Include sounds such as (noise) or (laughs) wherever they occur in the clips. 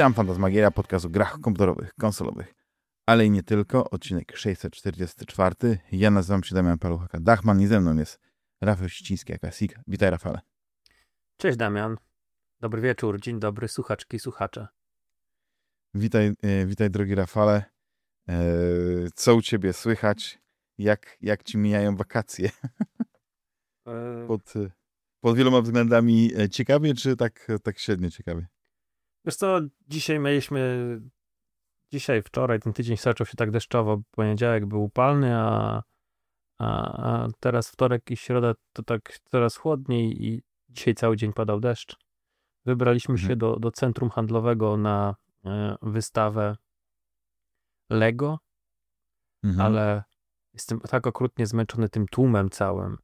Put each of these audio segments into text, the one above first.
Witam, Fantasmagieria, podcast o grach komputerowych, konsolowych, ale i nie tylko. Odcinek 644. Ja nazywam się Damian Paluchaka-Dachman i ze mną jest Rafał Ściński, aka Sik. Witaj, Rafale. Cześć, Damian. Dobry wieczór, dzień dobry, słuchaczki, słuchacze. Witaj, e, witaj drogi Rafale. E, co u ciebie słychać? Jak, jak ci mijają wakacje? E, Pod, pod wieloma względami e, ciekawie, czy tak, tak średnio ciekawie? Wiesz co, dzisiaj mieliśmy, dzisiaj, wczoraj, ten tydzień zaczął się tak deszczowo, poniedziałek był upalny, a, a, a teraz wtorek i środa to tak coraz chłodniej i dzisiaj cały dzień padał deszcz. Wybraliśmy Mhm. się do, do centrum handlowego na e, wystawę Lego, Mhm. ale jestem tak okrutnie zmęczony tym tłumem całym,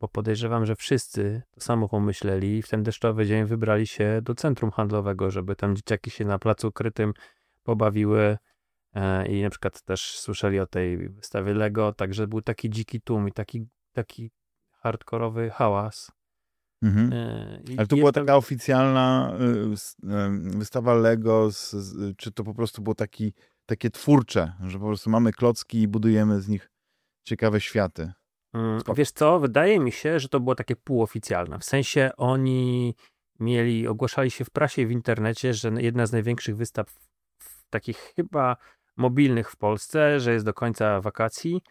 bo podejrzewam, że wszyscy to samo pomyśleli i w ten deszczowy dzień wybrali się do centrum handlowego, żeby tam dzieciaki się na placu krytym pobawiły e, i na przykład też słyszeli o tej wystawie Lego, także był taki dziki tłum i taki, taki hardkorowy hałas. Mhm. E, i Ale to była jestem- taka oficjalna y, y, wystawa Lego, z, czy to po prostu było taki, takie twórcze, że po prostu mamy klocki i budujemy z nich ciekawe światy? Mm. Wiesz co, wydaje mi się, że to było takie półoficjalne. W sensie oni mieli, ogłaszali się w prasie i w internecie, że jedna z największych wystaw w- takich chyba mobilnych w Polsce, że jest do końca wakacji.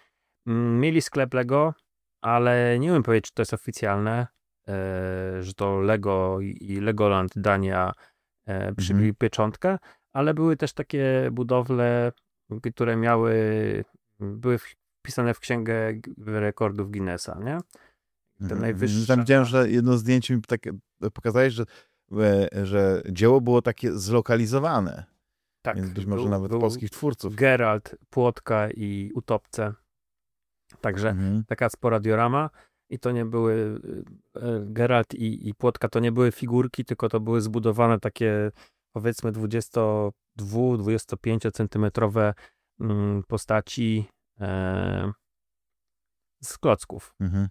Mm, Mieli sklep Lego, ale nie wiem powiedzieć, czy to jest oficjalne, e, że to Lego i Legoland Dania e, przybili pieczątkę, ale były też takie budowle, które miały, były wpisane w księgę rekordów Guinnessa, nie? Mhm. najwyższa- Tam widziałem, że jedno zdjęcie mi tak pokazałeś, że, e, że dzieło było takie zlokalizowane. Tak. Więc być może był- nawet był polskich twórców. Geralt, Płotka i Utopce. Także Mhm. taka spora diorama. I to nie były, y, Geralt i, i Płotka to nie były figurki, tylko to były zbudowane takie powiedzmy 22-25 centymetrowe mm, postaci e, z klocków. Mhm.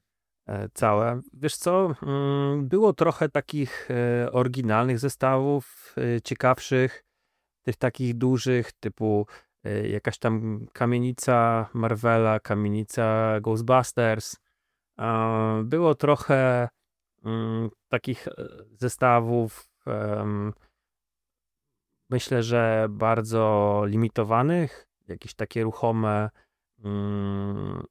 e, całe. Wiesz co, mm, było trochę takich e, oryginalnych zestawów, e, ciekawszych, tych takich dużych, typu jakaś tam kamienica Marvela, kamienica Ghostbusters. Było trochę mm, takich zestawów, myślę, że bardzo limitowanych, jakieś takie ruchome, mm,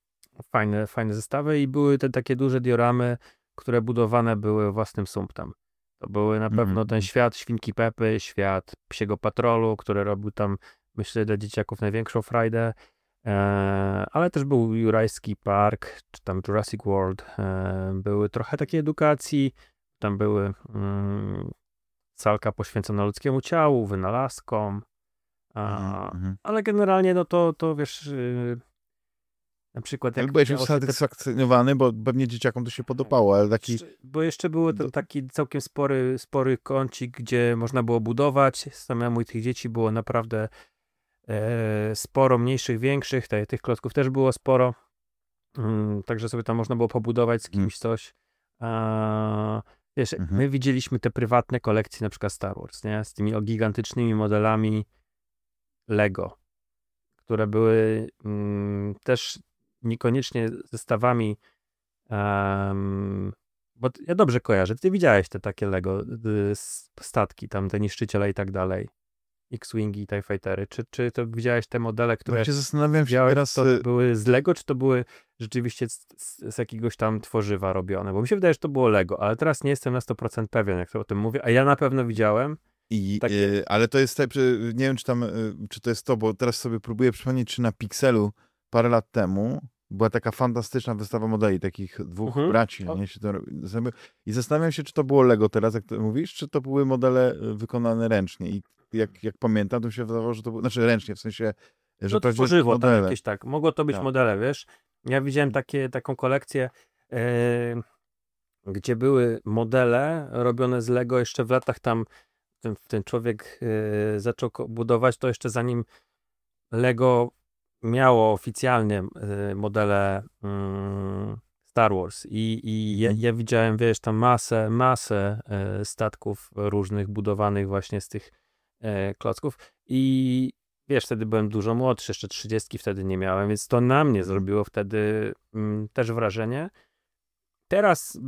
fajne, fajne zestawy i były te takie duże dioramy, które budowane były własnym sumptem. To były na pewno Mhm. ten świat Świnki Pepy, świat Psiego Patrolu, który robił tam, myślę, dla dzieciaków największą frajdę, e, ale też był Jurajski Park, czy tam Jurassic World, e, były trochę takiej edukacji, tam były mm, salka poświęcona ludzkiemu ciału, wynalazkom, a, Mhm. Mhm. ale generalnie, no to, to wiesz, yy, na przykład jak byłeś miało się te- bo pewnie dzieciakom to się podobało, ale taki... Bo jeszcze był to taki całkiem spory, spory kącik, gdzie można było budować. Samemu i tych dzieci było naprawdę e, sporo, mniejszych, większych. Te, tych klocków też było sporo. Mm, także sobie tam można było pobudować z Mhm. kimś coś. A, wiesz, Mhm. my widzieliśmy te prywatne kolekcje, na przykład Star Wars, nie? Z tymi gigantycznymi modelami Lego, które były mm, też niekoniecznie zestawami em, bo ja dobrze kojarzę, ty widziałeś te takie Lego y, statki, tam te niszczyciele i tak dalej, X-Wingi, TIE Fightery, czy, czy to widziałeś te modele, które Właśnie zastanawiam się teraz... to y, były z Lego, czy to były rzeczywiście z, z, jakiegoś tam tworzywa robione, bo mi się wydaje, że to było Lego, ale teraz nie jestem na 100% pewien, jak to o tym mówię, a ja na pewno widziałem, I, Takie- y, ale to jest, te, czy- nie wiem, czy tam, y, czy to jest to, bo teraz sobie próbuję przypomnieć, czy na Pixelu parę lat temu była taka fantastyczna wystawa modeli, takich dwóch Mhm. braci. O. Nie, się to, I zastanawiam się, czy to było Lego teraz, jak to mówisz, czy to były modele y, wykonane ręcznie. I jak, jak pamiętam, to mi się wydawało, że to było, znaczy ręcznie, w sensie, że no prawdziwe tworzywo tam jakieś tak, mogło to być Tak. modele, wiesz, ja widziałem takie, taką kolekcję, e, gdzie były modele robione z Lego jeszcze w latach tam ten, ten człowiek e, zaczął budować to jeszcze zanim Lego miało oficjalnie e, modele mm, Star Wars i, i ja, Mhm. ja widziałem, wiesz, tam masę, masę e, statków różnych budowanych właśnie z tych e, klocków i wiesz, wtedy byłem dużo młodszy, jeszcze 30 wtedy nie miałem, więc to na mnie zrobiło wtedy mm, też wrażenie. Teraz,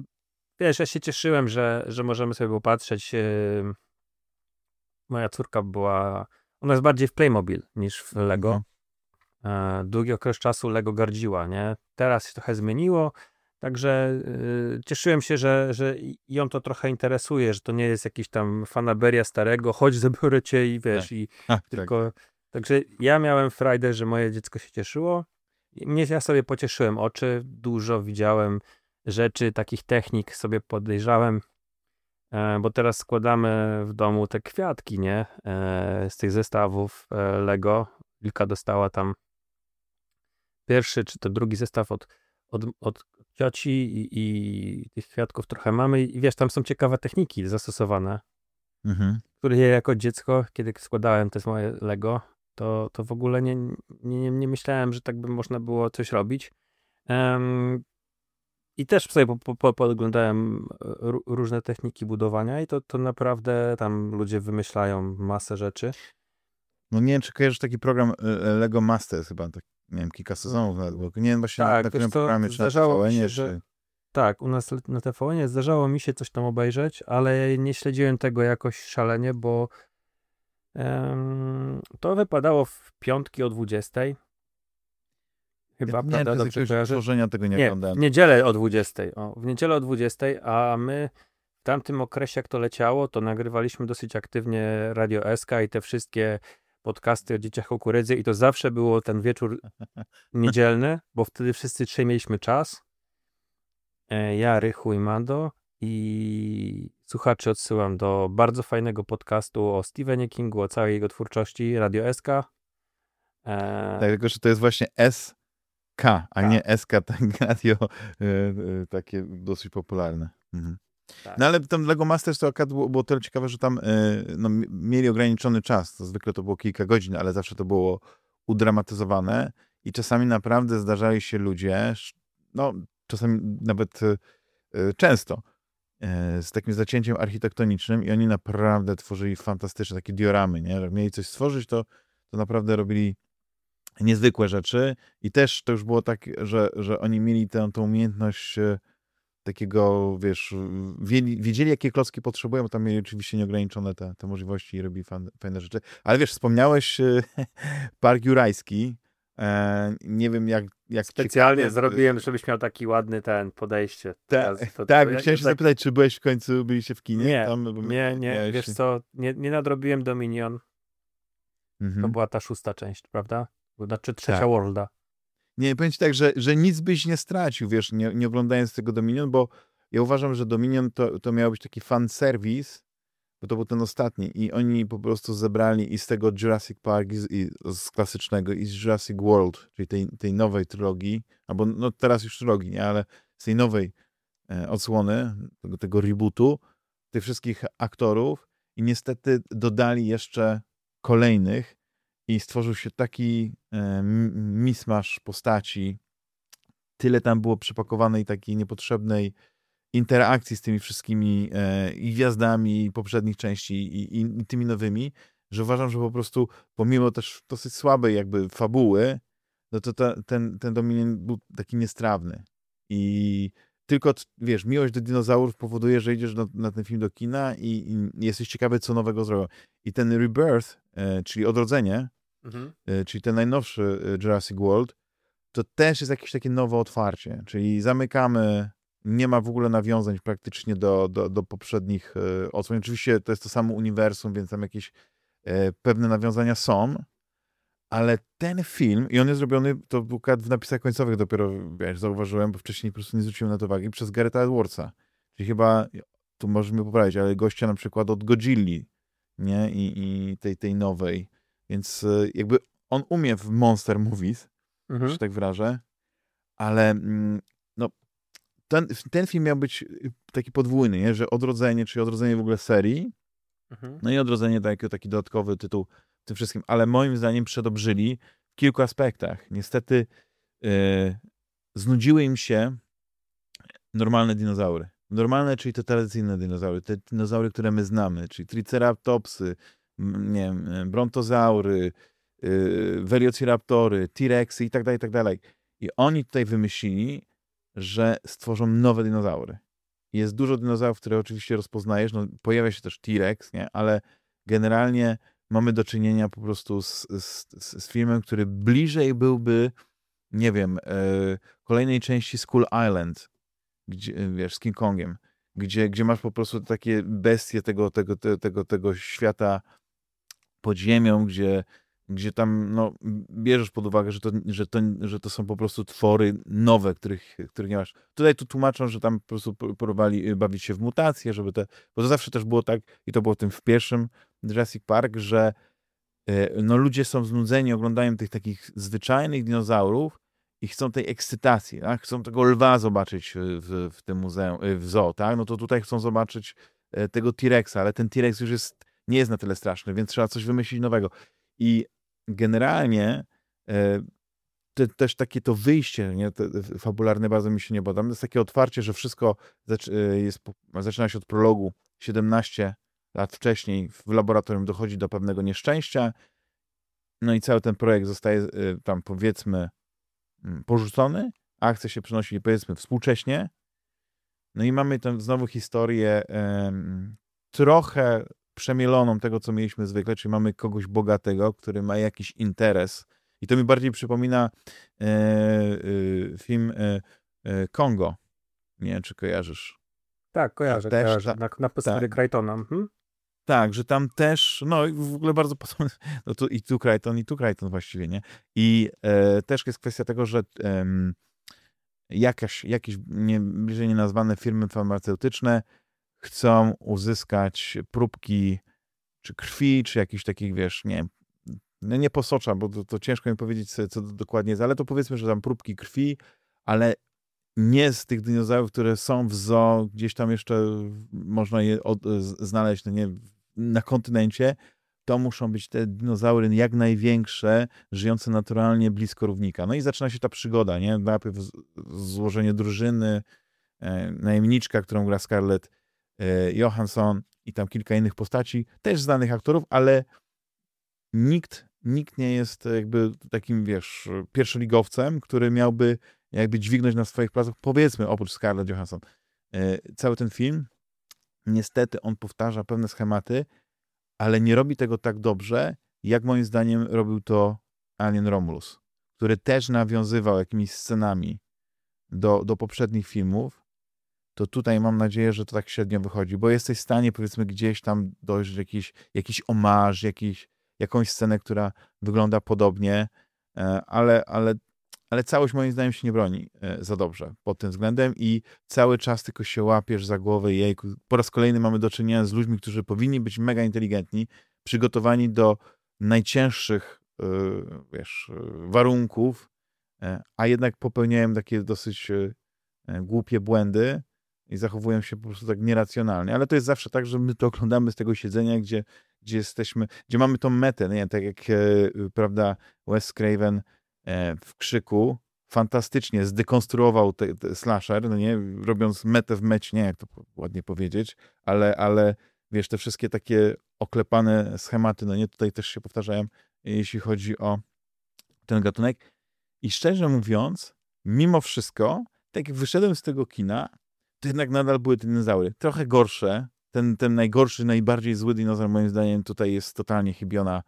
wiesz, ja się cieszyłem, że, że możemy sobie popatrzeć. Moja córka była, ona jest bardziej w Playmobil niż w Lego. Mhm. E, długi okres czasu Lego gardziła, nie? Teraz się trochę zmieniło, także yy, cieszyłem się, że, że ją to trochę interesuje, że to nie jest jakiś tam fanaberia starego, chodź zabiorę cię i wiesz, (laughs) tak. i Ach, tak. tylko... Tak Także ja miałem frajdę, że moje dziecko się cieszyło. Mnie ja sobie pocieszyłem oczy, dużo widziałem rzeczy, takich technik sobie podejrzałem, e, bo teraz składamy w domu te kwiatki, nie? E, z tych zestawów Lego. Wilka dostała tam pierwszy czy to drugi zestaw od, od, od cioci i, i tych kwiatków trochę mamy i wiesz, tam są ciekawe techniki zastosowane, mhm. które ja jako dziecko, kiedy składałem te moje Lego, to, to w ogóle nie, nie, nie myślałem, że tak by można było coś robić. Um, I też sobie po, po, podglądałem e, różne techniki budowania i to, to naprawdę tam ludzie wymyślają masę rzeczy. No nie wiem, czy kojarzysz taki program e, e, Lego Masters chyba, tak, nie wiem, kilka sezonów nawet, nie wiem właśnie tak, na, którym programie, czy na TVN, się, czy... Tak, u nas na TVN zdarzało mi się coś tam obejrzeć, ale nie śledziłem tego jakoś szalenie, bo to wypadało w piątki o 20. Chyba, ja, prawda? Nie, dobrze kojarzę? tego nie, nie oglądałem. w niedzielę o 20. O, w niedzielę o 20, a my w tamtym okresie, jak to leciało, to nagrywaliśmy dosyć aktywnie Radio SK i te wszystkie podcasty o dzieciach kukurydzy i to zawsze było ten wieczór (laughs) niedzielny, bo wtedy wszyscy trzej mieliśmy czas. E, ja, Rychu i Mando i słuchaczy odsyłam do bardzo fajnego podcastu o Stephenie Kingu, o całej jego twórczości, Radio SK. Eee... Tak, tylko że to jest właśnie SK, a tak. nie SK, (laughs) tak radio e, e, takie dosyć popularne. Mhm. Tak. No ale tam Lego Masters to akurat było, było tyle ciekawe, że tam e, no, mieli ograniczony czas. To zwykle to było kilka godzin, ale zawsze to było udramatyzowane i czasami naprawdę zdarzali się ludzie, no czasami nawet często, E, z takim zacięciem architektonicznym i oni naprawdę tworzyli fantastyczne takie dioramy, nie? Jak mieli coś stworzyć, to, to naprawdę robili niezwykłe rzeczy i też to już było tak, że, że oni mieli tę, tę umiejętność takiego, wiesz, wiedzieli, jakie klocki potrzebują, bo tam mieli oczywiście nieograniczone te, te możliwości i robili fan, fajne rzeczy. Ale wiesz, wspomniałeś e, (laughs) Park Jurajski, E, nie wiem, jak. jak Specjalnie ciekawe... zrobiłem, żebyś miał taki ładny ten podejście. Ta, to, tak, to, chciałem się tak... zapytać, czy byłeś w końcu, byliście w kinie? Nie, Tam, nie, nie. Wiesz co, nie, nie nadrobiłem Dominion. Mhm. To była ta szósta część, prawda? Znaczy trzecia tak. Worlda. Nie, powiem tak, że, że nic byś nie stracił, wiesz, nie, nie oglądając tego Dominion, bo ja uważam, że Dominion to, to miał być taki fan service, bo to był ten ostatni i oni po prostu zebrali i z tego Jurassic Park i z, i z klasycznego i z Jurassic World, czyli tej, tej nowej trylogii, albo no teraz już trylogii, nie, ale z tej nowej e, odsłony, tego, tego rebootu, tych wszystkich aktorów i niestety dodali jeszcze kolejnych i stworzył się taki e, mismasz postaci, tyle tam było przepakowanej takiej niepotrzebnej interakcji z tymi wszystkimi e, i gwiazdami poprzednich części i, i, i, tymi nowymi, że uważam, że po prostu pomimo też dosyć słabej jakby fabuły, no to ta, ten, ten Dominion był taki niestrawny. I tylko, wiesz, miłość do dinozaurów powoduje, że idziesz do, na ten film do kina i, i, jesteś ciekawy, co nowego zrobią. I ten Rebirth, e, czyli Odrodzenie, mhm. e, czyli ten najnowszy e, Jurassic World, to też jest jakieś takie nowe otwarcie. Czyli zamykamy nie ma w ogóle nawiązań praktycznie do, do, do poprzednich e, odsłon. Oczywiście to jest to samo uniwersum, więc tam jakieś pewne nawiązania są, ale ten film, i on jest zrobiony, to był w napisach końcowych dopiero, wiesz, zauważyłem, bo wcześniej po prostu nie zwróciłem na to uwagi, przez Garetha Edwardsa. Czyli chyba, tu możemy poprawić, ale gościa na przykład od Godzilli, nie? I, i tej, tej nowej. Więc e, jakby on umie w Monster Movies, mhm. że tak wyrażę, ale mm, ten, ten film miał być y, taki podwójny, nie? że odrodzenie, czyli odrodzenie w ogóle serii, mhm. no i odrodzenie taki, taki dodatkowy tytuł tym wszystkim, ale moim zdaniem przedobrzyli w kilku aspektach. Niestety yy, znudziły im się normalne dinozaury. Normalne, czyli te tradycyjne dinozaury, te dinozaury, które my znamy, czyli triceratopsy, nie wiem, brontozaury, yy, weliociraptory, T-rexy i tak dalej, i tak dalej. I oni tutaj wymyślili, że stworzą nowe dinozaury. Jest dużo dinozaurów, które oczywiście rozpoznajesz, no, pojawia się też T-rex, nie? ale generalnie mamy do czynienia po prostu z, z, z filmem, który bliżej byłby, nie wiem, yy, kolejnej części Skull Island, gdzie, wiesz, z King Kongiem, gdzie, gdzie masz po prostu takie bestie tego, tego, tego, tego, tego świata pod ziemią, gdzie, gdzie tam no, bierzesz pod uwagę, że to, że, to, że to są po prostu twory nowe, których, których nie masz. Tutaj tu tłumaczą, że tam po prostu próbowali y, bawić się w mutacje, żeby te, bo to zawsze też było tak, i to było w tym w pierwszym Jurassic Park, że y, no, ludzie są znudzeni, oglądają tych takich zwyczajnych dinozaurów i chcą tej ekscytacji, tak? chcą tego lwa zobaczyć w, w tym muzeum, y, w zoo, tak? no to tutaj chcą zobaczyć tego T-Rexa, ale ten T-Rex już jest nie jest na tyle straszny, więc trzeba coś wymyślić nowego. I generalnie e, te, też takie to wyjście nie, te, fabularne bardzo mi się nie podoba. To jest takie otwarcie, że wszystko zac, e, jest, zaczyna się od prologu 17 lat wcześniej w laboratorium dochodzi do pewnego nieszczęścia, no i cały ten projekt zostaje e, tam powiedzmy mm, porzucony, akcja się przenosi powiedzmy współcześnie, no i mamy tę znowu historię trochę przemieloną tego, co mieliśmy zwykle, czyli mamy kogoś bogatego, który ma jakiś interes. I to mi bardziej przypomina e, e, film e, e Kongo. Nie wiem, czy kojarzysz. Tak, kojarzę, też, kojarzę. Na, na podstawie tak. Crichtona. Mhm. Tak, że tam też, no i w ogóle bardzo podobne, (laughs) no tu, i tu Crichton, i tu Crichton właściwie, nie? I e, też jest kwestia tego, że jakaś, jakieś nie, bliżej nie nazwane firmy farmaceutyczne chcą uzyskać próbki czy krwi, czy jakichś takich, wiesz, nie no nie posocza, bo to, to ciężko mi powiedzieć, co, co dokładnie jest, ale to powiedzmy, że tam próbki krwi, ale nie z tych dinozaurów, które są w zoo, gdzieś tam jeszcze można je od, znaleźć no nie, na kontynencie, to muszą być te dinozaury jak największe, żyjące naturalnie blisko równika. No i zaczyna się ta przygoda, nie? Najpierw złożenie drużyny, e, najemniczka, którą gra Scarlett Johansson i tam kilka innych postaci, też znanych aktorów, ale nikt, nikt nie jest jakby takim, wiesz, pierwszoligowcem, który miałby jakby dźwignąć na swoich placach, powiedzmy, oprócz Scarlett Johansson. E, cały ten film, niestety on powtarza pewne schematy, ale nie robi tego tak dobrze, jak moim zdaniem robił to Alien Romulus, który też nawiązywał jakimiś scenami do, do poprzednich filmów, to tutaj mam nadzieję, że to tak średnio wychodzi, bo jesteś w stanie powiedzmy gdzieś tam dojrzeć jakiś, jakiś omarz, jakiś, jakąś scenę, która wygląda podobnie, e, ale, ale, ale całość moim zdaniem się nie broni e, za dobrze pod tym względem i cały czas tylko się łapiesz za głowę jejku, po raz kolejny mamy do czynienia z ludźmi, którzy powinni być mega inteligentni, przygotowani do najcięższych e, wiesz, warunków, a jednak popełniają takie dosyć głupie błędy, i zachowują się po prostu tak nieracjonalnie. Ale to jest zawsze tak, że my to oglądamy z tego siedzenia, gdzie, gdzie jesteśmy, gdzie mamy tą metę, nie? tak jak, e, prawda, Wes Craven e, w Krzyku fantastycznie zdekonstruował te, te slasher, no nie, robiąc metę w mecz, nie jak to ładnie powiedzieć, ale, ale wiesz, te wszystkie takie oklepane schematy, no nie, tutaj też się powtarzają, jeśli chodzi o ten gatunek. I szczerze mówiąc, mimo wszystko, tak jak wyszedłem z tego kina, to jednak nadal były dinozaury. Trochę gorsze. Ten, ten najgorszy, najbardziej zły dinozaur, moim zdaniem, tutaj jest totalnie chybiona,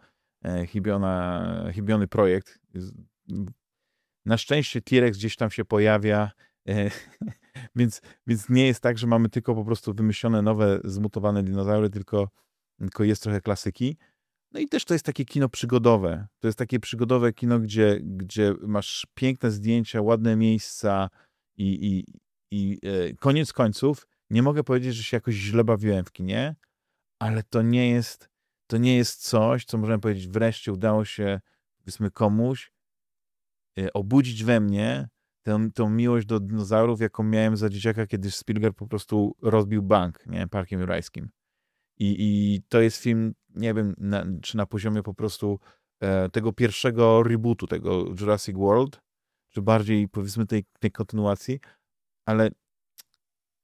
e, chybiona, chybiony projekt. Na szczęście T-Rex gdzieś tam się pojawia, e, (laughs) więc, więc nie jest tak, że mamy tylko po prostu wymyślone nowe, zmutowane dinozaury, tylko, tylko jest trochę klasyki. No i też to jest takie kino przygodowe. To jest takie przygodowe kino, gdzie, gdzie masz piękne zdjęcia, ładne miejsca i, i, i e, koniec końców nie mogę powiedzieć, że się jakoś źle bawiłem w kinie, ale to nie jest, to nie jest coś, co możemy powiedzieć, wreszcie udało się, powiedzmy, komuś e, obudzić we mnie tę, tą miłość do dinozaurów, jaką miałem za dzieciaka, kiedy Spielberg po prostu rozbił bank, nie, Parkiem Jurajskim. I, I to jest film, nie wiem, na, czy na poziomie po prostu e, tego pierwszego rebootu, tego Jurassic World, czy bardziej powiedzmy tej, tej kontynuacji, ale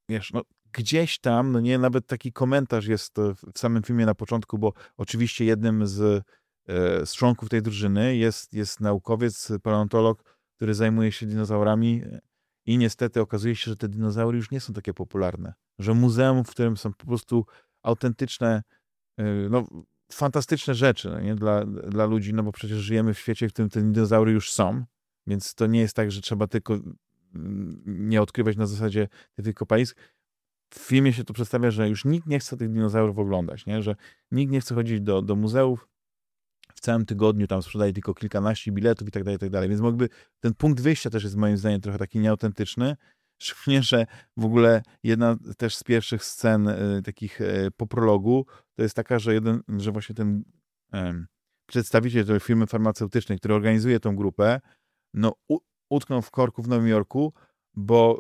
wiesz, no, gdzieś tam, no nie, nawet taki komentarz jest w samym filmie na początku, bo oczywiście jednym z, e, z członków tej drużyny jest, jest naukowiec, paleontolog, który zajmuje się dinozaurami i niestety okazuje się, że te dinozaury już nie są takie popularne. Że muzeum, w którym są po prostu autentyczne, e, no, fantastyczne rzeczy no nie? Dla, dla ludzi, no bo przecież żyjemy w świecie, w którym te dinozaury już są, więc to nie jest tak, że trzeba tylko nie odkrywać na zasadzie tych kopalnisk. W filmie się to przedstawia, że już nikt nie chce tych dinozaurów oglądać, nie? że nikt nie chce chodzić do, do muzeów, w całym tygodniu tam sprzedaje tylko kilkanaście biletów i tak dalej, i tak dalej. Więc mógłby, ten punkt wyjścia też jest moim zdaniem trochę taki nieautentyczny, (laughs) Szczególnie, że w ogóle jedna też z pierwszych scen y, takich y, po prologu to jest taka, że jeden, że właśnie ten przedstawiciel tej firmy farmaceutycznej, który organizuje tą grupę, no utknął w korku w Nowym Jorku, bo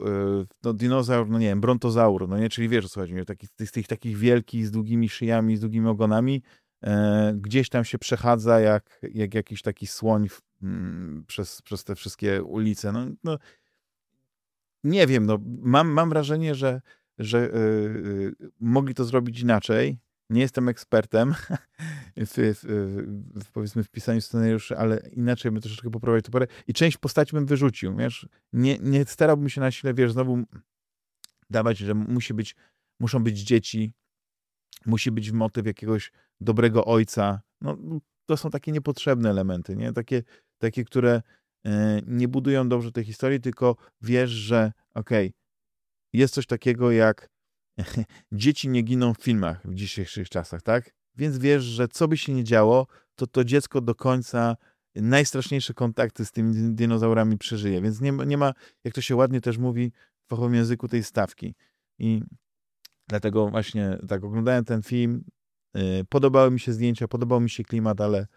no, dinozaur, no nie wiem, brontozaur, no nie, czyli wiesz o co chodzi, taki, z tych takich wielkich, z długimi szyjami, z długimi ogonami, e, gdzieś tam się przechadza jak, jak jakiś taki słoń w, mm, przez, przez te wszystkie ulice. No, no nie wiem, no, mam, mam wrażenie, że, że yy, mogli to zrobić inaczej. Nie jestem ekspertem (laughs) w, w, w, powiedzmy w pisaniu scenariuszy, ale inaczej bym troszeczkę poprawił to parę. I część postaci bym wyrzucił, wiesz? Nie, nie starałbym się na sile, wiesz, znowu dawać, że musi być, muszą być dzieci, musi być motyw jakiegoś dobrego ojca. No, to są takie niepotrzebne elementy, nie? Takie, takie które E, nie budują dobrze tej historii, tylko wiesz, że okej, okay, jest coś takiego jak (laughs) dzieci nie giną w filmach w dzisiejszych czasach, tak? Więc wiesz, że co by się nie działo, to to dziecko do końca najstraszniejsze kontakty z tymi dinozaurami przeżyje. Więc nie, nie ma, jak to się ładnie też mówi w fachowym języku, tej stawki. I dlatego właśnie tak oglądałem ten film, yy, podobały mi się zdjęcia, podobał mi się klimat, ale,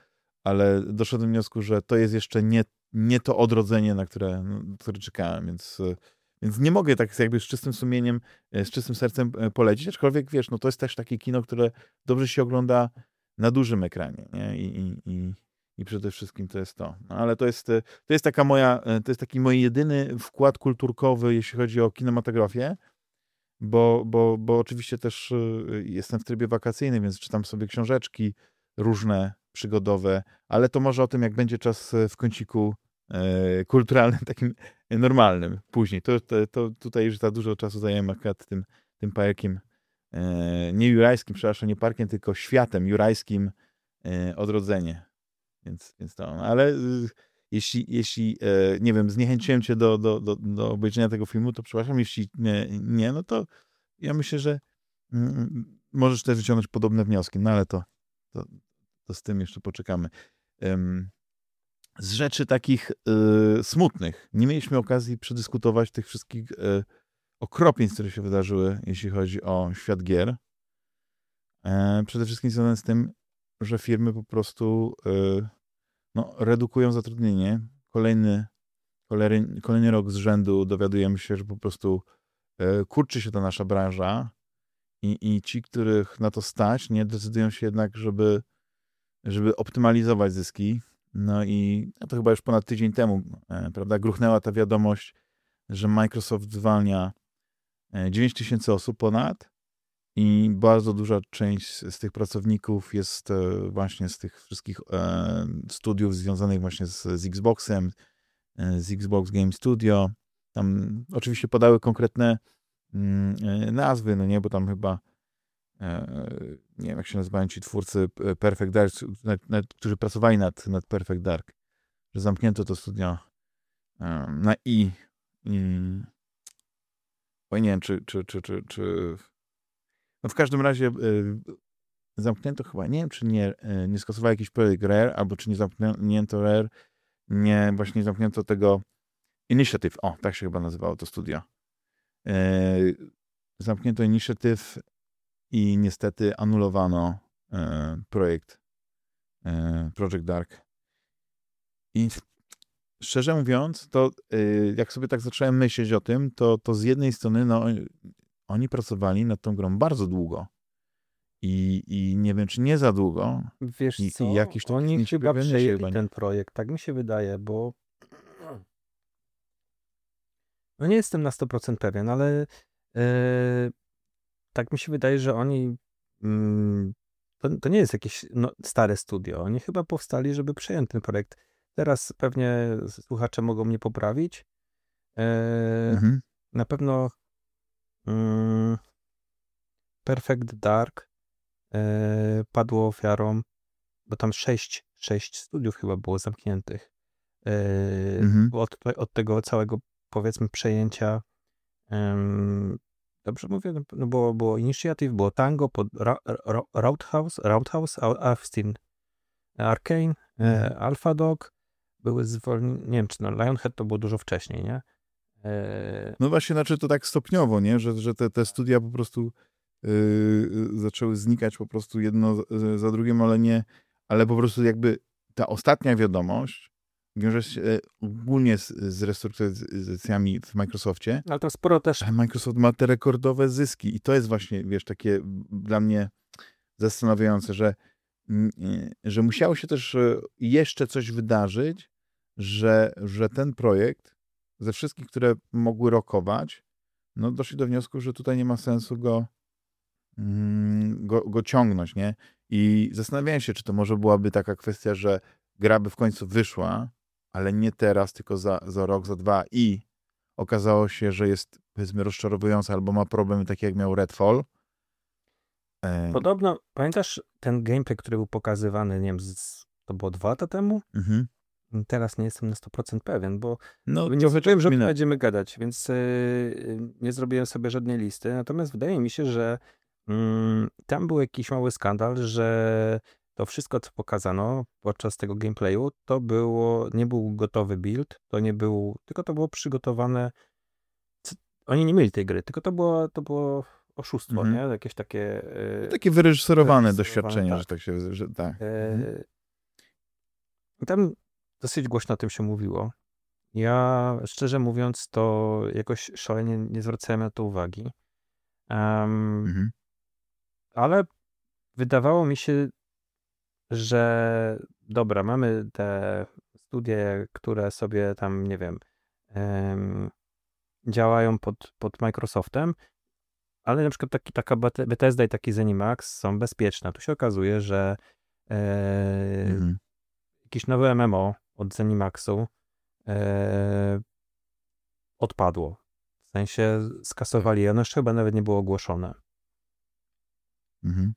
ale doszedłem do wniosku, że to jest jeszcze nie nie to odrodzenie, na które, na które czekałem, więc, więc nie mogę tak jakby z czystym sumieniem, e, z czystym sercem e, polecić, aczkolwiek wiesz, no to jest też takie kino, które dobrze się ogląda na dużym ekranie, nie? I, i, i, i przede wszystkim to jest to. No, ale to jest, to jest taka moja, e, to jest taki mój jedyny wkład kulturkowy, jeśli chodzi o kinematografię, bo, bo, bo oczywiście też jestem w trybie wakacyjnym, więc czytam sobie książeczki różne, przygodowe, ale to może o tym, jak będzie czas w kąciku e, kulturalnym, takim normalnym później. To, to, to tutaj już za dużo czasu zajęłem akurat tym, tym parkiem, e, nie jurajskim, przepraszam, nie parkiem, tylko światem jurajskim e, odrodzenie. Więc, więc to, no, ale y, jeśli, jeśli e, nie wiem, zniechęciłem cię do, do, do, do obejrzenia tego filmu, to przepraszam, jeśli nie, nie no to ja myślę, że mm, możesz też wyciągnąć podobne wnioski, no ale to, to, to z tym jeszcze poczekamy. Z rzeczy takich y, smutnych. Nie mieliśmy okazji przedyskutować tych wszystkich y, które się wydarzyły, jeśli chodzi o świat gier. E, przede wszystkim związane z tym, że firmy po prostu y, no, redukują zatrudnienie. Kolejny, kolejny, kolejny rok z rzędu dowiadujemy się, że po prostu kurczy się ta nasza branża i, i ci, których na to stać, nie decydują się jednak, żeby żeby optymalizować zyski. No i to chyba już ponad tydzień temu, e, prawda, gruchnęła ta wiadomość, że Microsoft zwalnia 9 e, tysięcy osób ponad i bardzo duża część z tych pracowników jest e, właśnie z tych wszystkich studiów związanych właśnie z, z Xboxem, z Xbox Game Studio. Tam oczywiście podały konkretne mm, nazwy, no nie, bo tam chyba nie wiem jak się nazywają ci twórcy e, Perfect Dark, którzy pracowali nad, nad Perfect Dark, że zamknięto to studio e, na i. bo nie wiem, czy, czy, czy, czy, czy... No w każdym razie zamknięto chyba, nie wiem, czy nie, nie skasowali jakiś projekt Rare, albo czy nie zamknięto Rare, nie, właśnie zamknięto tego Initiative, o, tak się chyba nazywało to studio. Zamknięto Initiative i niestety anulowano e, projekt e, Project Dark. I szczerze mówiąc, to e, jak sobie tak zacząłem myśleć o tym, to, to z jednej strony no, oni pracowali nad tą grą bardzo długo. I, I nie wiem, czy nie za długo. Wiesz I, co, i jakiś oni chyba przejęli ten projekt, tak mi się wydaje, bo (clears throat) no nie jestem na 100% pewien, ale tak mi się wydaje, że oni mm, to, to nie jest jakieś no, stare studio. Oni chyba powstali, żeby przejąć ten projekt. Teraz pewnie słuchacze mogą mnie poprawić. E, mhm. Na pewno mm, Perfect Dark e, padło ofiarą, bo tam sześć, sześć studiów chyba było zamkniętych. E, mhm. od, od tego całego, powiedzmy, przejęcia Dobrze mówię? No, no było, było Initiative, było Tango, pod Ra, Ra, Roundhouse, Roundhouse, Austin, Arcane, e, mhm. Alpha Dog, były zwolnione, nie wiem, czy no Lionhead to było dużo wcześniej, nie? E... No właśnie, znaczy to tak stopniowo, nie? Że, że te, te studia po prostu yy, zaczęły znikać po prostu jedno za drugim, ale nie, ale po prostu jakby ta ostatnia wiadomość wiąże się e, ogólnie z, z restrukturyzacjami w Microsoftie. Ale to sporo też. Microsoft ma te rekordowe zyski i to jest właśnie, wiesz, takie dla mnie zastanawiające, że, że musiało się też e, jeszcze coś wydarzyć, że, że ten projekt ze wszystkich, które mogły rokować, no doszli do wniosku, że tutaj nie ma sensu go, mm, go, go ciągnąć, nie? I zastanawiałem się, czy to może byłaby taka kwestia, że gra by w końcu wyszła, ale nie teraz, tylko za, za rok, za dwa i okazało się, że jest powiedzmy rozczarowujący albo ma problemy takie jak miał Redfall. Podobno, pamiętasz ten gameplay, który był pokazywany, nie wiem, z, to było dwa lata temu? Mhm. Teraz nie jestem na 100% pewien, bo no, nie obliczyłem, że będziemy gadać, więc yy, nie zrobiłem sobie żadnej listy. Natomiast wydaje mi się, że yy, tam był jakiś mały skandal, że to wszystko, co pokazano podczas tego gameplayu, to było, nie był gotowy build, to nie był, tylko to było przygotowane, oni nie mieli tej gry, tylko to było, to było oszustwo, mhm. nie? Jakieś takie... Yy, takie wyreżyserowane doświadczenia, tak. że tak się, że tak. Yy, tam dosyć głośno o tym się mówiło. Ja, szczerze mówiąc, to jakoś szalenie nie zwracałem na to uwagi. Um, mhm. Ale wydawało mi się że dobra, mamy te studie, które sobie tam, nie wiem, działają pod, pod Microsoftem, ale na przykład taki, taka Bethesda i taki Zenimax są bezpieczne. Tu się okazuje, że e, mhm. jakiś nowy MMO od Zenimaxu e, odpadło. W sensie skasowali, ono jeszcze chyba nawet nie było ogłoszone. Mhm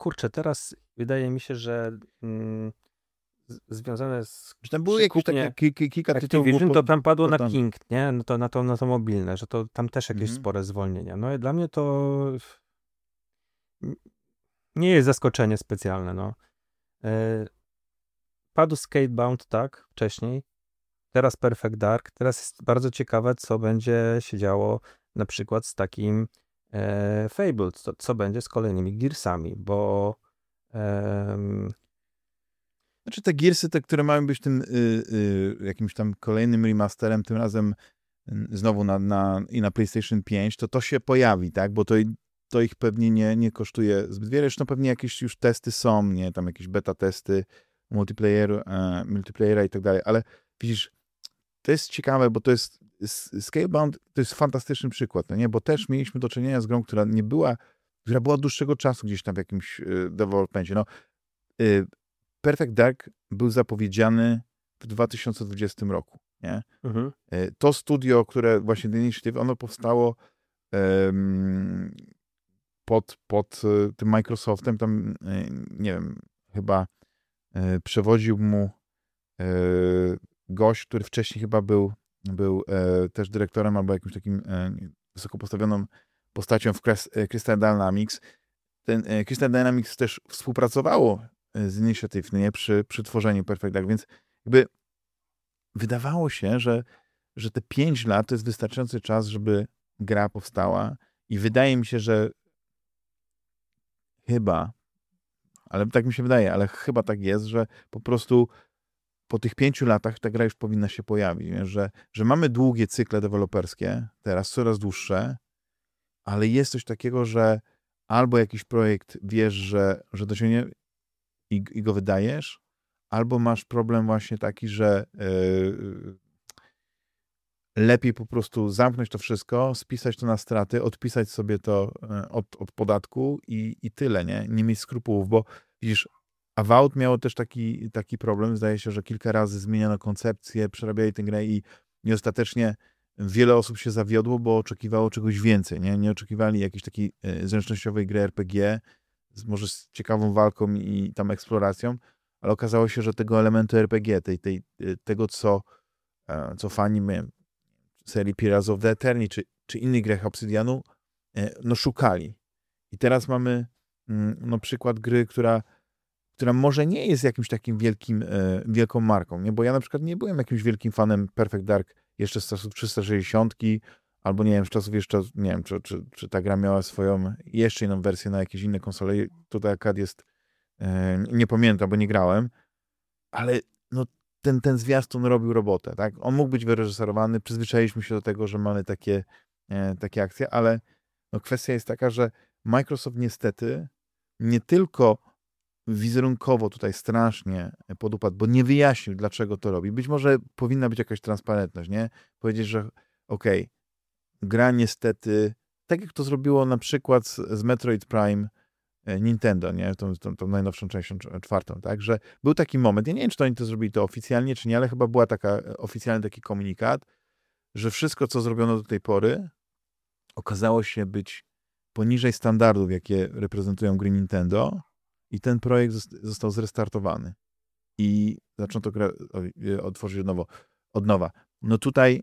kurczę, teraz wydaje mi się, że mm, związane z. Że tam były jakieś takie kilka tytułów. to tam padło na King, nie? No to, na, to, na to mobilne, że to tam też jakieś mhm. spore zwolnienia. No i dla mnie to nie jest zaskoczenie specjalne, no. E, padł Skatebound, tak, wcześniej. Teraz Perfect Dark. Teraz jest bardzo ciekawe, co będzie się działo na przykład z takim e, Fable, co, co będzie z kolejnymi Gearsami, bo um... znaczy te Gearsy, te, które mają być tym y, y, jakimś tam kolejnym remasterem, tym razem znowu na, na, i na PlayStation 5, to to się pojawi, tak, bo to, to ich pewnie nie, nie kosztuje zbyt wiele, zresztą pewnie jakieś już testy są, nie, tam jakieś beta testy multiplayeru, e, multiplayera i tak dalej, ale widzisz, to jest ciekawe, bo to jest Scalebound to jest fantastyczny przykład, no nie? bo też mieliśmy do czynienia z grą, która nie była, która była dłuższego czasu gdzieś tam w jakimś y, developmentie. No, y, Perfect Dark był zapowiedziany w 2020 roku. Nie? Mhm. Y, to studio, które właśnie The Initiative, ono powstało pod, pod tym Microsoftem, tam nie wiem, chyba przewodził mu gość, który wcześniej chyba był był e, też dyrektorem albo jakimś takim e, wysoko postawioną postacią w e, Crystal Dynamics. Ten Crystal Dynamics też współpracowało z Initiative nie, przy, przy tworzeniu Perfect Dark, więc jakby wydawało się, że, że te 5 lat to jest wystarczający czas, żeby gra powstała i wydaje mi się, że chyba, ale tak mi się wydaje, ale chyba tak jest, że po prostu po tych pięciu latach ta gra już powinna się pojawić, że, że mamy długie cykle deweloperskie, teraz coraz dłuższe, ale jest coś takiego, że albo jakiś projekt wiesz, że, że dosięgnie i, i go wydajesz, albo masz problem właśnie taki, że yy, lepiej po prostu zamknąć to wszystko, spisać to na straty, odpisać sobie to e, od, od podatku i, i tyle, nie? Nie mieć skrupułów, bo widzisz, Avowed miało też taki, taki problem, zdaje się, że kilka razy zmieniano koncepcję, przerabiali tę grę i, i ostatecznie wiele osób się zawiodło, bo oczekiwało czegoś więcej, nie? Nie oczekiwali jakiejś takiej e, zręcznościowej gry RPG, z, może z ciekawą walką i tam eksploracją, ale okazało się, że tego elementu RPG, tej, tej, e, tego, co, co fani serii Pirates of the Eternity, czy, czy innych grach Obsidianu, e, no szukali. I teraz mamy mm, no, przykład gry, która, która może nie jest jakimś takim wielkim, e, wielką marką, nie? bo ja na przykład nie byłem jakimś wielkim fanem Perfect Dark jeszcze z czasów 360, albo nie wiem, z czasów jeszcze, nie wiem, czy, czy, czy ta gra miała swoją jeszcze inną wersję na jakieś inne konsole. Tutaj akad jest, e, nie pamiętam, bo nie grałem, ale no ten, ten zwiastun robił robotę, tak? On mógł być wyreżyserowany, przyzwyczailiśmy się do tego, że mamy takie, e, takie akcje, ale no kwestia jest taka, że Microsoft niestety nie tylko wizerunkowo tutaj strasznie podupadł, bo nie wyjaśnił, dlaczego to robi. Być może powinna być jakaś transparentność, nie? Powiedzieć, że okej, okay, gra niestety, tak jak to zrobiło na przykład z, z Metroid Prime, E, Nintendo, nie? Tą, tą, tą, najnowszą częścią, czwartą, tak? Że był taki moment, ja nie wiem, czy to oni to zrobili to oficjalnie, czy nie, ale chyba była taka e, oficjalny taki komunikat, że wszystko, co zrobiono do tej pory, okazało się być poniżej standardów, jakie reprezentują gry Nintendo i ten projekt został zrestartowany. I zaczęto grę otworzyć od, nowo, od nowa. No tutaj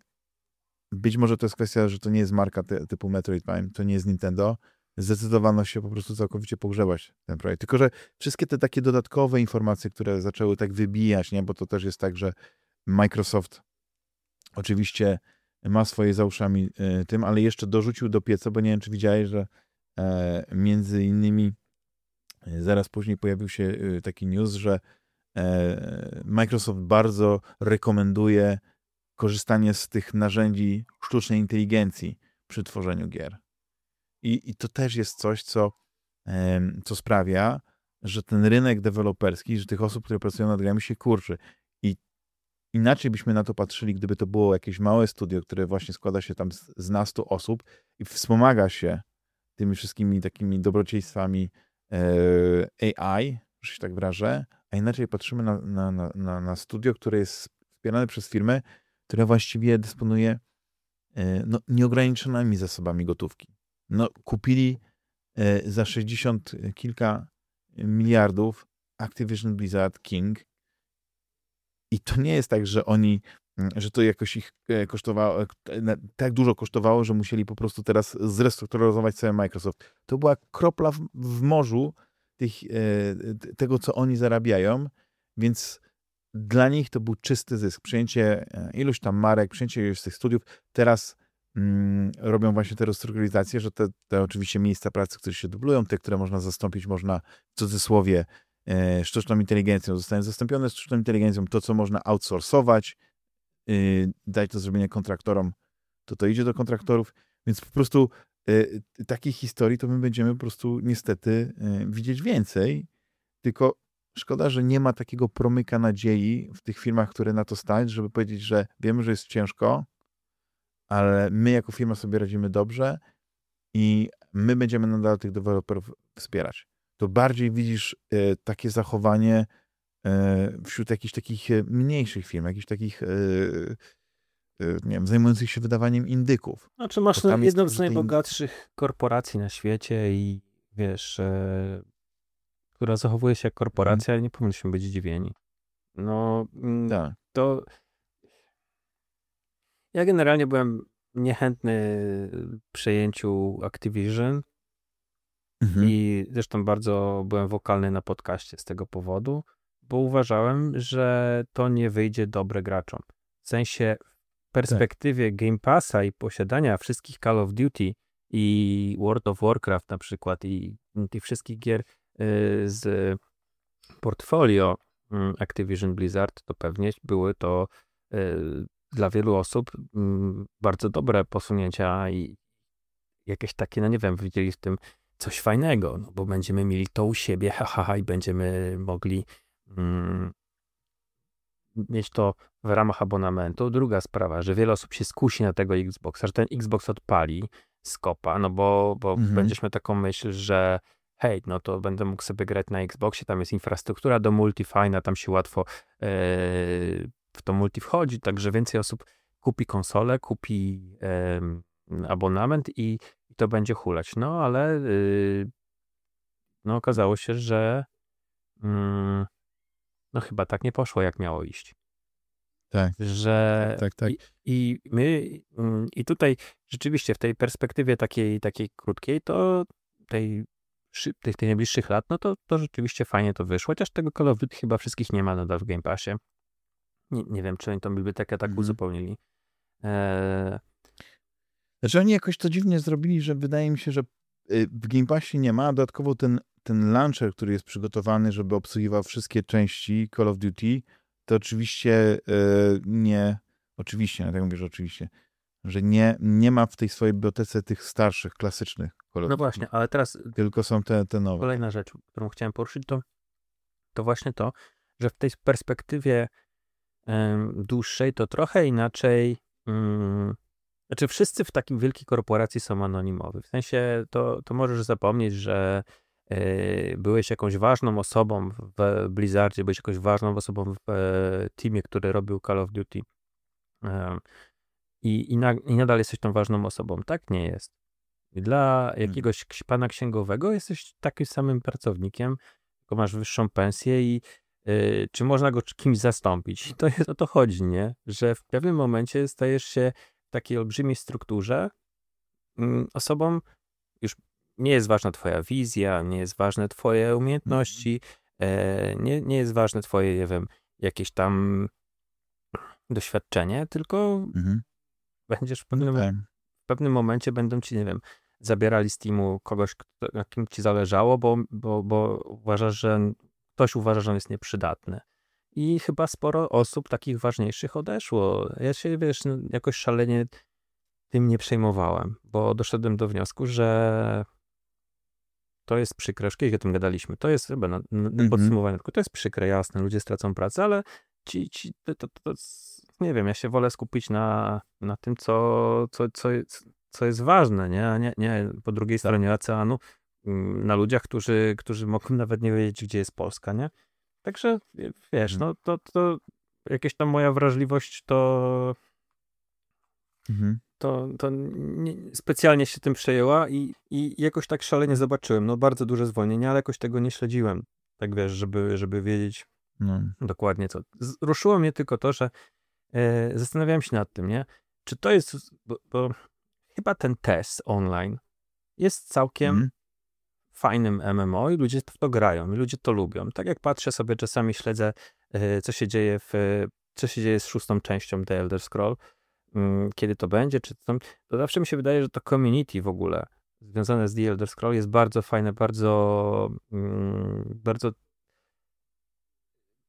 być może to jest kwestia, że to nie jest marka typu Metroid Prime, to nie jest Nintendo, zdecydowano się po prostu całkowicie pogrzebać ten projekt. Tylko, że wszystkie te takie dodatkowe informacje, które zaczęły tak wybijać, nie? bo to też jest tak, że Microsoft oczywiście ma swoje za uszami y, tym, ale jeszcze dorzucił do pieca, bo nie wiem, czy widziałeś, że e, między innymi zaraz później pojawił się y, taki news, że e, Microsoft bardzo rekomenduje korzystanie z tych narzędzi sztucznej inteligencji przy tworzeniu gier. I, i to też jest coś, co, co sprawia, że ten rynek deweloperski, że tych osób, które pracują nad grami się kurczy. I inaczej byśmy na to patrzyli, gdyby to było jakieś małe studio, które właśnie składa się tam z, z nastu osób i wspomaga się tymi wszystkimi takimi dobrodziejstwami e, AI, że się tak wrażę, a inaczej patrzymy na, na, na, na studio, które jest wspierane przez firmę, która właściwie dysponuje e, no, nieograniczonymi zasobami gotówki. No, kupili e, za 60 kilka miliardów Activision Blizzard King. I to nie jest tak, że oni, że to jakoś ich e, kosztowało, e, tak dużo kosztowało, że musieli po prostu teraz zrestrukturyzować cały Microsoft. To była kropla w, w morzu tych, tego, co oni zarabiają, więc dla nich to był czysty zysk. Przyjęcie iluś tam marek, przyjęcie iluś tych studiów. Teraz mm, robią właśnie te restrukturyzacje, że te, te oczywiście miejsca pracy, które się dublują, te, które można zastąpić, można w cudzysłowie e, sztuczną inteligencją, zostają zastąpione sztuczną inteligencją, to, co można outsourcować, y, dać do zrobienia kontraktorom, to to idzie do kontraktorów, więc po prostu y, takich historii to my będziemy po prostu niestety y, widzieć więcej, tylko szkoda, że nie ma takiego promyka nadziei w tych firmach, które na to stać, żeby powiedzieć, że wiemy, że jest ciężko, ale my jako firma sobie radzimy dobrze i my będziemy nadal tych deweloperów wspierać. To bardziej widzisz e, takie zachowanie wśród jakichś takich e, mniejszych firm, jakichś takich nie wiem, zajmujących się wydawaniem indyków. Znaczy masz jedną z najbogatszych korporacji na świecie i wiesz, e, która zachowuje się jak korporacja, hmm. ale nie powinniśmy być zdziwieni. No, mm, tak. to ja generalnie byłem niechętny przejęciu Activision mhm. i zresztą bardzo byłem wokalny na podcaście z tego powodu, bo uważałem, że to nie wyjdzie dobre graczom. W sensie w perspektywie tak. Game Passa i posiadania wszystkich Call of Duty i World of Warcraft na przykład i tych wszystkich gier y, z portfolio mm, Activision Blizzard, to pewnie były to y, dla wielu osób mm, bardzo dobre posunięcia i jakieś takie, no nie wiem, widzieli w tym coś fajnego, no bo będziemy mieli to u siebie, haha, ha, i będziemy mogli mieć to w ramach abonamentu. Druga sprawa, że wiele osób się skusi na tego Xboxa, że ten Xbox odpali skopa, no bo, bo Mhm. będziesz miał taką myśl, że hej, no to będę mógł sobie grać na Xboxie, tam jest infrastruktura do multi fajna, tam się łatwo e, w to multi wchodzi, także więcej osób kupi konsolę, kupi abonament i, i to będzie hulać. No ale y, no okazało się, że mm, no chyba tak nie poszło, jak miało iść. Tak. Że Tak, tak. I, i my, mm, i tutaj rzeczywiście w tej perspektywie takiej, takiej krótkiej, to tej, tych, tych najbliższych lat, no to, to rzeczywiście fajnie to wyszło, chociaż tego Call of Duty chyba wszystkich nie ma nadal w Game Passie. Nie, nie wiem, czy oni tą bibliotekę tak Mhm. uzupełnili. Eee, Znaczy oni jakoś to dziwnie zrobili, że wydaje mi się, że y, w Game Passie nie ma, a dodatkowo ten, ten launcher, który jest przygotowany, żeby obsługiwał wszystkie części Call of Duty, to oczywiście y, nie, oczywiście, ja tak mówię, że oczywiście, że nie, nie ma w tej swojej bibliotece tych starszych, klasycznych Call of no właśnie, ale teraz Tylko są te, te nowe. Kolejna rzecz, którą chciałem poruszyć, to, to właśnie to, że w tej perspektywie dłuższej to trochę inaczej. Mm, znaczy, wszyscy w takim wielkiej korporacji są anonimowi. W sensie to, to możesz zapomnieć, że e, byłeś jakąś ważną osobą w Blizzardzie, byłeś jakąś ważną osobą w e, teamie, który robił Call of Duty. Em, i, i, na, I nadal jesteś tą ważną osobą. Tak nie jest. Dla jakiegoś ks- pana księgowego jesteś takim samym pracownikiem, tylko masz wyższą pensję i y, czy można go kimś zastąpić? I to jest o to chodzi, nie? Że w pewnym momencie stajesz się w takiej olbrzymiej strukturze mm, osobą, już nie jest ważna twoja wizja, nie jest ważne twoje umiejętności, e, nie, nie jest ważne twoje, nie wiem, jakieś tam doświadczenie, tylko Mhm. będziesz w pewnym Tak. w pewnym momencie będą ci, nie wiem, zabierali z teamu kogoś, kto, na kim ci zależało, bo, bo, bo uważasz, że ktoś uważa, że on jest nieprzydatny. I chyba sporo osób takich ważniejszych odeszło. Ja się, wiesz, no, jakoś szalenie tym nie przejmowałem, bo doszedłem do wniosku, że to jest przykre, już kiedyś o tym gadaliśmy, to jest chyba na, na Mhm. podsumowanie, tylko to jest przykre, jasne, ludzie stracą pracę, ale ci, ci to, to, to, nie wiem, ja się wolę skupić na, na tym, co, co, co, jest, co jest ważne, nie? A nie, nie po drugiej stronie oceanu, mm, na ludziach, którzy, którzy mogą (laughs) nawet nie wiedzieć, gdzie jest Polska, nie? Także, wiesz, Mhm. no to, to jakieś tam moja wrażliwość to, Mhm. To, to nie, specjalnie się tym przejęła i, i jakoś tak szalenie zobaczyłem, no bardzo duże zwolnienia, ale jakoś tego nie śledziłem, tak wiesz, żeby, żeby wiedzieć, No. Dokładnie co. Ruszyło mnie tylko to, że e, zastanawiałem się nad tym, nie? Czy to jest, bo, bo chyba ten test online jest całkiem Mhm. fajnym MMO i ludzie w to grają, i ludzie to lubią. Tak jak patrzę sobie, czasami śledzę, e, co się dzieje w, co się dzieje z szóstą częścią The Elder Scroll, mm, kiedy to będzie, czy tam, to zawsze mi się wydaje, że to community w ogóle związane z The Elder Scroll jest bardzo fajne, bardzo, mm, bardzo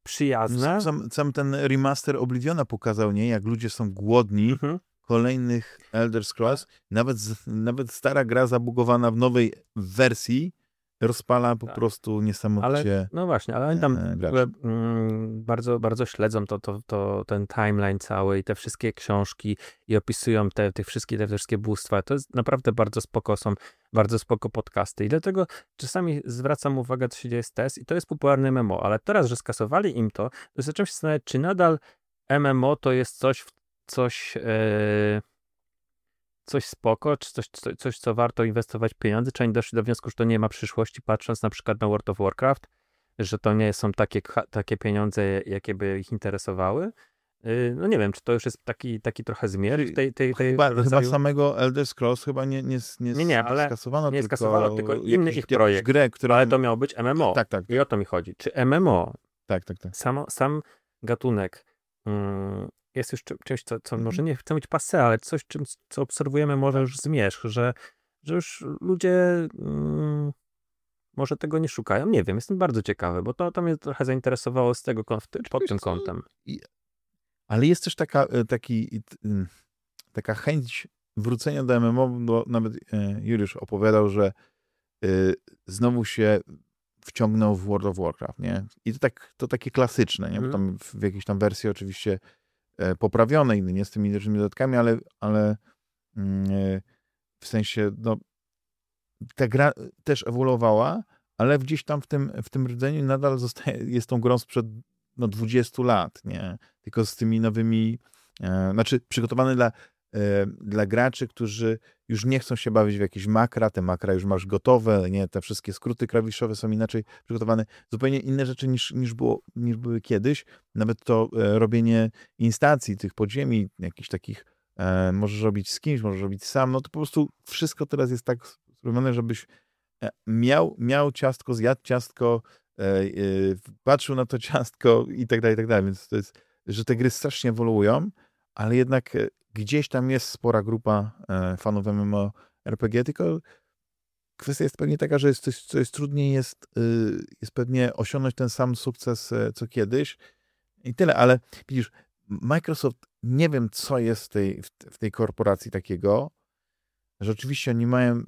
przyjazne. Sam, sam ten remaster Obliviona pokazał, nie? Jak ludzie są głodni Mhm. kolejnych Elder Scrolls. Nawet, nawet stara gra zabugowana w nowej wersji rozpala po Tak. prostu niesamowicie No właśnie, ale oni tam e, ogóle, mm, bardzo, bardzo śledzą to, to, to, ten timeline cały i te wszystkie książki i opisują te, te, wszystkie, te wszystkie bóstwa. To jest naprawdę bardzo spoko, są bardzo spoko podcasty i dlatego czasami zwracam uwagę, co się dzieje z TES i to jest popularny MMO, ale teraz, że skasowali im to, to zacząłem się zastanawiać, czy nadal MMO to jest coś, coś, e, coś spoko, czy coś, co- coś, co warto inwestować pieniądze, czy oni doszli do wniosku, że to nie ma przyszłości, patrząc na przykład na World of Warcraft, że to nie są takie, takie pieniądze, jakie by ich interesowały. Yy, No nie wiem, czy to już jest taki, taki trochę zmier w tej, tej, tej Chyba, chyba rodzaju... samego Elder Scrolls chyba nie, nie, nie, Nie, nie, ale skasowano, nie tylko, skasowano, tylko jakiś- ich projekt. grę, która... Ale to miało być MMO. Tak, tak, I o to mi chodzi. Czy MMO, tak, tak, tak. samo, sam gatunek mm, jest już czym- czymś, co, co Mhm. może nie chcę być passe, ale coś, czym, co obserwujemy może już zmierzch, że, że już ludzie mm, może tego nie szukają. Nie wiem, jestem bardzo ciekawy, bo to, to mnie trochę zainteresowało z tego, pod wiesz tym kątem. Ale jest też taka, e, taki, ym, taka chęć wrócenia do MMO, bo nawet e, Juliusz opowiadał, że y, znowu się wciągnął w World of Warcraft, nie? I to, tak, to takie klasyczne, nie? Bo Mhm. tam w, w jakiejś tam wersji oczywiście e, poprawionej, nie z tymi różnymi dodatkami, ale, ale mm, e, w sensie, no, ta gra też ewoluowała, ale gdzieś tam w tym, w tym rdzeniu nadal zostaje, jest tą grą sprzed no, 20 lat, nie? Tylko z tymi nowymi, e, znaczy przygotowane dla, dla graczy, którzy już nie chcą się bawić w jakieś makra, te makra już masz gotowe, nie? Te wszystkie skróty klawiszowe są inaczej przygotowane, zupełnie inne rzeczy niż, niż, było, niż były kiedyś. Nawet to e, robienie instacji tych podziemi, jakichś takich, e, możesz robić z kimś, możesz robić sam, no to po prostu wszystko teraz jest tak zrobione, żebyś e, miał, miał ciastko, zjadł ciastko, e, e, patrzył na to ciastko i tak dalej, i tak dalej. Więc to jest, że te gry strasznie ewoluują, ale jednak e, gdzieś tam jest spora grupa e, fanów MMORPG, tylko kwestia jest pewnie taka, że jest coś, co jest trudniej jest, y, jest pewnie osiągnąć ten sam sukces e, co kiedyś. I tyle, ale widzisz, Microsoft, nie wiem co jest w tej, w, tej korporacji takiego, że oczywiście oni mają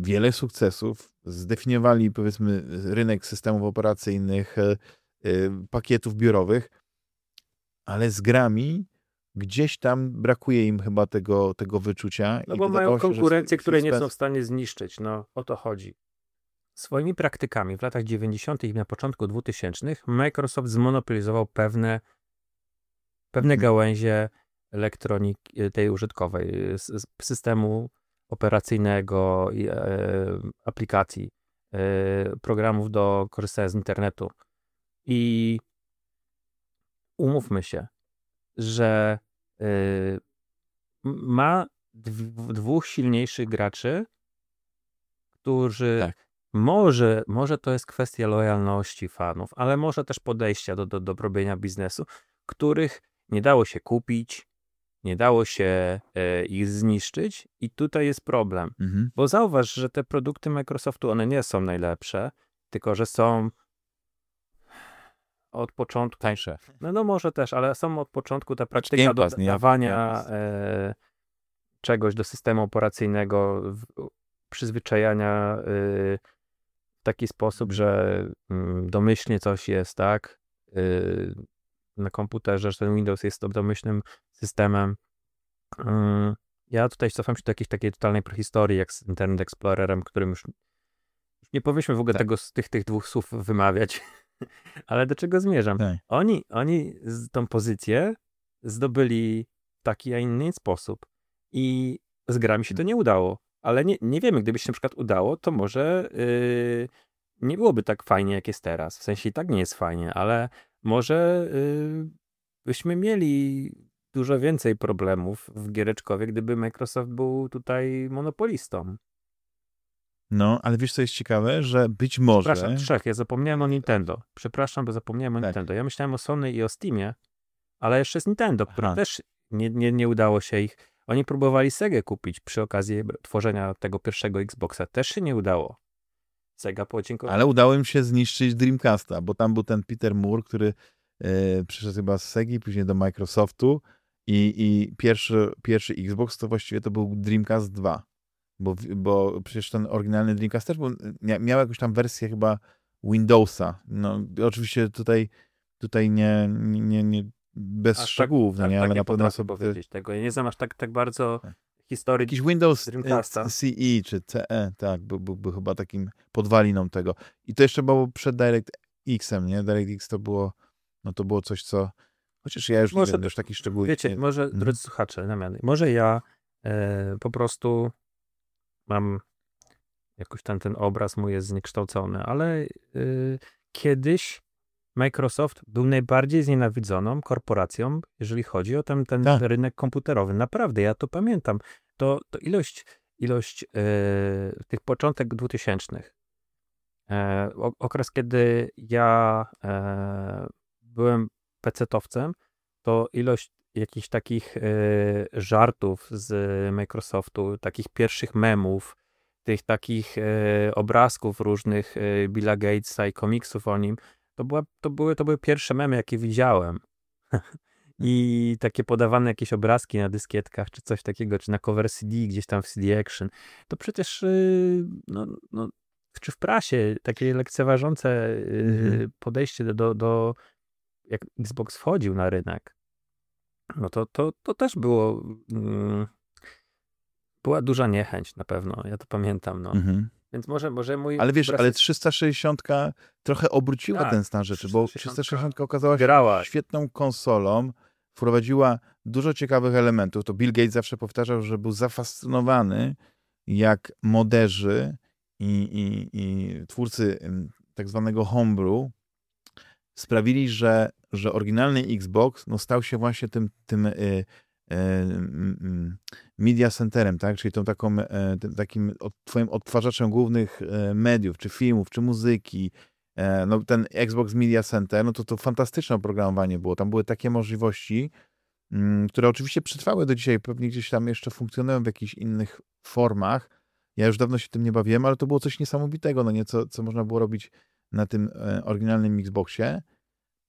wiele sukcesów, zdefiniowali powiedzmy rynek systemów operacyjnych, pakietów biurowych, ale z grami gdzieś tam brakuje im chyba tego, tego wyczucia. No bo mają konkurencję, której nie są w stanie zniszczyć. No, o to chodzi. Swoimi praktykami w latach 90. i na początku 2000 Microsoft zmonopolizował pewne, pewne Mhm. gałęzie elektroniki y, tej użytkowej, s- systemu operacyjnego, i, e, aplikacji, e, programów do korzystania z internetu. I umówmy się, że ma dw- dwóch silniejszych graczy, którzy Tak. może, może to jest kwestia lojalności fanów, ale może też podejścia do, do, do robienia biznesu, których nie dało się kupić, nie dało się e, ich zniszczyć i tutaj jest problem. Mhm. Bo zauważ, że te produkty Microsoftu, one nie są najlepsze, tylko że są od początku Tańsze. no, no może też, ale są od początku ta praktyka Game Pass, nie? dodawania e, czegoś do systemu operacyjnego, w, przyzwyczajania e, w taki sposób, że mm, domyślnie coś jest, tak? E, na komputerze, że ten Windows jest domyślnym systemem. Mm, ja tutaj cofam się do jakiejś takiej totalnej prehistorii, jak z Internet Explorerem, którym już, już nie powinniśmy w ogóle Tak. tego z tych, tych dwóch słów wymawiać. (laughs) (laughs) Ale do czego zmierzam? Tak. Oni, oni tą pozycję zdobyli w taki, a inny sposób. I z grami się to nie udało. Ale nie, nie wiemy, gdyby się na przykład udało, to może yy, nie byłoby tak fajnie, jak jest teraz. W sensie i tak nie jest fajnie, ale może yy, byśmy mieli dużo więcej problemów w giereczkowie, gdyby Microsoft był tutaj monopolistą. No, ale wiesz, co jest ciekawe, że być może... Przepraszam, trzech, ja zapomniałem o Nintendo. Przepraszam, bo zapomniałem o Tak. Nintendo. Ja myślałem o Sony i o Steamie, ale jeszcze jest Nintendo, które też nie, nie, nie udało się ich. Oni próbowali Sega kupić przy okazji tworzenia tego pierwszego Xboxa. Też się nie udało. Sega podziękowała. Ale udało im się zniszczyć Dreamcasta, bo tam był ten Peter Moore, który e, przyszedł chyba z Segi, później do Microsoftu i, i pierwszy, pierwszy Xbox to właściwie to był Dreamcast 2, bo, bo przecież ten oryginalny Dreamcast też był, mia, miał jakąś tam wersję chyba Windowsa. No oczywiście tutaj, tutaj nie, nie, nie, nie bez Aż szczegółów, no tak, nie, tak ale nie na pewno sobie powiedzieć tego. Ja nie znam aż tak, tak bardzo Tak. historii. Jakiś Windows e, Dreamcasta. CE czy CE, tak, był, byłby chyba takim podwaliną tego. I to jeszcze było przed DirectX-em, nie? DirectX to było, no to było coś, co, chociaż ja już Może nie będę już takich szczegółów. Wiecie, nie, może, Mhm. drodzy słuchacze, namiany, może ja e, po prostu mam jakoś tam ten obraz mój jest zniekształcony, ale e, kiedyś Microsoft był najbardziej znienawidzoną korporacją, jeżeli chodzi o ten, ten Tak. rynek komputerowy. Naprawdę, ja to pamiętam. To, to ilość, ilość e, tych początek dwutysięcznych, e, o- okres, kiedy ja e, byłem pecetowcem, to ilość jakichś takich e, żartów z Microsoftu, takich pierwszych memów, tych takich e, obrazków różnych e, Billa Gatesa i komiksów o nim, to, była, to, były, to były pierwsze memy, jakie widziałem. (laughs) I takie podawane jakieś obrazki na dyskietkach, czy coś takiego, czy na cover CD, gdzieś tam w CD Action. To przecież y, no, no, czy w prasie takie lekceważące mhm. podejście do, do, jak Xbox wchodził na rynek, no to, to, to też było mm, była duża niechęć na pewno, ja to pamiętam, no. Mhm. Więc może, może mój... Ale wiesz, ale 360 trochę obróciła tak, ten stan rzeczy, bo 360 okazała się grała. świetną konsolą, wprowadziła dużo ciekawych elementów. To Bill Gates zawsze powtarzał, że był zafascynowany, jak moderzy i, i, i twórcy tak zwanego homebrew sprawili, że, że oryginalny Xbox no, stał się właśnie tym, tym y, E, media centerem, tak? czyli tą taką, e, takim twoim odtwarzaczem głównych e, mediów, czy filmów, czy muzyki, no ten Xbox Media Center, no to to fantastyczne oprogramowanie było. Tam były takie możliwości, mm, które oczywiście przetrwały do dzisiaj, pewnie gdzieś tam jeszcze funkcjonują w jakichś innych formach. Ja już dawno się tym nie bawiłem, ale to było coś niesamowitego, no nie, co, co można było robić na tym oryginalnym Xboxie.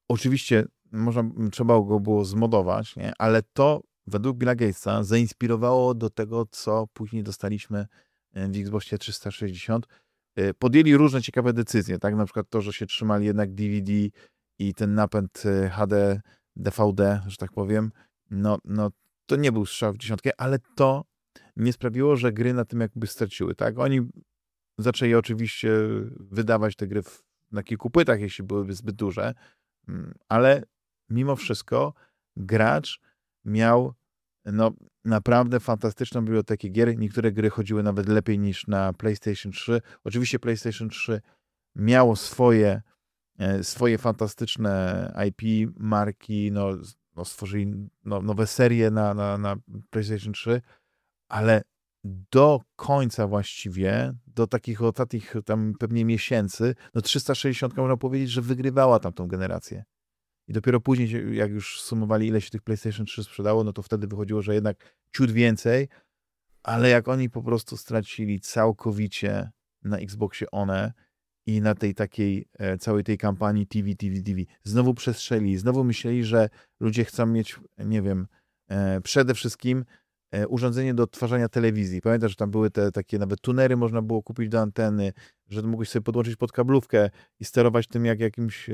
Oczywiście można, trzeba go było zmodować, nie? ale to według Billa Gatesa zainspirowało do tego, co później dostaliśmy e, w Xboxie 360. E, podjęli różne ciekawe decyzje, tak? Na przykład to, że się trzymali jednak DVD i ten napęd HD, e, DVD, że tak powiem. No, no to nie był strzał w dziesiątkę, ale to nie sprawiło, że gry na tym jakby straciły, tak? Oni zaczęli oczywiście wydawać te gry w, na kilku płytach, jeśli byłyby zbyt duże, mm, ale mimo wszystko gracz miał no, naprawdę fantastyczną bibliotekę gier. Niektóre gry chodziły nawet lepiej niż na PlayStation 3. Oczywiście PlayStation 3 miało swoje, e, swoje fantastyczne IP, marki, no, no stworzyli no, nowe serie na, na, na PlayStation 3, ale do końca właściwie, do takich ostatnich tam pewnie miesięcy, no 360 można powiedzieć, że wygrywała tam tą generację. I dopiero później, jak już sumowali, ile się tych PlayStation 3 sprzedało, no to wtedy wychodziło, że jednak ciut więcej, ale jak oni po prostu stracili całkowicie na Xboxie One i na tej takiej e, całej tej kampanii TV, TV, TV, znowu przestrzeli, znowu myśleli, że ludzie chcą mieć, nie wiem, e, przede wszystkim urządzenie do odtwarzania telewizji. Pamiętasz, że tam były te takie nawet tunery można było kupić do anteny, że mogłeś sobie podłączyć pod kablówkę i sterować tym jak jakimś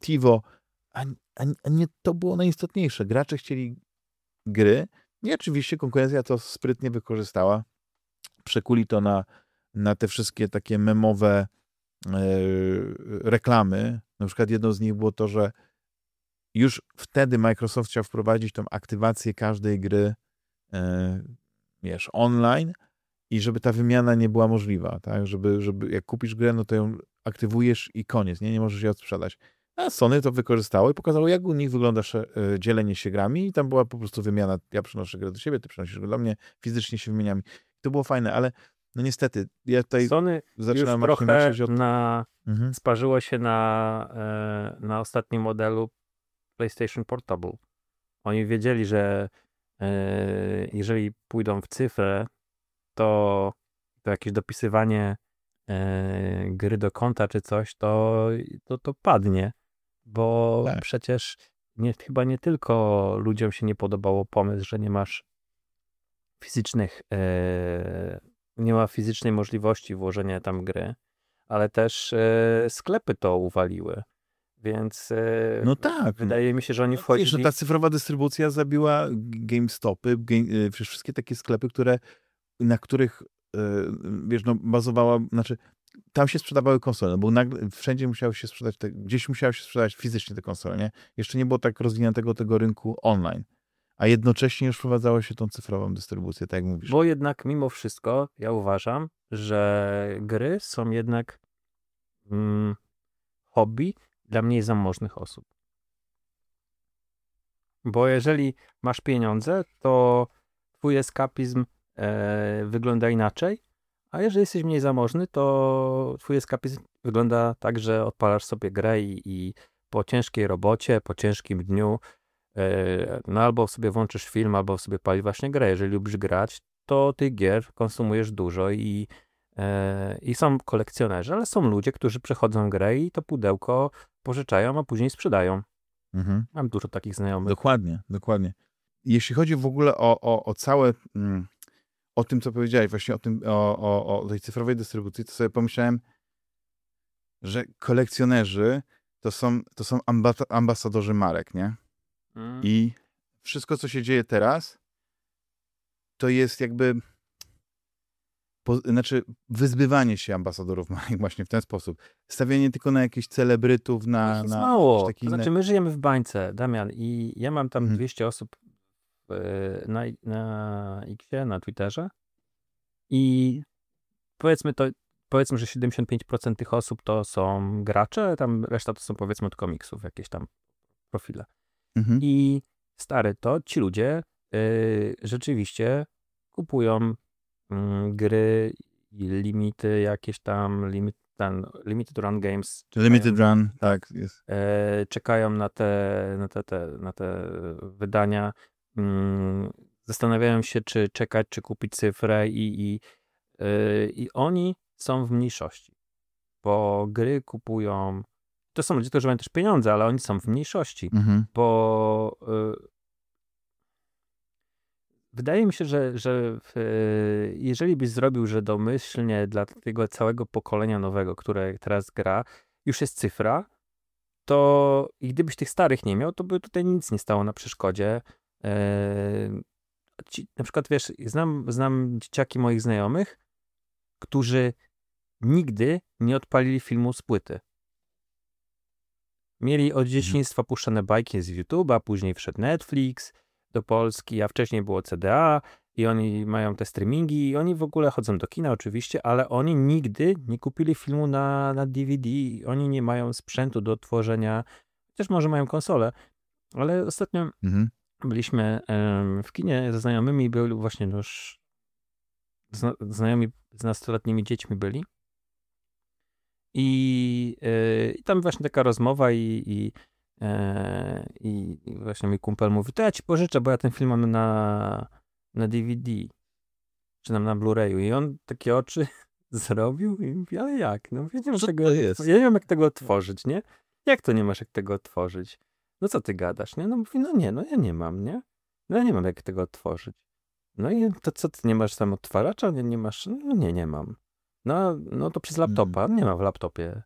TiVo a, a, a nie to było najistotniejsze. Gracze chcieli gry i oczywiście konkurencja to sprytnie wykorzystała. Przekuli to na, na te wszystkie takie memowe e, reklamy. Na przykład jedną z nich było to, że już wtedy Microsoft chciał wprowadzić tą aktywację każdej gry e, wiesz, online i żeby ta wymiana nie była możliwa, tak? Żeby, żeby jak kupisz grę, no to ją aktywujesz i koniec, nie? Nie możesz jej odsprzedać. A Sony to wykorzystało i pokazało, jak u nich wygląda e, dzielenie się grami i tam była po prostu wymiana, ja przynoszę grę do siebie, ty przynosisz grę do mnie, fizycznie się wymieniamy. To było fajne, ale no niestety, ja tutaj Sony zaczynam już trochę od... na, mhm. sparzyło się na, e, na ostatnim modelu PlayStation Portable. Oni wiedzieli, że e, jeżeli pójdą w cyfrę, to, to jakieś dopisywanie gry do konta czy coś, to, to, to padnie bo tak. przecież nie, chyba nie tylko ludziom się nie podobało pomysł, że nie masz fizycznych, e, nie ma fizycznej możliwości włożenia tam gry, ale też e, sklepy to uwaliły. Więc e, no tak. wydaje mi się, że oni no, wchodzili... Wiesz, ta cyfrowa dystrybucja zabiła GameStopy, game, wszystkie takie sklepy, które, na których e, wiesz, no, bazowała, znaczy tam się sprzedawały konsole, no bo nagle, wszędzie musiały się sprzedać, te, gdzieś musiały się sprzedać fizycznie te konsole, nie? Jeszcze nie było tak rozwiniętego tego rynku online, a jednocześnie już wprowadzało się tą cyfrową dystrybucję, tak jak mówisz. Bo jednak mimo wszystko ja uważam, że gry są jednak mm, hobby dla mniej zamożnych osób. Bo jeżeli masz pieniądze, to twój eskapizm e, wygląda inaczej, a jeżeli jesteś mniej zamożny, to twój eskapizm wygląda tak, że odpalasz sobie grę i, i po ciężkiej robocie, po ciężkim dniu, yy, no albo sobie włączysz film, albo sobie pali właśnie grę. Jeżeli lubisz grać, to tych gier konsumujesz dużo i, i są kolekcjonerzy, ale są ludzie, którzy przechodzą grę i to pudełko pożyczają, a później sprzedają. Mhm. Mam dużo takich znajomych. Dokładnie, dokładnie. Jeśli chodzi w ogóle o, o, o całe... Mm o tym, co powiedziałeś, właśnie o, tym, o, o, o tej cyfrowej dystrybucji, to sobie pomyślałem, że kolekcjonerzy to są, to są ambasadorzy marek, nie? Mm. I wszystko, co się dzieje teraz, to jest jakby po, znaczy wyzbywanie się ambasadorów (laughs) właśnie w ten sposób. Stawianie tylko na jakichś celebrytów, na... jest na mało. To znaczy my żyjemy w bańce, Damian, i ja mam tam hmm. 200 osób na, na Xie, na Twitterze i powiedzmy to, powiedzmy, że 75% tych osób to są gracze, tam reszta to są powiedzmy od komiksów, jakieś tam profile. Mhm. I stary, to ci ludzie y, rzeczywiście kupują gry i limity jakieś tam, limit, ten, Limited Run Games. Limited Run, tak. Jest. Y, czekają na te, na te, te, na te wydania. Mm, zastanawiają się, czy czekać, czy kupić cyfrę i, i, i oni są w mniejszości, bo gry kupują. To są ludzie, którzy mają też pieniądze, ale oni są w mniejszości, mhm. bo y, wydaje mi się, że, że y, jeżeli byś zrobił, że domyślnie dla tego całego pokolenia nowego, które teraz gra, już jest cyfra, to i gdybyś tych starych nie miał, to by tutaj nic nie stało na przeszkodzie. Y, ci, na przykład, wiesz, znam, znam dzieciaki moich znajomych, którzy nigdy nie odpalili filmu z płyty. Mieli od mhm. dzieciństwa puszczane bajki z YouTube'a, później wszedł Netflix do Polski, a wcześniej było CDA i oni mają te streamingi i oni w ogóle chodzą do kina oczywiście, ale oni nigdy nie kupili filmu na, na DVD, oni nie mają sprzętu do tworzenia, chociaż może mają konsolę, ale ostatnio mhm. byliśmy w kinie ze znajomymi, byli właśnie już zna, znajomi z nastoletnimi dziećmi byli i, yy, i tam właśnie taka rozmowa i, i, i, właśnie mój kumpel mówi, to ja ci pożyczę, bo ja ten film mam na, na DVD, czy nam na Blu-rayu. I on takie oczy (laughs) zrobił i mówi, ale jak? No, ja nie, mam tego, jest? ja nie wiem, jak tego otworzyć, nie? Jak to nie masz jak tego otworzyć? No co ty gadasz, nie? No mówi, no nie, no ja nie mam, nie? No ja nie mam jak tego otworzyć. No i to co, ty nie masz tam odtwarzacza? Nie, nie masz? No nie, nie mam. No, no to przez laptopa. Mm. Nie ma w laptopie.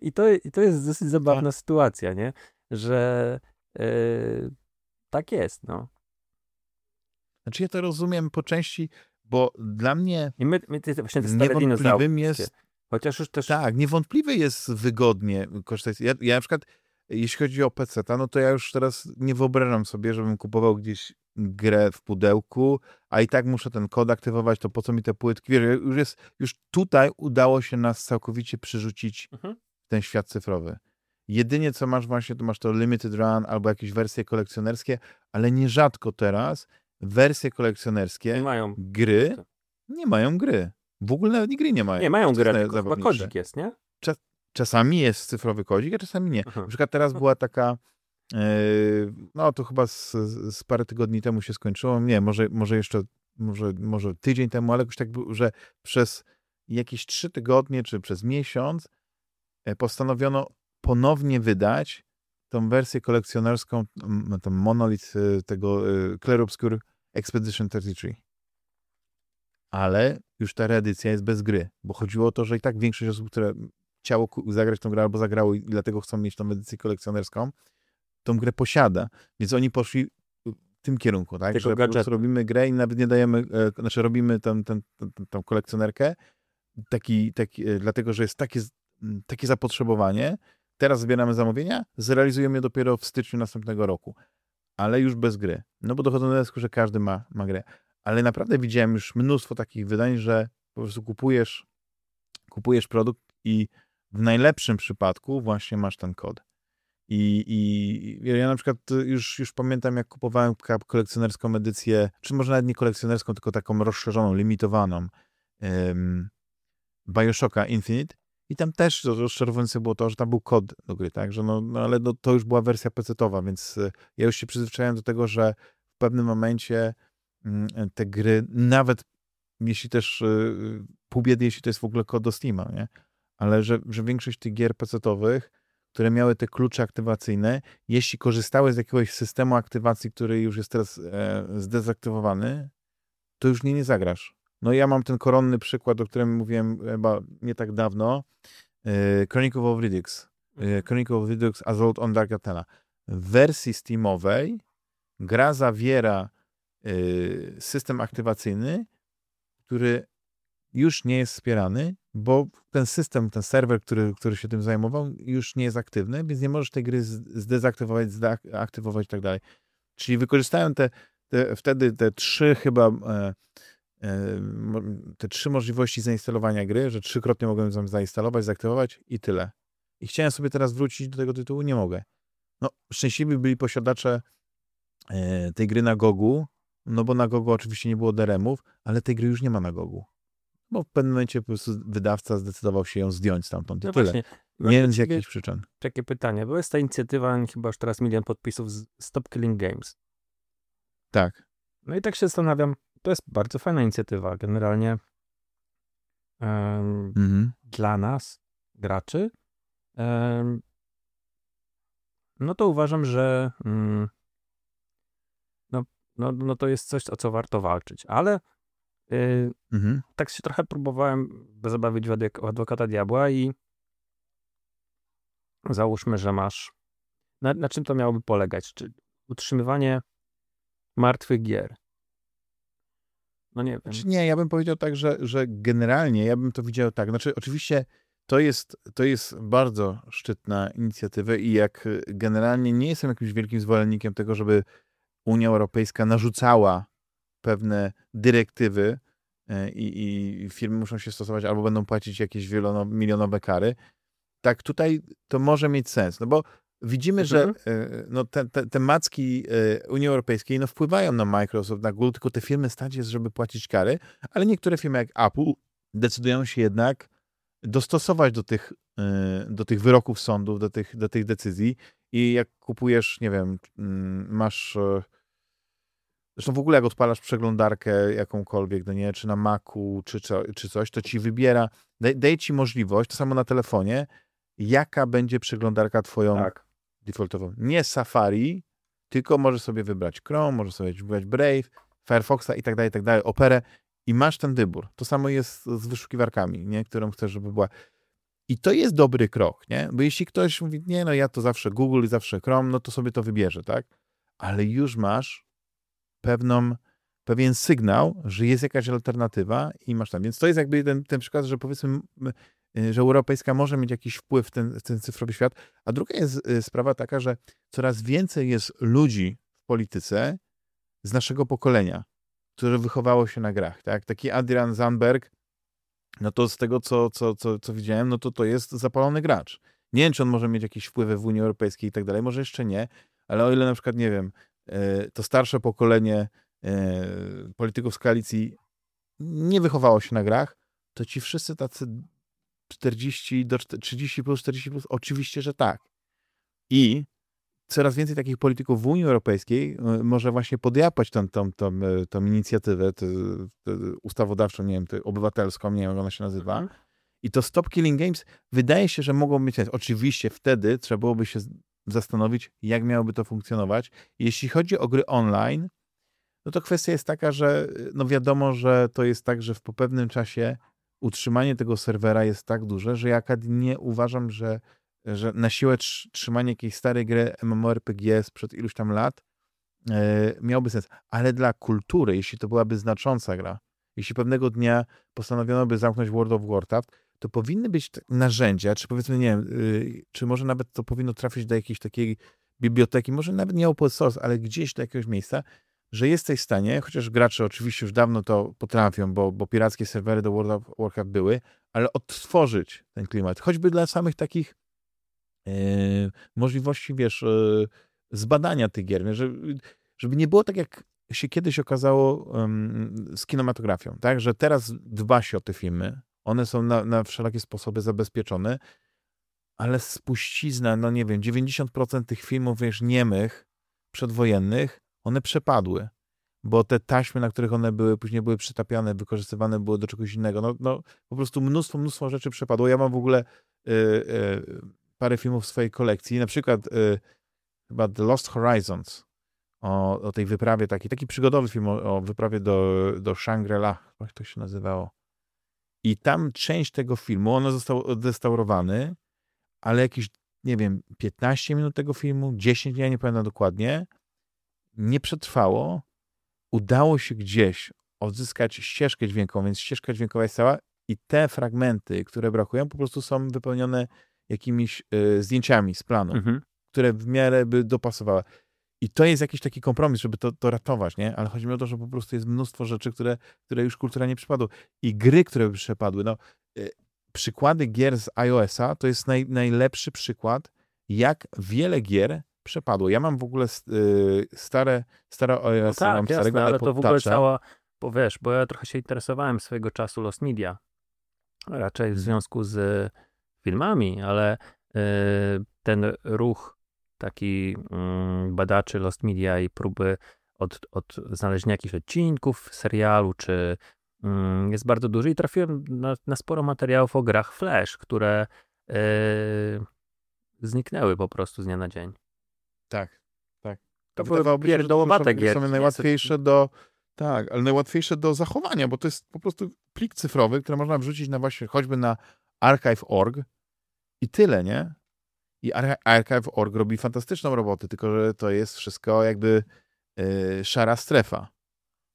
I to, i to jest dosyć zabawna sytuacja, nie? Że yy, tak jest, no. Znaczy ja to rozumiem po części, bo dla mnie I my, my właśnie te niewątpliwym jest... Chociaż już też... Tak, niewątpliwie jest wygodnie korzystać. Ja, ja na przykład, jeśli chodzi o PC, no to ja już teraz nie wyobrażam sobie, żebym kupował gdzieś grę w pudełku, a i tak muszę ten kod aktywować, to po co mi te płytki? Wiesz, już, jest, już tutaj udało się nas całkowicie przerzucić mhm. Ten świat cyfrowy. Jedynie co masz właśnie, to masz to limited run albo jakieś wersje kolekcjonerskie, ale nierzadko teraz wersje kolekcjonerskie nie mają. gry nie mają gry. W ogóle nawet gry nie mają. Nie mają gry, tylko chyba kodzik jest, nie? Czas, czasami jest cyfrowy kodzik, a czasami nie. Mhm. Na przykład teraz była taka Yy, no to chyba z, z parę tygodni temu się skończyło. Nie, może, może jeszcze, może, może tydzień temu, ale jakoś tak, że przez jakieś trzy tygodnie, czy przez miesiąc e, postanowiono ponownie wydać tą wersję kolekcjonerską, tą monolith e, tego e, Clair Obscure Expedition 33. Ale już ta reedycja jest bez gry, bo chodziło o to, że i tak większość osób, które chciało zagrać tą grę albo zagrało i dlatego chcą mieć tą edycję kolekcjonerską, tą grę posiada. Więc oni poszli w tym kierunku, tak? Tego że po prostu robimy grę i nawet nie dajemy, e, znaczy robimy tą kolekcjonerkę taki, taki, e, dlatego, że jest takie, takie zapotrzebowanie. Teraz zbieramy zamówienia, zrealizujemy je dopiero w styczniu następnego roku. Ale już bez gry. No bo dochodzą do wniosku, że każdy ma, ma grę. Ale naprawdę widziałem już mnóstwo takich wydań, że po prostu kupujesz, kupujesz produkt i w najlepszym przypadku właśnie masz ten kod. I, I ja na przykład już, już pamiętam, jak kupowałem kolekcjonerską edycję, czy może nawet nie kolekcjonerską, tylko taką rozszerzoną, limitowaną um, Bioshocka Infinite. I tam też rozczarowujące było to, że tam był kod do gry, tak? Że no, no ale no, to już była wersja PC-towa, więc e, ja już się przyzwyczaiłem do tego, że w pewnym momencie mm, te gry, nawet jeśli też y, pół biedy, jeśli to jest w ogóle kod do Steama, nie? Ale że, że większość tych gier PC-towych które miały te klucze aktywacyjne, jeśli korzystały z jakiegoś systemu aktywacji, który już jest teraz e, zdezaktywowany, to już nie, nie zagrasz. No ja mam ten koronny przykład, o którym mówiłem chyba nie tak dawno, e, Chronicle of Riddix, e, Chronicle of Riddix Assault on Dark Athena. W wersji Steamowej gra zawiera e, system aktywacyjny, który już nie jest wspierany, bo ten system, ten serwer, który, który się tym zajmował, już nie jest aktywny, więc nie możesz tej gry zdezaktywować, zdeaktywować i tak dalej. Czyli wykorzystają te, te, wtedy te trzy chyba e, e, te trzy możliwości zainstalowania gry, że trzykrotnie mogłem ją zainstalować, zaaktywować i tyle. I chciałem sobie teraz wrócić do tego tytułu, nie mogę. No, szczęśliwi byli posiadacze e, tej gry na Gogu, no bo na Gogu oczywiście nie było DRM-ów, ale tej gry już nie ma na Gogu. Bo w pewnym momencie po prostu wydawca zdecydował się ją zdjąć stamtąd i no tyle. Właśnie. Nie z jakichś przyczyn. Takie pytanie, bo jest ta inicjatywa, chyba już teraz milion podpisów z Stop Killing Games. Tak. No i tak się zastanawiam, to jest bardzo fajna inicjatywa. Generalnie um, mhm. dla nas, graczy, um, no to uważam, że um, no, no, no to jest coś, o co warto walczyć. Ale yy, mhm. tak się trochę próbowałem zabawić w adwokata diabła i załóżmy, że masz. Na, na czym to miałoby polegać? Czy utrzymywanie martwych gier? No nie wiem. Znaczy nie, ja bym powiedział tak, że, że generalnie ja bym to widział tak. Znaczy, oczywiście to jest, to jest bardzo szczytna inicjatywa i jak generalnie nie jestem jakimś wielkim zwolennikiem tego, żeby Unia Europejska narzucała pewne dyrektywy e, i, i firmy muszą się stosować albo będą płacić jakieś wielomilionowe kary, tak tutaj to może mieć sens, no bo widzimy, mhm. że e, no, te, te, te macki e, Unii Europejskiej no, wpływają na Microsoft, na Google, tylko te firmy stać jest, żeby płacić kary, ale niektóre firmy jak Apple decydują się jednak dostosować do tych, e, do tych wyroków sądów, do tych, do tych decyzji i jak kupujesz, nie wiem, mm, masz Zresztą w ogóle jak odpalasz przeglądarkę jakąkolwiek, no nie, czy na Macu, czy, czy coś, to ci wybiera, daje ci możliwość, to samo na telefonie, jaka będzie przeglądarka twoją tak. Defaultową. Nie Safari, tylko możesz sobie wybrać Chrome, możesz sobie wybrać Brave, Firefoxa i tak dalej, i tak dalej, Operę i masz ten wybór. To samo jest z wyszukiwarkami, nie? którą chcesz, żeby była. I to jest dobry krok, nie? Bo jeśli ktoś mówi, nie, no ja to zawsze Google i zawsze Chrome, no to sobie to wybierze, tak? Ale już masz pewną, pewien sygnał, że jest jakaś alternatywa i masz tam. Więc to jest jakby ten, ten przykład, że powiedzmy że Europejska może mieć jakiś wpływ w ten, ten cyfrowy świat. A druga jest y, sprawa taka, że coraz więcej jest ludzi w polityce z naszego pokolenia, które wychowało się na grach. Tak? Taki Adrian Zandberg, no to z tego, co, co, co, co widziałem, no to to jest zapalony gracz. Nie wiem, czy on może mieć jakieś wpływy w Unii Europejskiej i tak dalej, może jeszcze nie, ale o ile na przykład, nie wiem, y, to starsze pokolenie polityków z koalicji nie wychowało się na grach, to ci wszyscy tacy 40 do 30 plus, 40 plus? Oczywiście, że tak. I coraz więcej takich polityków w Unii Europejskiej e, może właśnie podjapać tą, tą, tą, e, tą inicjatywę tę ustawodawczą, nie wiem, obywatelską, nie wiem, jak ona się nazywa. Mhm. I to Stop Killing Games wydaje się, że mogą mieć sens. Oczywiście wtedy trzeba byłoby się zastanowić, jak miałoby to funkcjonować. Jeśli chodzi o gry online, no to kwestia jest taka, że no wiadomo, że to jest tak, że w po pewnym czasie utrzymanie tego serwera jest tak duże, że ja nie uważam, że, że na siłę trzymanie jakiejś starej gry MMORPG sprzed iluś tam lat e, miałby sens. Ale dla kultury, jeśli to byłaby znacząca gra, jeśli pewnego dnia postanowiono by zamknąć World of Warcraft, to powinny być narzędzia, czy powiedzmy, nie wiem, y, czy może nawet to powinno trafić do jakiejś takiej biblioteki, może nawet nie open source, ale gdzieś do jakiegoś miejsca, że jesteś w stanie, chociaż gracze oczywiście już dawno to potrafią, bo, bo pirackie serwery do World of Warcraft były, ale odtworzyć ten klimat, choćby dla samych takich yy, możliwości, wiesz, yy, zbadania tych gier, żeby, żeby nie było tak, jak się kiedyś okazało z kinematografią, tak, że teraz dba się o te filmy, one są na, na wszelakie sposoby zabezpieczone, ale spuścizna, no nie wiem, 90% tych filmów, wiesz, niemych, przedwojennych, one przepadły, bo te taśmy, na których one były, później były przytapiane, wykorzystywane było do czegoś innego. No, no po prostu mnóstwo, mnóstwo rzeczy przepadło. Ja mam w ogóle y, y, parę filmów w swojej kolekcji, na przykład y, chyba The Lost Horizons, o, o tej wyprawie, taki, taki przygodowy film o, o wyprawie do, do Shangri-La, jak to się nazywało. I tam część tego filmu, on został odrestaurowany, ale jakieś, nie wiem, 15 minut tego filmu, 10, ja nie pamiętam dokładnie, nie przetrwało. Udało się gdzieś odzyskać ścieżkę dźwiękową, więc ścieżka dźwiękowa jest cała i te fragmenty, które brakują, po prostu są wypełnione jakimiś y, zdjęciami z planu, mhm. które w miarę by dopasowały. I to jest jakiś taki kompromis, żeby to, to ratować, nie? Ale chodzi mi o to, że po prostu jest mnóstwo rzeczy, które, które już kulturalnie przypadły. I gry, które by przepadły. No, y, przykłady gier z iOS-a to jest naj, najlepszy przykład, jak wiele gier przepadło. Ja mam w ogóle y, stare, stare iOS, no tak, mam jasne, starego ale to w ogóle cała, bo wiesz, bo ja trochę się interesowałem swojego czasu Lost Media, raczej w mhm. związku z filmami, ale y, ten ruch taki mm, badaczy Lost Media i próby od, od znalezienia jakichś odcinków serialu, czy mm, jest bardzo duży i trafiłem na, na sporo materiałów o grach Flash, które yy, zniknęły po prostu z dnia na dzień. Tak, tak. To były pierdołowate gier. Są najłatwiejsze do, tak, ale najłatwiejsze do zachowania, bo to jest po prostu plik cyfrowy, który można wrzucić na właśnie choćby na archive.org i tyle, nie? I Archive.org robi fantastyczną robotę, tylko że to jest wszystko jakby yy, szara strefa,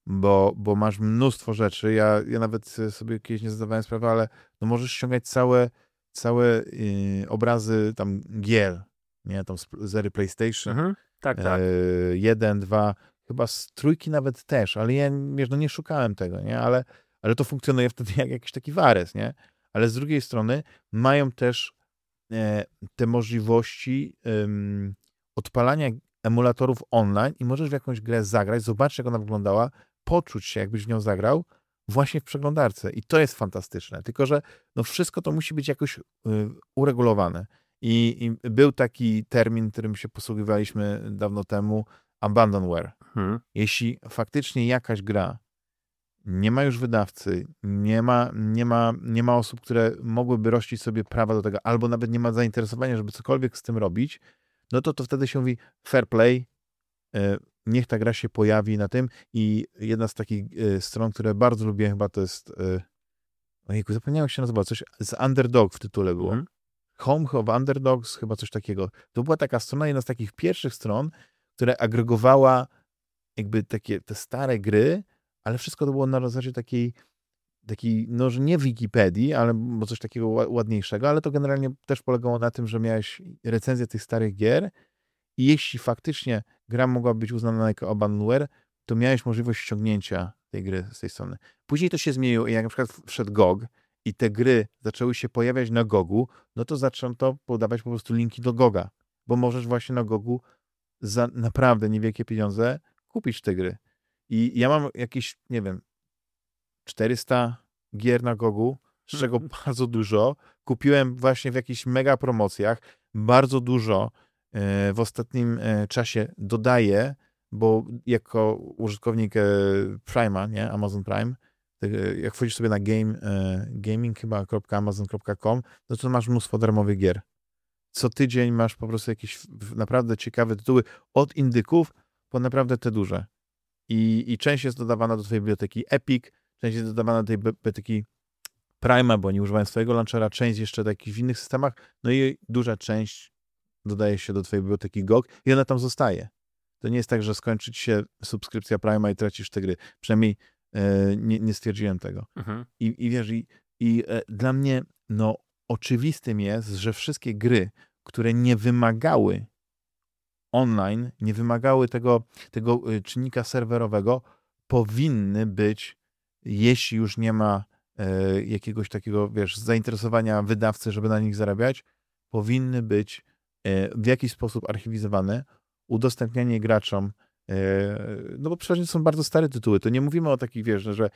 bo, bo masz mnóstwo rzeczy. Ja, ja nawet sobie kiedyś nie zadawałem sprawy, ale no możesz ściągać całe, całe yy, obrazy tam gier, nie, tam z ery PlayStation. Mhm. Tak, tak. Yy, jeden, dwa, chyba z trójki nawet też, ale ja wiesz, no nie szukałem tego, nie, ale, ale to funkcjonuje wtedy jak jakiś taki wares, nie? Ale z drugiej strony mają też E, te możliwości um, odpalania emulatorów online i możesz w jakąś grę zagrać, zobaczyć jak ona wyglądała, poczuć się jakbyś w nią zagrał właśnie w przeglądarce i to jest fantastyczne, tylko że no wszystko to musi być jakoś y, uregulowane I, I, był taki termin, którym się posługiwaliśmy dawno temu, abandonware. Hmm. Jeśli faktycznie jakaś gra nie ma już wydawcy, nie ma, nie ma, nie ma osób, które mogłyby rościć sobie prawa do tego, albo nawet nie ma zainteresowania, żeby cokolwiek z tym robić, no to, to wtedy się mówi fair play, e, niech ta gra się pojawi na tym i jedna z takich e, stron, które bardzo lubię chyba to jest e, ojejku, zapomniałem jak się nazywa, coś z Underdog w tytule było. Mm. Home of Underdogs, chyba coś takiego. To była taka strona, jedna z takich pierwszych stron, która agregowała jakby takie te stare gry, ale wszystko to było na zasadzie takiej, takiej no, że nie Wikipedii, ale bo coś takiego ładniejszego, ale to generalnie też polegało na tym, że miałeś recenzję tych starych gier i jeśli faktycznie gra mogła być uznana jako abandonware, to miałeś możliwość ściągnięcia tej gry z tej strony. Później to się zmieniło i jak na przykład wszedł GOG i te gry zaczęły się pojawiać na GOGu, no to zaczęto podawać po prostu linki do GOGa, bo możesz właśnie na GOGu za naprawdę niewielkie pieniądze kupić te gry. I ja mam jakieś, nie wiem, 400 gier na Gogu, z czego (laughs) bardzo dużo kupiłem właśnie w jakichś mega promocjach. Bardzo dużo e, w ostatnim e, czasie dodaję, bo jako użytkownik e, Prime'a, nie, Amazon Prime, jak wchodzisz sobie na game, gaming chyba.amazon.com, no to masz mnóstwo darmowych gier. Co tydzień masz po prostu jakieś naprawdę ciekawe tytuły od indyków po naprawdę te duże. I, I część jest dodawana do twojej biblioteki Epic, część jest dodawana do tej biblioteki Prima, bo nie używają swojego launchera, część jeszcze do jakichś innych systemach, no i duża część dodaje się do twojej biblioteki GOG i ona tam zostaje. To nie jest tak, że skończy ci się subskrypcja Prima i tracisz te gry. Przynajmniej e, nie, nie, stwierdziłem tego. Mhm. I, I wiesz, i, i e, dla mnie no oczywistym jest, że wszystkie gry, które nie wymagały online nie wymagały tego, tego y, czynnika serwerowego, powinny być, jeśli już nie ma e, jakiegoś takiego, wiesz, zainteresowania wydawcy, żeby na nich zarabiać, powinny być e, w jakiś sposób archiwizowane, udostępnianie graczom, e, no bo przecież są bardzo stare tytuły, to nie mówimy o takich, wiesz, że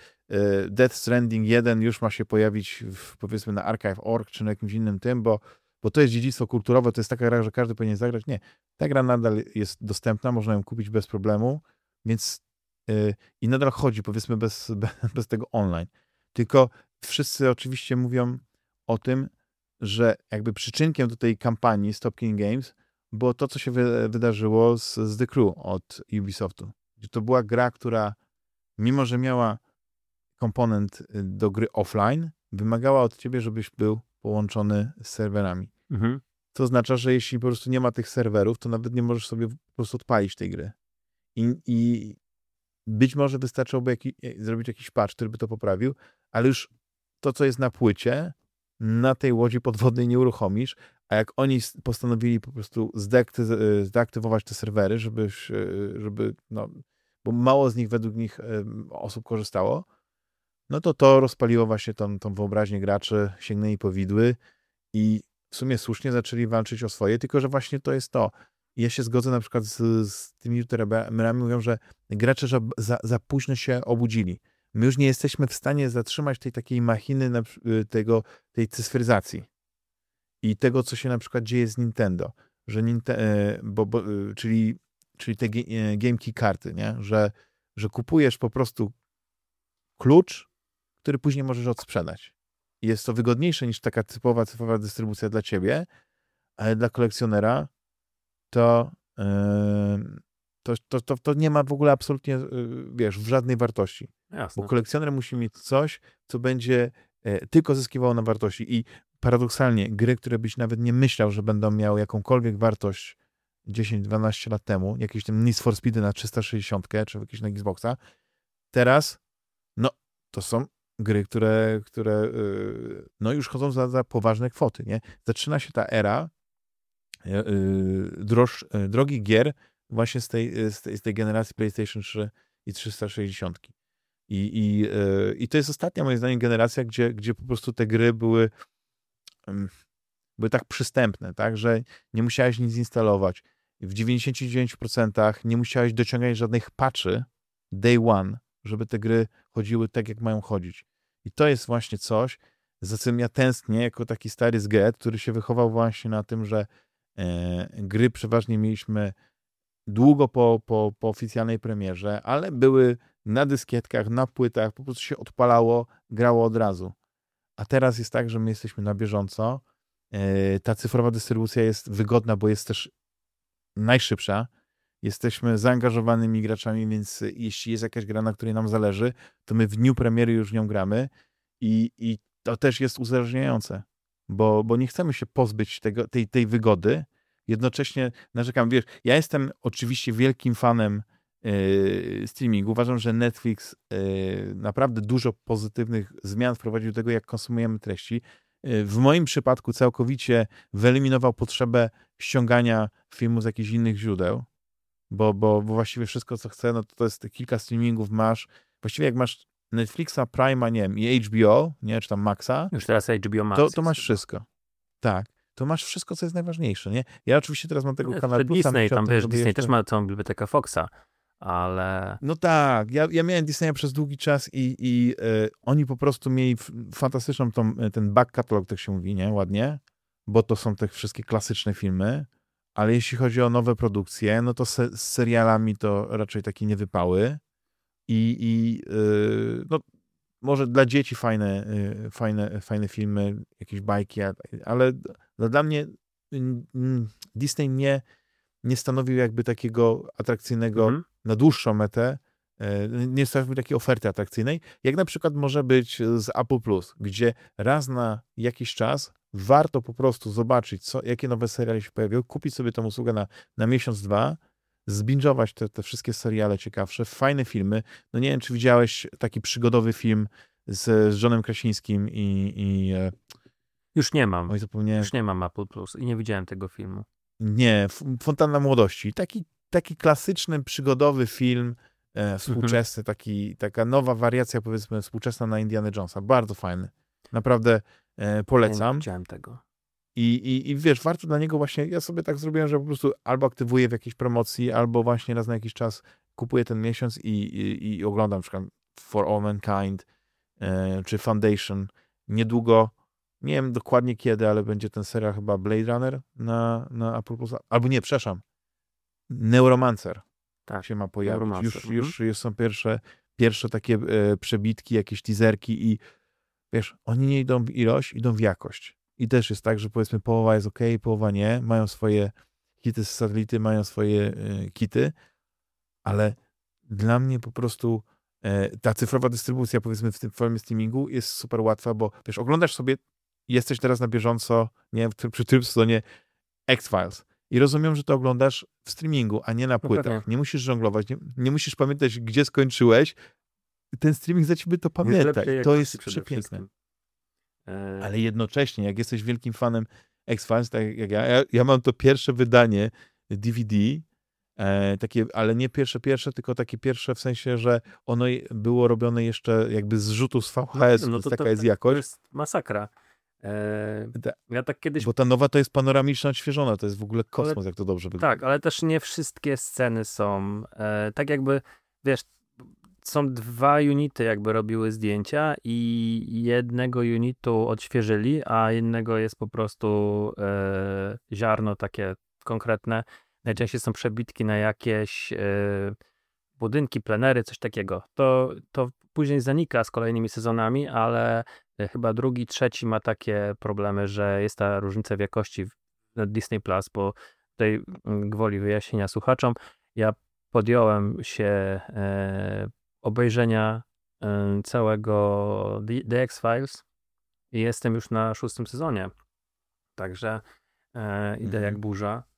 Death Stranding 1 już ma się pojawić w, powiedzmy na Archive.org czy na jakimś innym tym, bo bo to jest dziedzictwo kulturowe, to jest taka gra, że każdy powinien zagrać. Nie, ta gra nadal jest dostępna, można ją kupić bez problemu, więc yy, i nadal chodzi, powiedzmy, bez, (laughs) bez tego online. Tylko wszyscy oczywiście mówią o tym, że jakby przyczynkiem do tej kampanii Stop Killing Games było to, co się wy, wydarzyło z, z The Crew od Ubisoftu. To była gra, która mimo, że miała komponent y, do gry offline, wymagała od ciebie, żebyś był połączony z serwerami. Mhm. To oznacza, że jeśli po prostu nie ma tych serwerów, to nawet nie możesz sobie po prostu odpalić tej gry. I, i być może wystarczyłoby jaki, e, zrobić jakiś patch, który by to poprawił, ale już to, co jest na płycie, na tej łodzi podwodnej nie uruchomisz, a jak oni postanowili po prostu zdeakty- zdeaktywować te serwery, żeby, żeby no, bo mało z nich według nich osób korzystało, no to to rozpaliło właśnie tą, tą wyobraźnię graczy, sięgnęli po widły i w sumie słusznie zaczęli walczyć o swoje, tylko że właśnie to jest to. Ja się zgodzę na przykład z, z tymi youtuberami, mówią, że gracze za, za późno się obudzili. My już nie jesteśmy w stanie zatrzymać tej takiej machiny na, y, tego, tej cyfryzacji i tego, co się na przykład dzieje z Nintendo, że Ninte, e, bo, bo, y, czyli, czyli te e, GameKey karty, nie? Że, że kupujesz po prostu klucz, który później możesz odsprzedać. Jest to wygodniejsze niż taka typowa cyfrowa dystrybucja dla ciebie, ale dla kolekcjonera to, to, to, to, to nie ma w ogóle absolutnie, y, wiesz, w żadnej wartości. Jasne. Bo kolekcjoner musi mieć coś, co będzie e, tylko zyskiwało na wartości. I paradoksalnie, gry, które byś nawet nie myślał, że będą miały jakąkolwiek wartość 10-12 lat temu, jakieś tam Need for Speedy na 360 czy jakieś na Xboxa, teraz, no, to są gry, które, które y, no już chodzą za, za poważne kwoty, nie? Zaczyna się ta era e, y, droż, e, drogich gier właśnie z tej, z tej, z tej generacji PlayStation 3 i 360. I, i, I to jest ostatnia, moim zdaniem, generacja, gdzie, gdzie po prostu te gry były, były tak przystępne, tak, że nie musiałeś nic instalować. W 99% nie musiałeś dociągać żadnych patchy day one, żeby te gry chodziły tak, jak mają chodzić. I to jest właśnie coś, za czym ja tęsknię jako taki stary zget, który się wychował właśnie na tym, że e, gry przeważnie mieliśmy długo po, po, po oficjalnej premierze, ale były na dyskietkach, na płytach, po prostu się odpalało, grało od razu. A teraz jest tak, że my jesteśmy na bieżąco. E, ta cyfrowa dystrybucja jest wygodna, bo jest też najszybsza. Jesteśmy zaangażowanymi graczami, więc jeśli jest jakaś gra, na której nam zależy, to my w dniu premiery już nią gramy i, i to też jest uzależniające, bo, bo nie chcemy się pozbyć tego, tej, tej wygody. Jednocześnie narzekam, wiesz, ja jestem oczywiście wielkim fanem streaming. Uważam, że Netflix e, naprawdę dużo pozytywnych zmian wprowadził do tego, jak konsumujemy treści. E, w moim przypadku całkowicie wyeliminował potrzebę ściągania filmu z jakichś innych źródeł, bo, bo, bo właściwie wszystko, co chcę, no to, to jest kilka streamingów masz. Właściwie jak masz Netflixa, Prime'a, nie wiem, i HBO, nie, czy tam Maxa. Już teraz HBO Max. To, to masz wszystko. Tak. To masz wszystko, co jest najważniejsze, nie? Ja oczywiście teraz mam tego kanału. Disney, tam wiesz, Disney jeszcze... też ma całą bibliotekę Foxa ale... No tak, ja, ja miałem Disneya przez długi czas i, i y, oni po prostu mieli fantastyczną tą, e, ten back catalog, tak się mówi, nie? Ładnie, bo to są te wszystkie klasyczne filmy, ale jeśli chodzi o nowe produkcje, no to se, z serialami to raczej takie nie wypały i, i y, no, może dla dzieci fajne, y, fajne, fajne filmy, jakieś bajki, ale dla mnie Disney nie, nie stanowił jakby takiego atrakcyjnego mhm na dłuższą metę e, nie stawimy takiej oferty atrakcyjnej, jak na przykład może być z Apple Plus, gdzie raz na jakiś czas warto po prostu zobaczyć, co, jakie nowe seriale się pojawią, kupić sobie tą usługę na, na miesiąc, dwa, zbingować te, te wszystkie seriale ciekawsze, fajne filmy. No nie wiem, czy widziałeś taki przygodowy film z, z Johnem Krasińskim i, i e, już nie mam. Oj, zapomniałem. Już nie mam Apple Plus i nie widziałem tego filmu. Nie, Fontanna Młodości. Taki taki klasyczny, przygodowy film e, mhm. współczesny, taki, taka nowa wariacja, powiedzmy, współczesna na Indiana Jonesa. Bardzo fajny. Naprawdę e, polecam. Nie widziałem tego. I, i, I wiesz, warto dla niego właśnie, ja sobie tak zrobiłem, że po prostu albo aktywuję w jakiejś promocji, albo właśnie raz na jakiś czas kupuję ten miesiąc i, i, i oglądam na przykład For All Mankind e, czy Foundation. Niedługo, nie wiem dokładnie kiedy, ale będzie ten serial chyba Blade Runner na, na Apple Plus. Albo nie, przepraszam, Neuromancer tak, się ma pojawić. Już, mhm. już są pierwsze, pierwsze takie e, przebitki, jakieś teaserki i wiesz, oni nie idą w ilość, idą w jakość. I też jest tak, że powiedzmy połowa jest ok, połowa nie, mają swoje hity z satelity, mają swoje e, kity, ale dla mnie po prostu e, ta cyfrowa dystrybucja, powiedzmy, w tym formie streamingu jest super łatwa, bo wiesz, oglądasz sobie, jesteś teraz na bieżąco, nie, przy tym sezonie X-Files i rozumiem, że to oglądasz w streamingu, a nie na płytach. Dokładnie. Nie musisz żonglować, nie, nie musisz pamiętać, gdzie skończyłeś. Ten streaming za ciebie to pamięta. To jest przepiękne. E, Ale jednocześnie, jak jesteś wielkim fanem X-Files, tak jak ja, ja, ja mam to pierwsze wydanie DVD, e, takie, ale nie pierwsze, pierwsze, tylko takie pierwsze w sensie, że ono było robione jeszcze jakby z rzutu z VHS, no więc to- taka to- jest to jakość. jest masakra. E, Ta- ja tak kiedyś Bo ta nowa to jest panoramiczna, odświeżona, to jest w ogóle kosmos, jak to dobrze wygląda. Tak, ale też nie wszystkie sceny są. E, tak jakby, wiesz, są dwa unity jakby robiły zdjęcia i jednego unitu odświeżyli, a innego jest po prostu e, ziarno takie konkretne. Najczęściej są przebitki na jakieś e, budynki, plenery, coś takiego. To, to później zanika z kolejnymi sezonami, ale e, chyba drugi, trzeci ma takie problemy, że jest ta różnica w jakości na Disney Plus, bo tutaj mm, gwoli wyjaśnienia słuchaczom, ja podjąłem się e, obejrzenia e, całego The, X-Files i jestem już na szóstym sezonie. Także e, idę Mhm. jak burza e,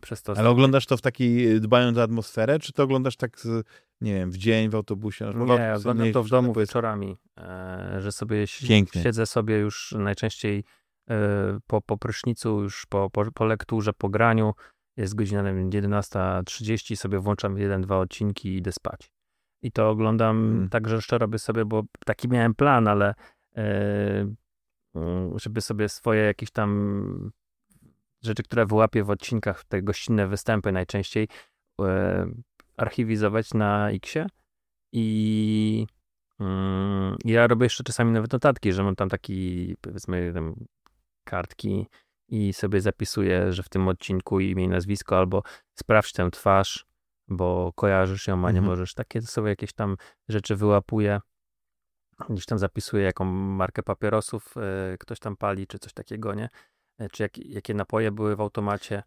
przez to. Ale oglądasz to w takiej, dbając o atmosferę, czy to oglądasz tak, z, nie wiem, w dzień, w autobusie? No, w Nie, autobusie oglądam nie- to w domu powiedz- wieczorami, e, że sobie Pięknie. siedzę sobie już najczęściej e, po, po prysznicu, już po, po, po lekturze, po graniu. Jest godzina nie wiem, 11.30, sobie włączam jeden, dwa odcinki i idę spać. I to oglądam Mm. tak, że jeszcze robię sobie, bo taki miałem plan, ale e, żeby sobie swoje jakieś tam rzeczy, które wyłapię w odcinkach, te gościnne występy najczęściej e, archiwizować na Xie i mm, ja robię jeszcze czasami nawet notatki, że mam tam taki, powiedzmy, tam kartki i sobie zapisuję, że w tym odcinku imię i nazwisko, albo sprawdź tę twarz, bo kojarzysz ją, a nie Mhm. możesz. Takie sobie jakieś tam rzeczy wyłapuję. Gdzieś tam zapisuję, jaką markę papierosów e, ktoś tam pali, czy coś takiego, nie? E, Czy jak, jakie napoje były w automacie.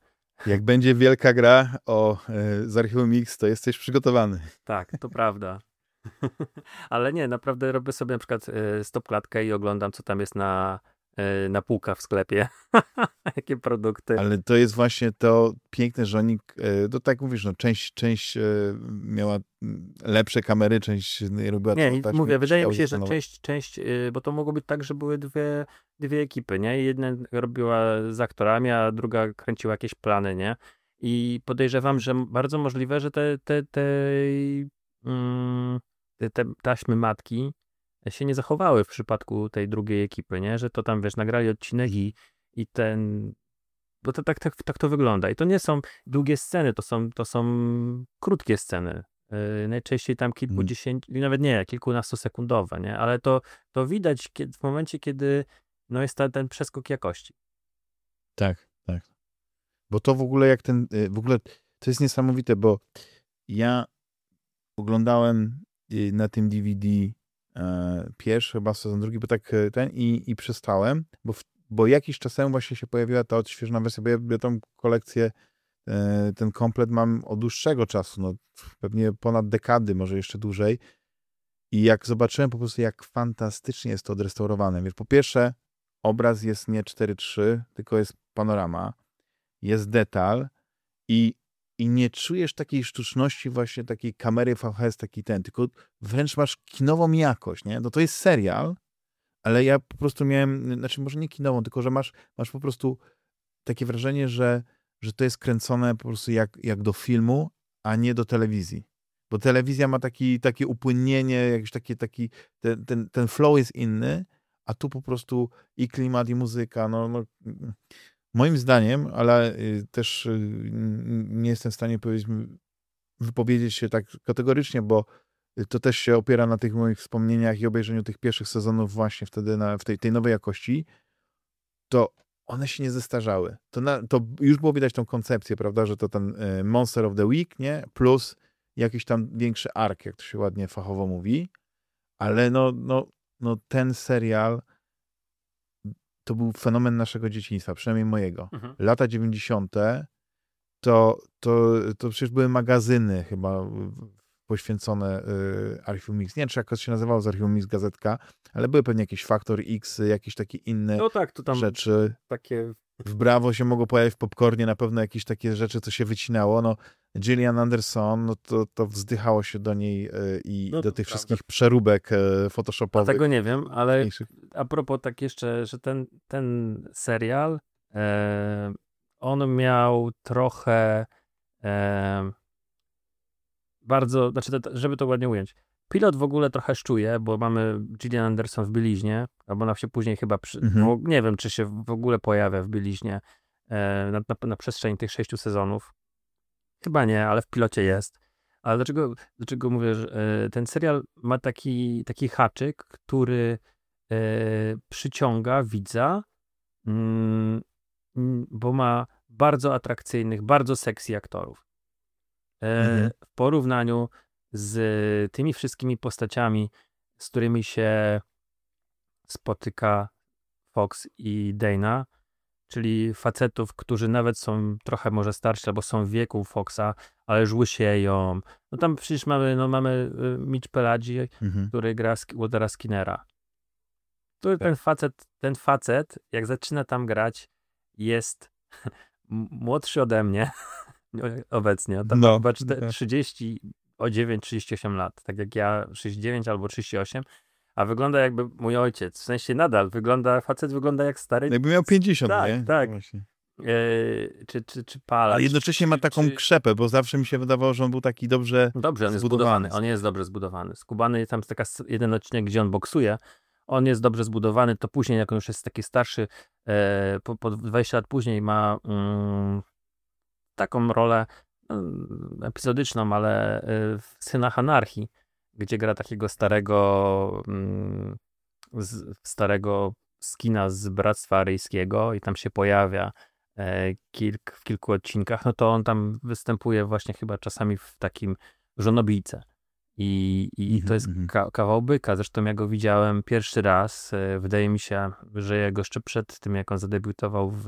Jak będzie wielka gra o, e, z Archiwum Mix, to jesteś przygotowany. Tak, to prawda. (laughs) Ale nie, naprawdę robię sobie na przykład e, stopklatkę i oglądam, co tam jest na, na półkach w sklepie. (laughs) Jakie produkty. Ale to jest właśnie to piękne, że oni, e, to tak mówisz, no, część, część e, miała mm, lepsze kamery, część robiła Nie, to mówię, wydaje mi się, że część, część, bo to mogło być tak, że były dwie, dwie ekipy, nie? Jedna robiła z aktorami, a druga kręciła jakieś plany, nie? I podejrzewam, że bardzo możliwe, że te, te, te, mm, te, te taśmy matki się nie zachowały w przypadku tej drugiej ekipy, nie? Że to tam, wiesz, nagrali odcinek i, i ten... Bo to tak, tak, tak to wygląda. I to nie są długie sceny, to są, to są krótkie sceny. Yy, najczęściej tam kilkudziesięciu, nawet nie, kilkunastosekundowe, nie? Ale to, to widać kiedy, w momencie, kiedy no jest ta, ten przeskok jakości. Tak, tak. Bo to w ogóle jak ten, y, w ogóle to jest niesamowite, bo ja oglądałem y, na tym DVD pierwszy, chyba sezon drugi, bo tak e, ten i, i przestałem, bo, w, bo jakiś czas temu właśnie się pojawiła ta odświeżona wersja, bo ja, ja tą kolekcję, e, ten komplet mam od dłuższego czasu, no pewnie ponad dekady, może jeszcze dłużej. I jak zobaczyłem po prostu, jak fantastycznie jest to odrestaurowane, wiesz, po pierwsze obraz jest nie 4.3, tylko jest panorama, jest detal i, i nie czujesz takiej sztuczności właśnie takiej kamery VHS, taki ten, tylko wręcz masz kinową jakość, nie? No to jest serial, ale ja po prostu miałem, znaczy może nie kinową, tylko że masz, masz po prostu takie wrażenie, że, że to jest kręcone po prostu jak, jak do filmu, a nie do telewizji. Bo telewizja ma taki, takie upłynnienie, jakiś taki, taki ten, ten, ten flow jest inny, a tu po prostu i klimat, i muzyka, no, no moim zdaniem, ale y, też y, nie jestem w stanie powiedzmy wypowiedzieć się tak kategorycznie, bo to też się opiera na tych moich wspomnieniach i obejrzeniu tych pierwszych sezonów właśnie wtedy na, w tej, tej nowej jakości, to one się nie zestarzały. To, na, to już było widać tą koncepcję, prawda, że to ten y, Monster of the Week, nie? Plus jakiś tam większy ark, jak to się ładnie fachowo mówi, ale no, no, no ten serial to był fenomen naszego dzieciństwa, przynajmniej mojego. Lata 90. to, to, to przecież były magazyny chyba poświęcone y, Archiwum Mix. Nie wiem, czy jak to się nazywało z Archiwum Mix gazetka, ale były pewnie jakieś Faktor X, jakieś takie inne no tak, to tam rzeczy. Takie... W Brawo się mogło pojawić w popcornie na pewno jakieś takie rzeczy, co się wycinało. No, Gillian Anderson, no to, to wzdychało się do niej y, i no do tych prawda. wszystkich przeróbek y, photoshopowych. Tego nie wiem, ale a propos tak jeszcze, że ten, ten serial, e, on miał trochę e, bardzo, znaczy, żeby to ładnie ująć, pilot w ogóle trochę szczuje, bo mamy Gillian Anderson w bieliźnie, albo ona się później chyba, przy, mhm. nie wiem, czy się w ogóle pojawia w bieliźnie e, na, na, na, przestrzeni tych sześciu sezonów. Chyba nie, ale w pilocie jest. Ale dlaczego, dlaczego mówię, że e, ten serial ma taki, taki haczyk, który e, przyciąga widza, mm, mm bo ma bardzo atrakcyjnych, bardzo sexy aktorów. E, mhm. W porównaniu z tymi wszystkimi postaciami, z którymi się spotyka Fox i Dana, czyli facetów, którzy nawet są trochę może starsi albo są w wieku Foxa, ale już łysieją. No tam przecież mamy, no mamy y, Mitch Pelagi, mhm. który gra Watera Skinnera. tak. ten facet, ten facet, jak zaczyna tam grać, jest młodszy ode mnie (laughs) obecnie. Tam no, chyba 30, o 9, 38 lat, tak jak ja 69 albo 38, a wygląda jakby mój ojciec, w sensie nadal wygląda, facet wygląda jak stary. Jakby miał 50, tak, nie? Tak, e, czy, czy, czy palacz. Ale jednocześnie ma taką czy... krzepę, bo zawsze mi się wydawało, że on był taki dobrze Dobrze, on jest zbudowany. On jest dobrze zbudowany. Skubany, tam jest taka jeden odcinek, gdzie on boksuje. On jest dobrze zbudowany, to później, jak on już jest taki starszy, e, po, po 20 lat później ma mm, taką rolę no, epizodyczną, ale y, w Synach Anarchii, gdzie gra takiego starego mm, starego skina z Bractwa Aryjskiego i tam się pojawia e, kilk, w kilku odcinkach, no to on tam występuje właśnie chyba czasami w takim żonobijce. I, i to jest mhm, mhm. ka kawał byka. Zresztą ja go widziałem pierwszy raz. E, wydaje mi się, że jego jeszcze przed tym, jak on zadebiutował w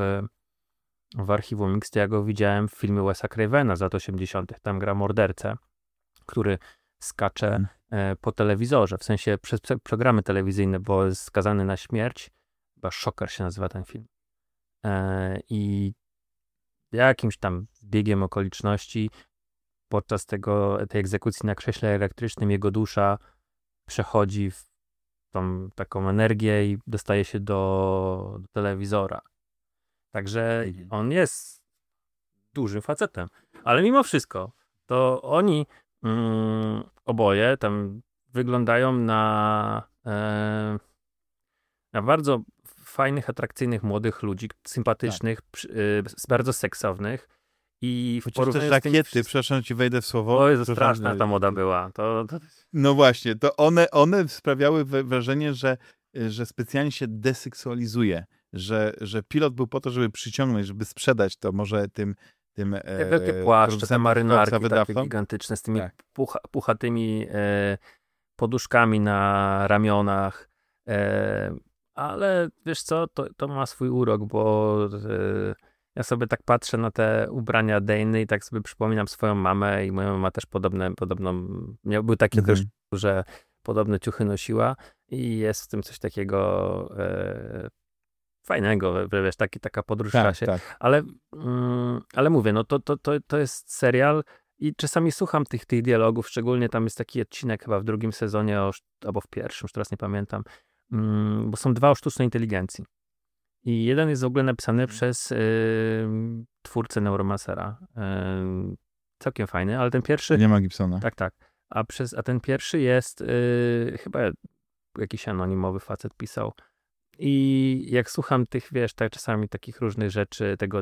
w archiwum Mix, to ja go widziałem w filmie Wes'a Cravena z lat 80. Tam gra mordercę, który skacze. E, po telewizorze, w sensie przez programy telewizyjne, bo jest skazany na śmierć. Chyba Szoker się nazywa ten film. E, I jakimś tam biegiem okoliczności podczas tego, tej egzekucji na krześle elektrycznym jego dusza przechodzi w tą taką energię i dostaje się do, do telewizora. Także mhm. on jest dużym facetem. Ale mimo wszystko, to oni mm, oboje tam wyglądają na, e, na bardzo fajnych, atrakcyjnych młodych ludzi, sympatycznych, tak. y, bardzo seksownych. I w Chociaż rakiety, tymi... przepraszam ci wejdę w słowo. O, jest straszna ta moda była. To, to... No właśnie, to one, one sprawiały wrażenie, że, że specjalnie się deseksualizuje że, że pilot był po to, żeby przyciągnąć, żeby sprzedać to może tym tym Te wielkie płaszcze, te marynarki takie gigantyczne z tymi tak. pucha, puchatymi e, poduszkami na ramionach. E, ale wiesz co, to, to ma swój urok, bo e, ja sobie tak patrzę na te ubrania Dany i tak sobie przypominam swoją mamę i moja mama też podobne, podobną, miał, był taki mhm. też, że podobne ciuchy nosiła i jest w tym coś takiego e, fajnego, wiesz, taki, taka podróż tak, w czasie. Tak. Ale, mm, ale mówię, no to, to, to, to jest serial i czasami słucham tych, tych dialogów, szczególnie tam jest taki odcinek chyba w drugim sezonie, o, albo w pierwszym, już teraz nie pamiętam, mm, bo są dwa o sztucznej inteligencji. I jeden jest w ogóle napisany hmm. przez y, twórcę Neuromancera. Y, całkiem fajny, ale ten pierwszy... Nie ma Gibsona. Tak, tak. A, przez, a ten pierwszy jest y, chyba jakiś anonimowy facet pisał. I jak słucham tych, wiesz, tak czasami takich różnych rzeczy, tego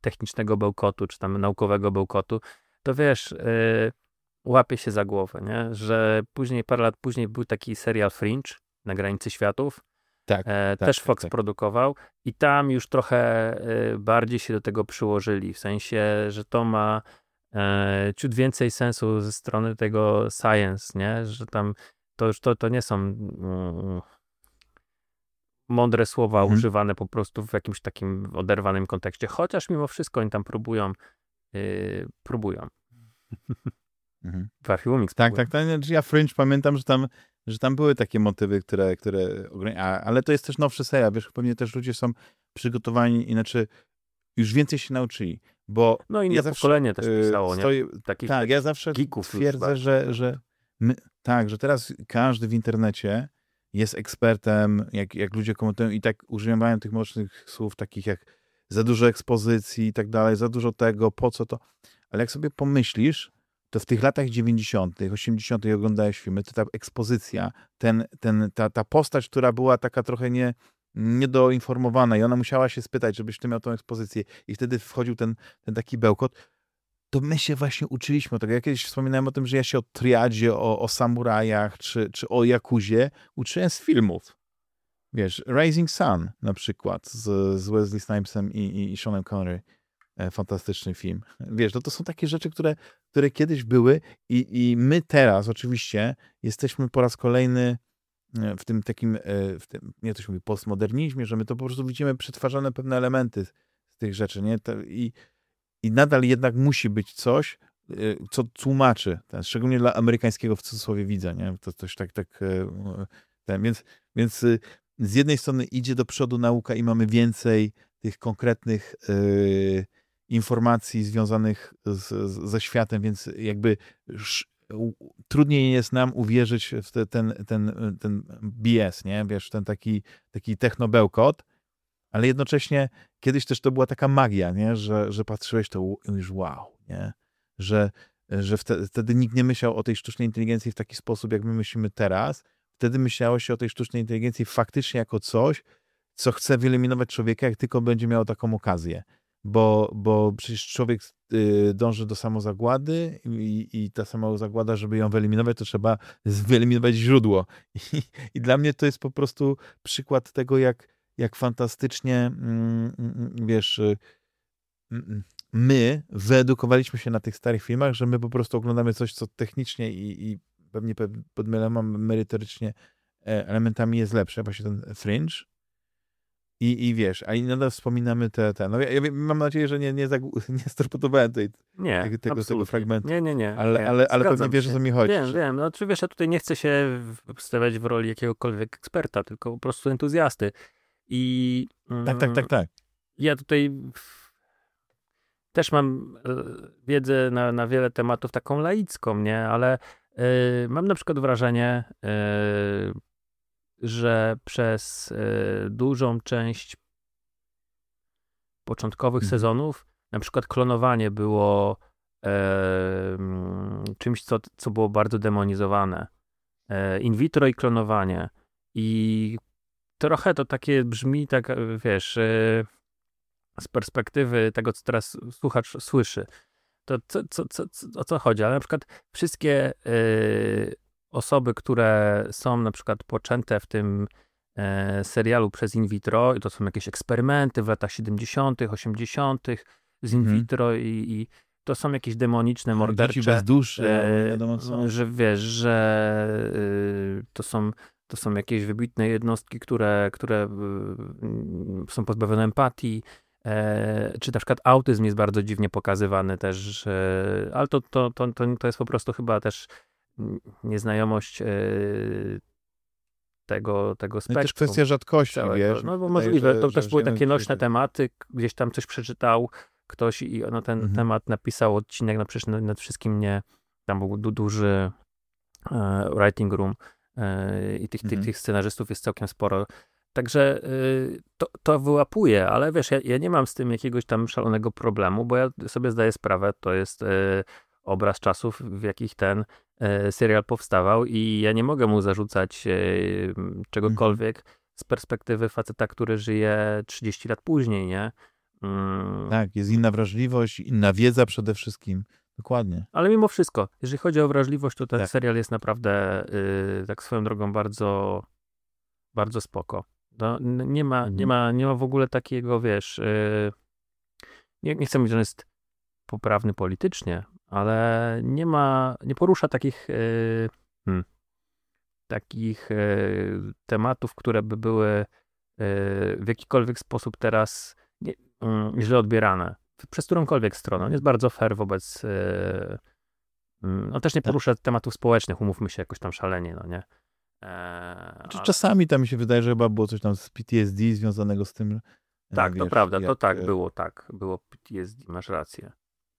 technicznego bełkotu, czy tam naukowego bełkotu, to wiesz, yy, łapie się za głowę, nie? Że później, parę lat później był taki serial Fringe na granicy światów. Tak, e, tak też tak, Fox tak. produkował i tam już trochę y, bardziej się do tego przyłożyli, w sensie, że to ma e, ciut więcej sensu ze strony tego science, nie? Że tam to już to, to nie są mm, mądre słowa mhm. używane po prostu w jakimś takim oderwanym kontekście, chociaż mimo wszystko oni tam próbują, yy, próbują. (laughs) Mhm. Mi Tak, tak, tak. Znaczy ja Fringe pamiętam, że tam, że tam były takie motywy, które, które ale to jest też nowszy serial, wiesz, pewnie też ludzie są przygotowani, inaczej już więcej się nauczyli, bo no i ja zawsze, pokolenie też y, pisało, nie? Takich, tak, ja zawsze twierdzę, że, że my, tak, że teraz każdy w internecie jest ekspertem, jak, jak ludzie komentują i tak używają tych mocnych słów takich jak za dużo ekspozycji i tak dalej, za dużo tego, po co to. Ale jak sobie pomyślisz, to w tych latach 90., 80., oglądałeś filmy, to ta ekspozycja, ten, ten, ta, ta postać, która była taka trochę nie, niedoinformowana i ona musiała się spytać, żebyś ty miał tą ekspozycję i wtedy wchodził ten, ten taki bełkot, to my się właśnie uczyliśmy tego. Ja kiedyś wspominałem o tym, że ja się o triadzie, o, o samurajach czy, czy o Jakuzie uczyłem z filmów. Wiesz, Rising Sun na przykład z, z Wesley Snipesem i, i, i Seanem Connery. E, fantastyczny film. Wiesz, no to są takie rzeczy, które, które kiedyś były i, i my teraz oczywiście jesteśmy po raz kolejny e, w tym takim, e, w tym, nie to się mówi, postmodernizmie, że my to po prostu widzimy przetwarzane pewne elementy z tych rzeczy, nie? I, i nadal jednak musi być coś, co tłumaczy, szczególnie dla amerykańskiego w cudzysłowie widza, nie? To coś tak, tak, ten, więc, więc y, z jednej strony idzie do przodu nauka i mamy więcej tych konkretnych yy, informacji związanych z, z, ze światem, więc jakby sz, trudniej jest nam uwierzyć w te, ten, ten, ten BS, nie? Wiesz, ten taki, taki technobełkot, ale jednocześnie kiedyś też to była taka magia, nie? Że, że patrzyłeś to już wow, nie? Że, że wtedy, wtedy nikt nie myślał o tej sztucznej inteligencji w taki sposób, jak my myślimy teraz, Wtedy myślało się o tej sztucznej inteligencji faktycznie jako coś, co chce wyeliminować człowieka, jak tylko będzie miał taką okazję. Bo, bo przecież człowiek y, dąży do samozagłady i, i ta samozagłada, żeby ją wyeliminować, to trzeba wyeliminować źródło. (laughs) I, I, dla mnie to jest po prostu przykład tego, jak, jak fantastycznie, mm, mm, wiesz, y, mm, my wyedukowaliśmy się na tych starych filmach, że my po prostu oglądamy coś, co technicznie i, i pewnie pod wieloma merytorycznie e, elementami jest lepsze, właśnie ten fringe. I, I wiesz, a i nadal wspominamy te, te no ja, ja mam nadzieję, że nie, nie, (laughs) nie storpotowałem tej, nie, tego, tego, tego, fragmentu. Nie, nie, nie. Ale, nie. ale, ale pewnie wiesz, o co mi chodzi. Wiem, wiem. No, czy wiesz, ja tutaj nie chcę się stawiać w roli jakiegokolwiek eksperta, tylko po prostu entuzjasty. I... Tak, tak, tak, mm, tak. Ja tutaj też mam e, wiedzę na, na wiele tematów taką laicką, nie? Ale Yy, mam na przykład wrażenie, że przez dużą część początkowych mhm. sezonów, na przykład klonowanie było czymś, co, co było bardzo demonizowane. In vitro i klonowanie. I trochę to takie brzmi, tak wiesz, z perspektywy tego, co teraz słuchacz słyszy to co, co, co, o co chodzi? Ale na przykład wszystkie y, osoby, które są na przykład poczęte w tym serialu przez in vitro, i to są jakieś eksperymenty w latach 70., 80. z in mhm. vitro hmm. i, i, to są jakieś demoniczne, mordercze. Dzieci bez duszy, e, wiadomo co. Że wiesz, że y, to są to są jakieś wybitne jednostki, które, które y, są pozbawione empatii, E, czy na przykład autyzm jest bardzo dziwnie pokazywany też, ale to, to, to, to jest po prostu chyba też nieznajomość e, tego, tego spektrum. No też kwestia rzadkości, całego. wiesz. No bo możliwe, to też były takie nośne tematy, gdzieś tam coś przeczytał ktoś i no, ten mhm. temat napisał odcinek, no przecież nad wszystkim nie, tam był du duży e, writing room e, i tych, mhm. tych, tych scenarzystów jest całkiem sporo. Także y, to, to wyłapuje, ale wiesz, ja, ja, nie mam z tym jakiegoś tam szalonego problemu, bo ja sobie zdaję sprawę, to jest y, obraz czasów, w jakich ten y, serial powstawał i ja nie mogę mu zarzucać czegokolwiek mhm. z perspektywy faceta, który żyje 30 lat później, nie? Mm. Tak, jest inna wrażliwość, inna wiedza przede wszystkim. Dokładnie. Ale mimo wszystko, jeżeli chodzi o wrażliwość, to ten tak. serial jest naprawdę tak swoją drogą bardzo, bardzo spoko. No, nie, ma, mhm. nie, ma, nie ma w ogóle takiego, wiesz, yy, nie, nie chcę mówić, że on jest poprawny politycznie, ale nie ma, nie porusza takich, yy, hmm, takich yy, tematów, które by były y, w jakikolwiek sposób teraz nie, mm, źle odbierane. Przez którąkolwiek stronę. On jest bardzo fair wobec no też nie Tak. porusza tematów społecznych, umówmy się jakoś tam szalenie, no nie? Eee, ale- Czasami tam mi się wydaje, że chyba było coś tam z PTSD związanego z tym. e, tak, to wiesz, prawda, to jak, tak e, było, tak, było PTSD, masz rację.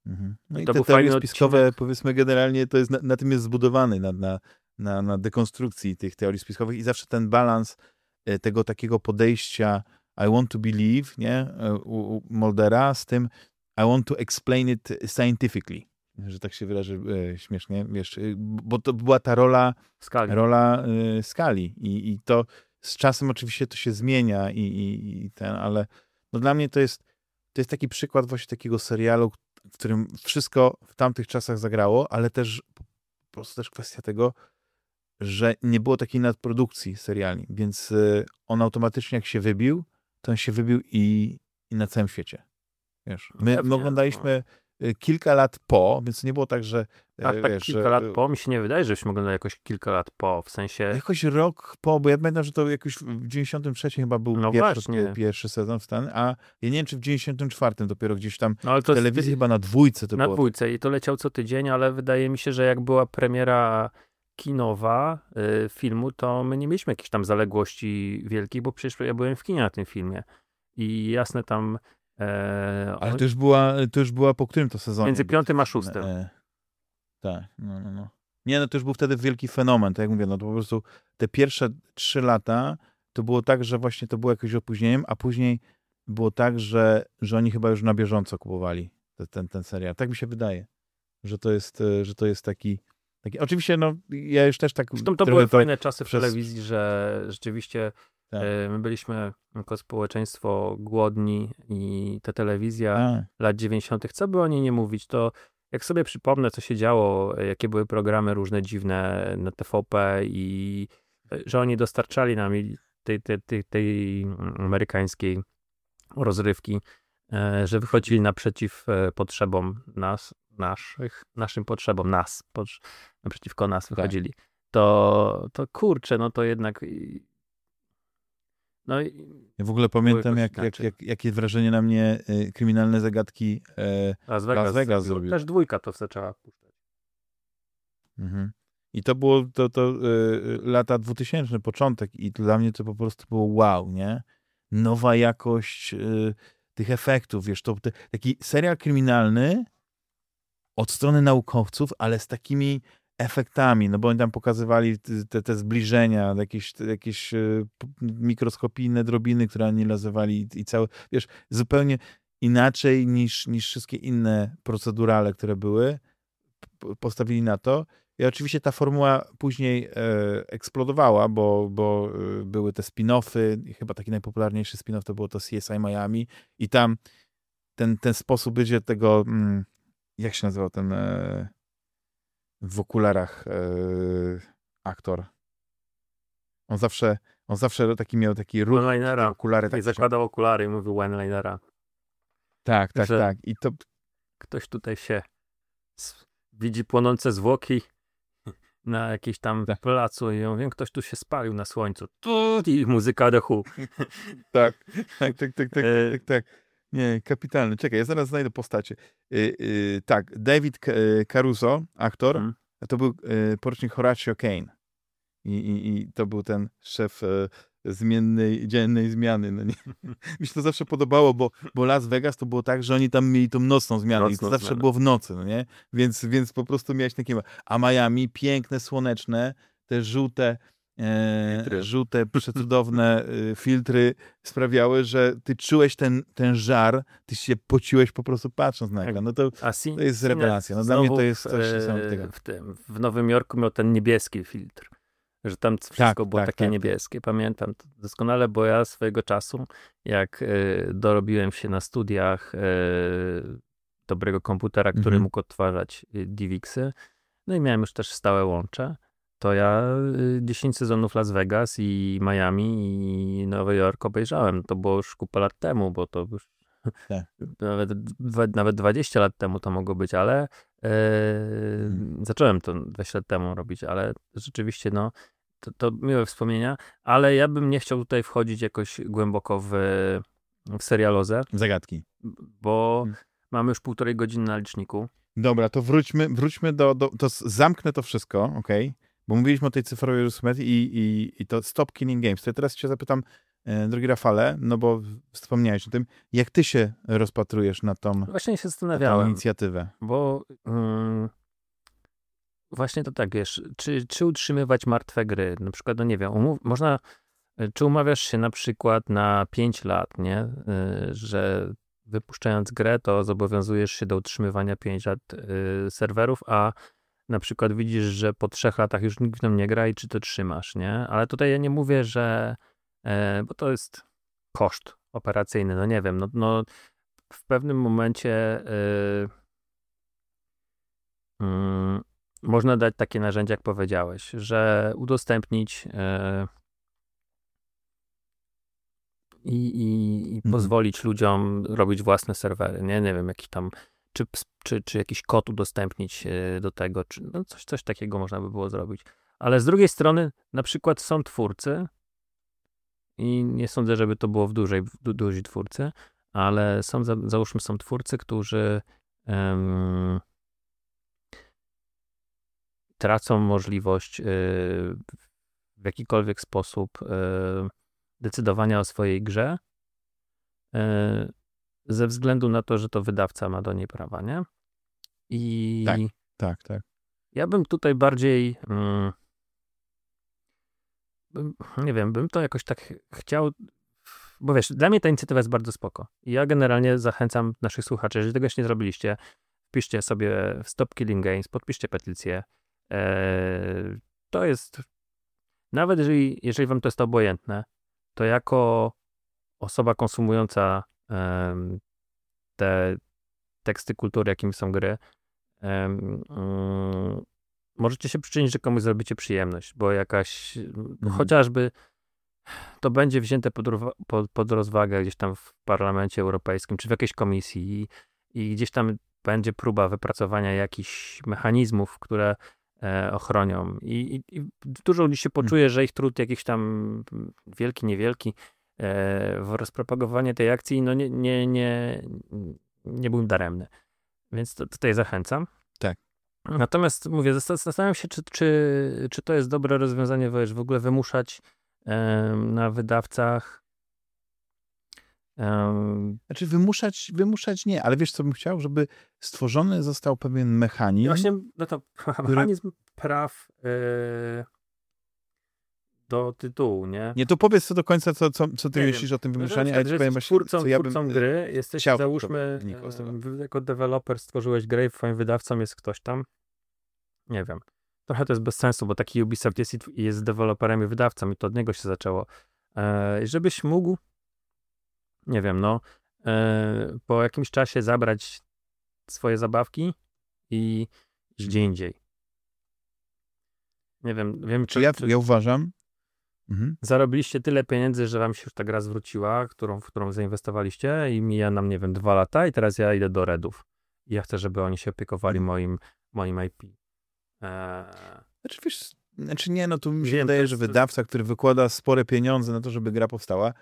Mhm. No I i to te teorie spiskowe, odcinek. powiedzmy generalnie, to jest na, na tym jest zbudowany, na, na, na, na dekonstrukcji tych teorii spiskowych i zawsze ten balans e, tego takiego podejścia I want to believe, nie, e, u, u Moldera z tym I want to explain it scientifically, że tak się wyrażę e, śmiesznie, wiesz, e, bo to była ta rola, skali. rola e, skali. I, i to z czasem oczywiście to się zmienia i, i, i ten, ale no dla mnie to jest, to jest taki przykład właśnie takiego serialu, w którym wszystko w tamtych czasach zagrało, ale też po prostu też kwestia tego, że nie było takiej nadprodukcji seriali, więc y, on automatycznie jak się wybił, to on się wybił i, i na całym świecie. Wiesz, my, Pewnie, my oglądaliśmy y, kilka lat po, więc nie było tak, że y, Tak, tak wiesz, kilka że, lat po, mi się nie wydaje, żeśmy oglądali jakoś kilka lat po, w sensie, Jakoś rok po, bo ja pamiętam, że to jakoś w 93 chyba był No pierwszy, właśnie. pierwszy sezon w Stan, a ja nie wiem, czy w 94 dopiero gdzieś tam no ale w to telewizji chyba na dwójce to na było. dwójce i to leciał co tydzień, ale wydaje mi się, że jak była premiera kinowa y, filmu, to my nie mieliśmy jakichś tam zaległości wielkich, bo przecież ja byłem w kinie na tym filmie i jasne tam e, Ale to już była, to już była po którym to sezonie? między piątym a szóstym. E, tak, no, no, no. Nie, no to już był wtedy wielki fenomen, tak jak mówię, no to po prostu te pierwsze trzy lata to było tak, że właśnie to było jakimś opóźnieniem, a później było tak, że, że oni chyba już na bieżąco kupowali te, ten, ten serial. Tak mi się wydaje, że to jest, e, że to jest taki, taki... Oczywiście, no ja już też tak... Zresztą to były fajne czasy w przez- telewizji, że rzeczywiście Tak. e, my byliśmy jako społeczeństwo głodni i ta telewizja A, lat 90., co by o niej nie mówić, to jak sobie przypomnę, co się działo, jakie były programy różne dziwne na TVP i e, że oni dostarczali nam tej, tej, tej, tej amerykańskiej rozrywki, e, że wychodzili naprzeciw e, potrzebom nas, naszych, naszym potrzebom, nas, potrz- naprzeciwko nas wychodzili. To, to kurczę, no to jednak no i ja w ogóle pamiętam, jak, jak, jak, jakie wrażenie na mnie e, kryminalne zagadki e, Las Vegas, Las Vegas zrobił. Też dwójka to zaczęła puszczać. Mhm. I to było to, to y, lata 2000, początek i dla mnie to po prostu było wow, nie? Nowa jakość y, tych efektów, wiesz, to taki serial kryminalny od strony naukowców, ale z takimi efektami, no bo oni tam pokazywali te, te zbliżenia, jakieś, jakieś p- mikroskopijne drobiny, które oni nazywali i, i całe, wiesz, zupełnie inaczej niż, niż wszystkie inne procedurale, które były, postawili na to. I oczywiście ta formuła później e, eksplodowała, bo, bo e, były te spin-offy. I chyba taki najpopularniejszy spin-off to było to CSI Miami. I tam ten, ten sposób bycia tego, mm, jak się nazywał ten e, w okularach aktor. On zawsze, on zawsze taki miał taki ruch, One-linera. okulary. Tak Tak, zakładał okulary i mówił one-linera. tak, tak, że- tak. I to, Ktoś tutaj się widzi płonące zwłoki na jakiejś tam Tak. placu i ja mówię, ktoś tu się spalił na słońcu. Tu i muzyka do hu. (laughs) Tak, tak, tak, tak, tak, E, tak, tak. Nie, kapitalny. Czekaj, ja zaraz znajdę postacie. Y, y, tak, David y, Caruso, aktor, Mhm. to był y, porucznik Horatio Kane. I, i, I to był ten szef y, zmiennej, dziennej zmiany. No nie? (laughs) Mi się to zawsze podobało, bo, bo Las Vegas to było tak, że oni tam mieli tą nocną zmianę i to zawsze zmianę. było w nocy, no nie? Więc, więc po prostu miałeś takie... A Miami, piękne, słoneczne, te żółte, e, Filtry. żółte, (laughs) przecudowne y, filtry sprawiały, że ty czułeś ten, ten żar, ty się pociłeś po prostu patrząc na Tak. ekran. No to To jest rewelacja. No dla mnie to jest coś e. W, tym, w Nowym Jorku miał ten niebieski filtr. Że tam wszystko było tak, takie tak. niebieskie. Pamiętam to doskonale, bo ja swojego czasu, jak e, dorobiłem się na studiach e, dobrego komputera, który Mhm. mógł odtwarzać e, DivXy, no i miałem już też stałe łącze, to ja e, 10 sezonów Las Vegas i Miami i Nowy Jork obejrzałem. To było już kupę lat temu, bo to już Tak. (laughs) nawet, nawet 20 lat temu to mogło być, ale e, zacząłem to 20 lat temu robić, ale rzeczywiście no, to, to miłe wspomnienia, ale ja bym nie chciał tutaj wchodzić jakoś głęboko w, w serialozę, zagadki. bo, Mm. Mamy już półtorej godziny na liczniku. Dobra, to wróćmy, wróćmy do, do to zamknę to wszystko, ok? Bo mówiliśmy o tej cyfrowej ósmej i, i, i to Stop Killing Games. To ja teraz cię zapytam, drogi Rafale, no bo wspomniałeś o tym, jak ty się rozpatrujesz na tą, Właśnie się na tą zastanawiałem, inicjatywę? bo mm, właśnie to tak, wiesz, czy, czy utrzymywać martwe gry? Na przykład, no nie wiem, umów, można, e, czy umawiasz się na przykład na 5 lat, nie? E, Że wypuszczając grę, to zobowiązujesz się do utrzymywania 5 lat serwerów, a na przykład widzisz, że po trzech latach już nikt w tym nie gra i czy to trzymasz, nie? Ale tutaj ja nie mówię, że, e, bo to jest koszt operacyjny, no nie wiem, no, no w pewnym momencie y, mm, można dać takie narzędzia, jak powiedziałeś, że udostępnić y, i, i, Mhm. pozwolić ludziom robić własne serwery, nie? Nie wiem, jakiś tam, czy, czy, czy jakiś kod udostępnić e, do tego, czy no coś, coś takiego można by było zrobić. Ale z drugiej strony, na przykład są twórcy i nie sądzę, żeby to było w dużej, du, duzi twórcy, ale są, za- załóżmy, są twórcy, którzy em, tracą możliwość e, w jakikolwiek sposób e, decydowania o swojej grze e, ze względu na to, że to wydawca ma do niej prawa, nie? I Tak. Tak, tak. ja bym tutaj bardziej mm, nie wiem, bym to jakoś tak chciał bo wiesz, dla mnie ta inicjatywa jest bardzo spoko. Ja generalnie zachęcam naszych słuchaczy, jeżeli tego jeszcze nie zrobiliście, wpiszcie sobie w Stop Killing Games, podpiszcie petycję. Eee, to jest, nawet jeżeli, jeżeli wam to jest obojętne, to jako osoba konsumująca te teksty kultury, jakimi są gry, mm, możecie się przyczynić, że komuś zrobicie przyjemność, bo jakaś, chociażby to będzie wzięte pod, pod, pod rozwagę gdzieś tam w Parlamencie Europejskim, czy w jakiejś komisji i, i gdzieś tam będzie próba wypracowania jakichś mechanizmów, które e, ochronią. I, i, I dużo ludzi się poczuje, że ich trud jakiś tam wielki, niewielki e, w rozpropagowanie tej akcji, no nie, nie, nie, nie był daremny. Więc to, tutaj zachęcam. Natomiast mówię, zasta- zastanawiam się, czy, czy, czy to jest dobre rozwiązanie, wiesz, w ogóle wymuszać em, na wydawcach em, Znaczy wymuszać, wymuszać nie, ale wiesz co bym chciał? Żeby stworzony został pewien I mechanizm. właśnie no to (laughs) mechanizm praw e, do tytułu, nie? Nie, to powiedz co do końca, co, co, co ty Nie wiem. myślisz o tym No, wymuszaniu, że a ja ci powiem właśnie, twórcą, co ja bym... twórcą gry, jesteś, chciał- załóżmy, e, jako deweloper stworzyłeś grę i twoim wydawcą jest ktoś tam, nie wiem. Trochę to jest bez sensu, bo taki Ubisoft jest, jest deweloperem i wydawcą i to od niego się zaczęło. E, żebyś mógł, nie wiem, no, e, po jakimś czasie zabrać swoje zabawki i gdzie indziej. Nie wiem, wiem, czy, ja, czy ja uważam... Mhm. zarobiliście tyle pieniędzy, że wam się już ta gra zwróciła, którą, w którą zainwestowaliście i mija nam, nie wiem, dwa lata i teraz ja idę do Redów. I ja chcę, żeby oni się opiekowali Mhm. moim, moim IP. Eee, Znaczy wiesz, znaczy nie, no tu mi się Wiem, to wydaje, że to jest- wydawca, który wykłada spore pieniądze na to, żeby gra powstała,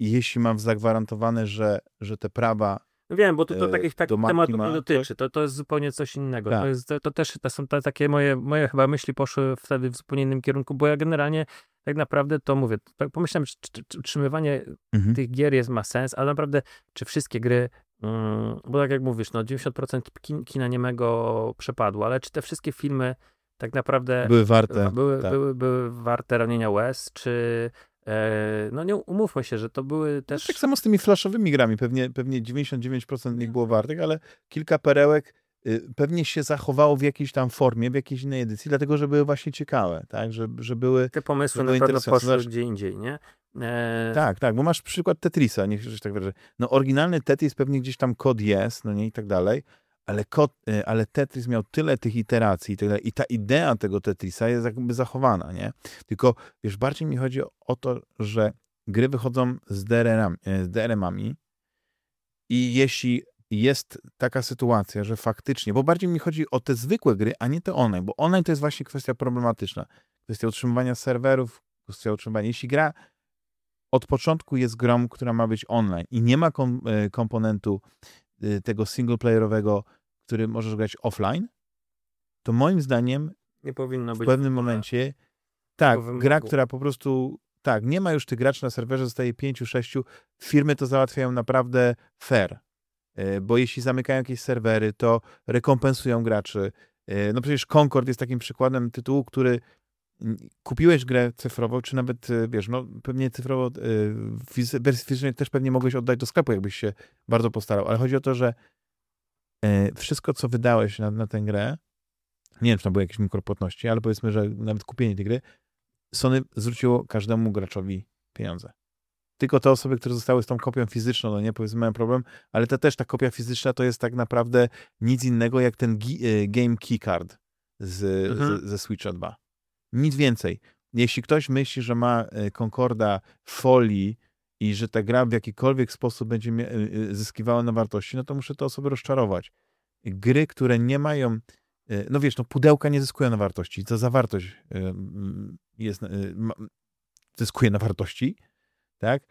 i jeśli mam zagwarantowane, że, że te prawa no wiem, bo tu to e, takich tak, tematów ma nie dotyczy. To, to jest zupełnie coś innego. Tak. To, jest, to, to też to są te, takie moje, moje chyba myśli poszły wtedy w zupełnie innym kierunku, bo ja generalnie tak naprawdę to mówię, tak pomyślałem, czy, czy, utrzymywanie Mhm. tych gier jest, ma sens, ale naprawdę, czy wszystkie gry, mm, bo tak jak mówisz, no 90% kin, kina niemego przepadło, ale czy te wszystkie filmy tak naprawdę były warte. były, tak. były, były warte ranienia łez, czy e, no nie umówmy się, że to były też... Tak samo z tymi flashowymi grami. Pewnie, pewnie 99% nie było wartych, ale kilka perełek pewnie się zachowało w jakiejś tam formie, w jakiejś innej edycji, dlatego, że były właśnie ciekawe, tak? Że, że były... te pomysły to na pewno poszły gdzie indziej, nie? E, Tak, tak, bo masz przykład Tetrisa, niech się tak wyrażę. No oryginalny Tetris pewnie gdzieś tam kod jest, no nie i tak dalej, ale, kod, y, ale Tetris miał tyle tych iteracji i tak dalej, i ta idea tego Tetrisa jest jakby zachowana, nie? Tylko, wiesz, bardziej mi chodzi o to, że gry wychodzą z DRM-ami, z DRM-ami i jeśli jest taka sytuacja, że faktycznie, bo bardziej mi chodzi o te zwykłe gry, a nie te online, bo online to jest właśnie kwestia problematyczna. Kwestia utrzymywania serwerów, kwestia utrzymywania. Jeśli gra od początku jest grą, która ma być online i nie ma kom, e, komponentu y, tego singleplayerowego, który możesz grać offline, to moim zdaniem nie powinno w być pewnym momencie tak, gra, która po prostu tak, nie ma już tych graczy na serwerze, zostaje pięciu, sześciu. Firmy to załatwiają naprawdę fair, bo jeśli zamykają jakieś serwery, to rekompensują graczy. Y, no przecież Concord jest takim przykładem tytułu, który kupiłeś grę cyfrową, czy nawet, y, wiesz, no pewnie cyfrowo, fizycznej też pewnie mogłeś oddać do sklepu, jakbyś się bardzo postarał, ale chodzi o to, że wszystko, co wydałeś na, na tę grę, nie wiem, czy tam były jakieś mikropłatności, ale powiedzmy, że nawet kupienie tej gry, Sony zwróciło każdemu graczowi pieniądze. Tylko te osoby, które zostały z tą kopią fizyczną, no nie, powiedzmy, mają problem, ale to też ta kopia fizyczna to jest tak naprawdę nic innego jak ten e, game keycard z, mhm. z, ze Switcha 2. Nic więcej. Jeśli ktoś myśli, że ma e, Concorda w folii i że ta gra w jakikolwiek sposób będzie e, zyskiwała na wartości, no to muszę te osoby rozczarować. Gry, które nie mają no wiesz, no pudełka nie zyskują na wartości. Co zawartość jest, zyskuje na wartości, tak?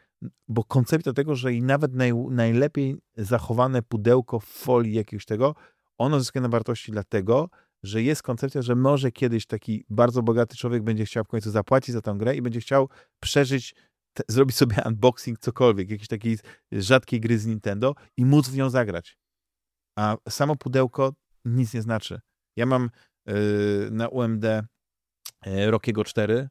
Bo koncepcja tego, że i nawet naj, najlepiej zachowane pudełko w folii jakiegoś tego, ono zyskuje na wartości dlatego, że jest koncepcja, że może kiedyś taki bardzo bogaty człowiek będzie chciał w końcu zapłacić za tę grę i będzie chciał przeżyć, te, zrobić sobie (laughs) unboxing, cokolwiek, jakiejś takiej rzadkiej gry z Nintendo i móc w nią zagrać. A samo pudełko nic nie znaczy. Ja mam yy, na UMD yy, Rockiego 4,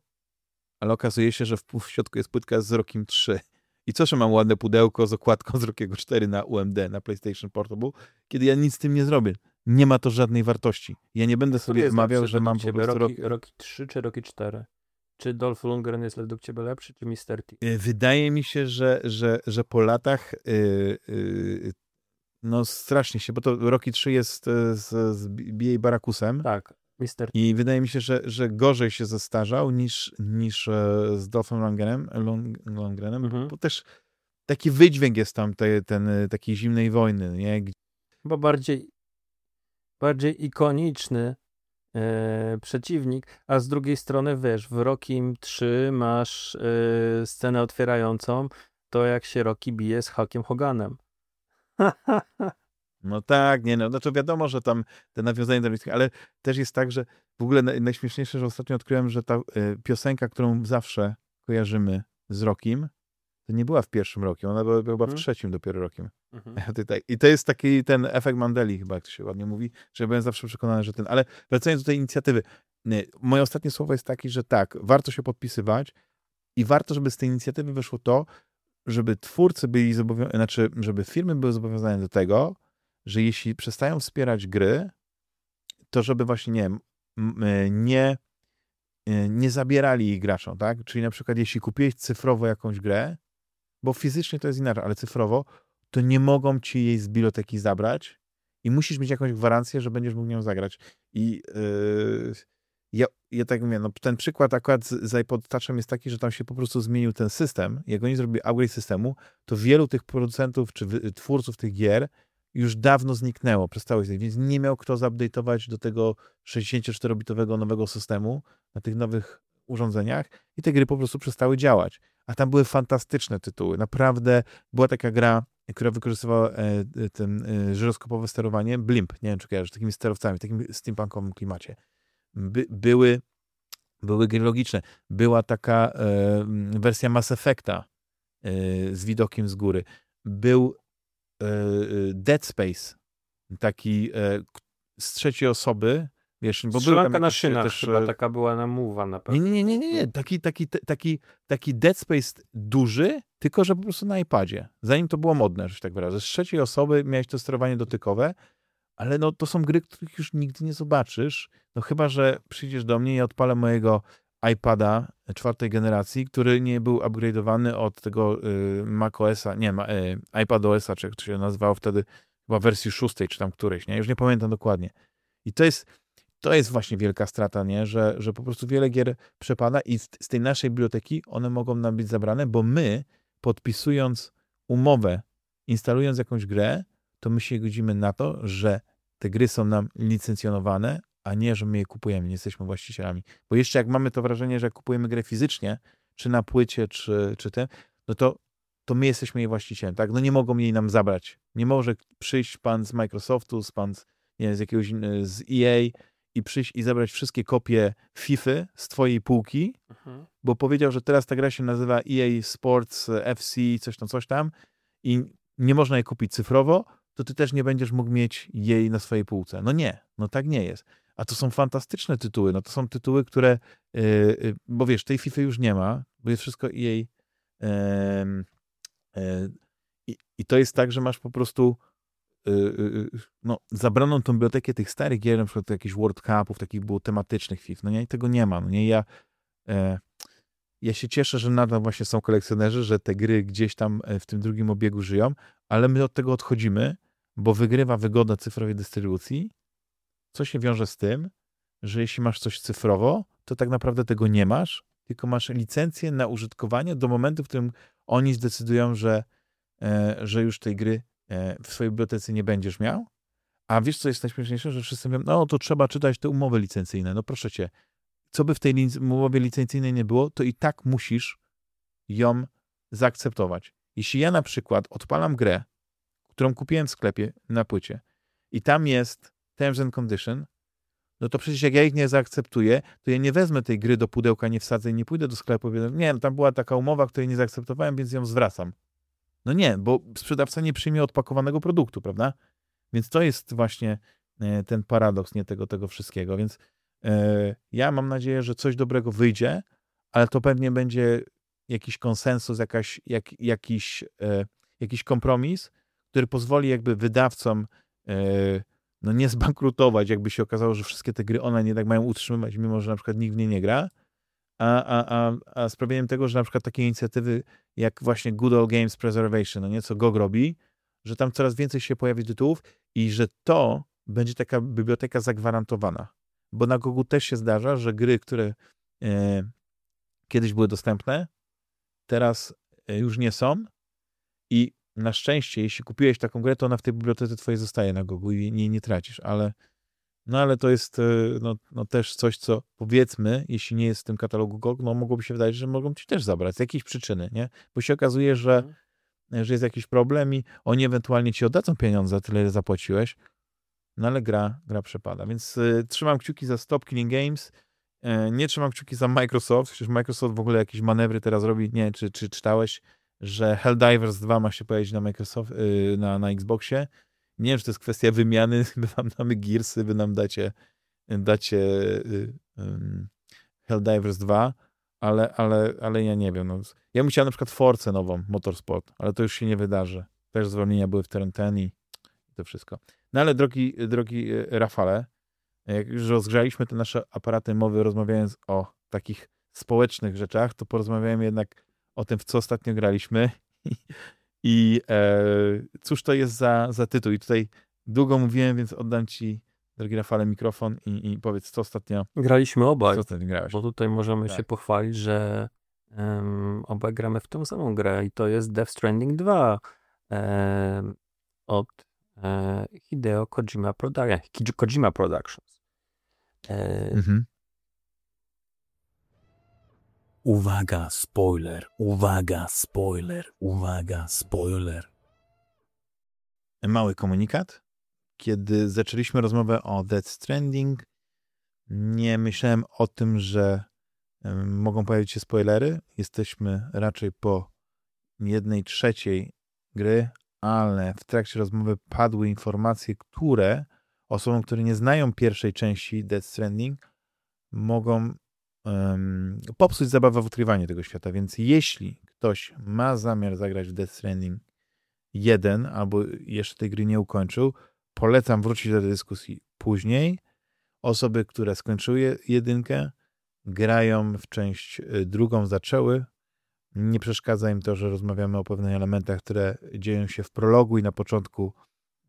ale okazuje się, że w, w środku jest płytka z Rockiem 3. I co, że mam ładne pudełko z okładką z Rockiego 4 na UMD, na PlayStation Portable, kiedy ja nic z tym nie zrobię. Nie ma to żadnej wartości. Ja nie będę sobie wmawiał, że mam po prostu Rocky, Rocky 3 czy Rocky 4? Czy Dolph Lundgren jest według ciebie lepszy, czy Mr. T? Y, wydaje mi się, że, że, że po latach yy, yy, no strasznie się, bo to Rocky 3 jest e, z, z B.A. Barakusem. Tak, Mister. I wydaje mi się, że, że gorzej się zestarzał niż, niż e, z Dolphem Lundgrenem, Lundgrenem mhm. bo też taki wydźwięk jest tam te, ten e, takiej zimnej wojny, nie? Chyba bardziej bardziej ikoniczny e, przeciwnik, a z drugiej strony wiesz, w Rockim 3 masz scenę otwierającą, to jak się Rocky bije z Hulkiem Hoganem. (laughs) No tak, nie no, znaczy wiadomo, że tam te nawiązania do ale też jest tak, że w ogóle najśmieszniejsze, że ostatnio odkryłem, że ta y, piosenka, którą zawsze kojarzymy z Rokiem, to nie była w pierwszym roku, ona była, była w hmm. trzecim dopiero rokiem. Mhm. (laughs) I to jest taki ten efekt Mandeli chyba, jak to się ładnie mówi, że byłem zawsze przekonany, że ten, ale wracając do tej inicjatywy, moje ostatnie słowo jest takie, że tak, warto się podpisywać i warto, żeby z tej inicjatywy wyszło to, żeby twórcy byli zobowiązani, znaczy, żeby firmy były zobowiązane do tego, że jeśli przestają wspierać gry, to żeby właśnie, nie e, nie, e, nie zabierali ich graczom, tak? Czyli na przykład jeśli kupiłeś cyfrowo jakąś grę, bo fizycznie to jest inaczej, ale cyfrowo, to nie mogą ci jej z biblioteki zabrać i musisz mieć jakąś gwarancję, że będziesz mógł nią zagrać. I yy, ja, ja tak mówię, no ten przykład akurat z, z iPod Touchem jest taki, że tam się po prostu zmienił ten system. Jak oni zrobili upgrade systemu, to wielu tych producentów czy wy, twórców tych gier już dawno zniknęło, przestało istnieć, więc nie miał kto zupdate'ować do tego 64-bitowego nowego systemu na tych nowych urządzeniach i te gry po prostu przestały działać. A tam były fantastyczne tytuły. Naprawdę była taka gra, która wykorzystywała e, e ten e, żyroskopowe sterowanie, Blimp, nie wiem czy kojarzysz, takimi sterowcami, w takim steampunkowym klimacie by, były, były gry logiczne. Była taka e, wersja Mass Effecta e, z widokiem z góry. Był Dead Space, taki e, z trzeciej osoby, Wiesz, bo Strzelanka na szynach też, chyba taka była namuwa na pewno. Nie, nie, nie, nie, nie. Taki, taki, taki, taki Dead Space duży, tylko że po prostu na iPadzie. Zanim to było modne, że tak wyrażę. Z trzeciej osoby miałeś to sterowanie dotykowe ale no to są gry, których już nigdy nie zobaczysz, no chyba, że przyjdziesz do mnie i odpalę mojego iPada czwartej generacji, który nie był upgrade'owany od tego y, macOSa, nie, ma, y, iPadOSa, czy jak to się nazywało wtedy, chyba wersji szóstej, czy tam którejś, nie, już nie pamiętam dokładnie. I to jest, to jest właśnie wielka strata, nie, że, że po prostu wiele gier przepada i z, z tej naszej biblioteki one mogą nam być zabrane, bo my podpisując umowę, instalując jakąś grę, to my się godzimy na to, że te gry są nam licencjonowane, a nie, że my je kupujemy, nie jesteśmy właścicielami. Bo jeszcze jak mamy to wrażenie, że jak kupujemy grę fizycznie, czy na płycie, czy, czy tym, no to to my jesteśmy jej właścicielem, tak? No nie mogą jej nam zabrać. Nie może przyjść pan z Microsoftu, z pan z, nie wiem, z jakiegoś z EA i przyjść i zabrać wszystkie kopie FIFA z twojej półki, mhm. bo powiedział, że teraz ta gra się nazywa EA Sports FC, coś tam, coś tam i nie można jej kupić cyfrowo, to ty też nie będziesz mógł mieć jej na swojej półce. No nie, no tak nie jest. A to są fantastyczne tytuły. No to są tytuły, które, yy, bo wiesz, tej FIFA już nie ma, bo jest wszystko jej. Yy, I to jest tak, że masz po prostu no, zabraną tą bibliotekę tych starych gier, na przykład jakichś World Cupów, takich było tematycznych FIFA. No nie, tego nie ma. No nie, ja, e, ja się cieszę, że nadal właśnie są kolekcjonerzy, że te gry gdzieś tam e, w tym drugim obiegu żyją, ale my od tego odchodzimy, bo wygrywa wygoda cyfrowej dystrybucji, co się wiąże z tym, że jeśli masz coś cyfrowo, to tak naprawdę tego nie masz, tylko masz licencję na użytkowanie do momentu, w którym oni zdecydują, że, e, że już tej gry e, w swojej bibliotece nie będziesz miał. A wiesz, co jest najśmieszniejsze? Że wszyscy mówią, no to trzeba czytać te umowy licencyjne. No proszę cię, co by w tej umowie licencyjnej nie było, to i tak musisz ją zaakceptować. Jeśli ja na przykład odpalam grę, którą kupiłem w sklepie na płycie i tam jest terms and condition, no to przecież jak ja ich nie zaakceptuję, to ja nie wezmę tej gry do pudełka, nie wsadzę i nie pójdę do sklepu i nie, tam była taka umowa, której nie zaakceptowałem, więc ją zwracam. No nie, bo sprzedawca nie przyjmie odpakowanego produktu, prawda? Więc to jest właśnie e, ten paradoks nie tego, tego wszystkiego. Więc e, ja mam nadzieję, że coś dobrego wyjdzie, ale to pewnie będzie jakiś konsensus, jakaś, jak, jakiś, e, jakiś kompromis, który pozwoli jakby wydawcom no nie zbankrutować, jakby się okazało, że wszystkie te gry one nie tak mają utrzymywać, mimo że na przykład nikt w nie nie gra, a, a, a, a sprawieniem tego, że na przykład takie inicjatywy jak właśnie Good Old Games Preservation, no nie, co GOG robi, że tam coraz więcej się pojawi tytułów i że to będzie taka biblioteka zagwarantowana. Bo na Gogu też się zdarza, że gry, które e, kiedyś były dostępne, teraz e, już nie są i na szczęście, jeśli kupiłeś taką grę, to ona w tej bibliotece twojej zostaje na Gogu i nie, nie tracisz, ale no ale to jest e, no, no też coś, co powiedzmy, jeśli nie jest w tym katalogu GOG, no mogłoby się wydawać, że mogą ci też zabrać z jakiejś przyczyny, nie? Bo się okazuje, że, mhm. że jest jakiś problem i oni ewentualnie ci oddadzą pieniądze tyle, ile zapłaciłeś, no ale gra, gra przepada. Więc y, trzymam kciuki za Stop Killing Games, y, nie trzymam kciuki za Microsoft, przecież Microsoft w ogóle jakieś manewry teraz robi, nie czy, czy czytałeś, że Helldivers 2 ma się pojawić na Microsoft, yy, na, na Xboxie. Nie wiem, czy to jest kwestia wymiany, (laughs) my wam damy Gearsy, wy nam dacie, dacie yy, Helldivers 2, ale, ale, ale ja nie wiem. No. Ja bym chciał na przykład Force nową, Motorsport, ale to już się nie wydarzy. Też zwolnienia były w Terenteni i to wszystko. No ale drogi, drogi y, Rafale, jak już rozgrzaliśmy te nasze aparaty mowy, rozmawiając o takich społecznych rzeczach, to porozmawiajmy jednak o tym, w co ostatnio graliśmy. (laughs) I e, cóż to jest za, za tytuł? I tutaj długo mówiłem, więc oddam ci, drogi Rafale, mikrofon i, i powiedz, co ostatnio. Graliśmy obaj. Co ostatnio grałeś? Bo tutaj możemy tak. się pochwalić, że um, obaj gramy w tą samą grę i to jest Death Stranding 2 um, od um, Hideo Kojima, Produ Kojima Productions. E, mhm. Uwaga, spoiler, uwaga, spoiler, uwaga, spoiler. Mały komunikat. Kiedy zaczęliśmy rozmowę o Death Stranding, nie myślałem o tym, że mogą pojawić się spoilery. Jesteśmy raczej po jednej trzeciej gry, ale w trakcie rozmowy padły informacje, które osobom, które nie znają pierwszej części Death Stranding, mogą um, popsuć zabawę w odkrywanie tego świata. Więc jeśli ktoś ma zamiar zagrać w Death Stranding 1 albo jeszcze tej gry nie ukończył, polecam wrócić do tej dyskusji później. Osoby, które skończyły jedynkę, grają w część y, drugą, zaczęły. Nie przeszkadza im to, że rozmawiamy o pewnych elementach, które dzieją się w prologu i na początku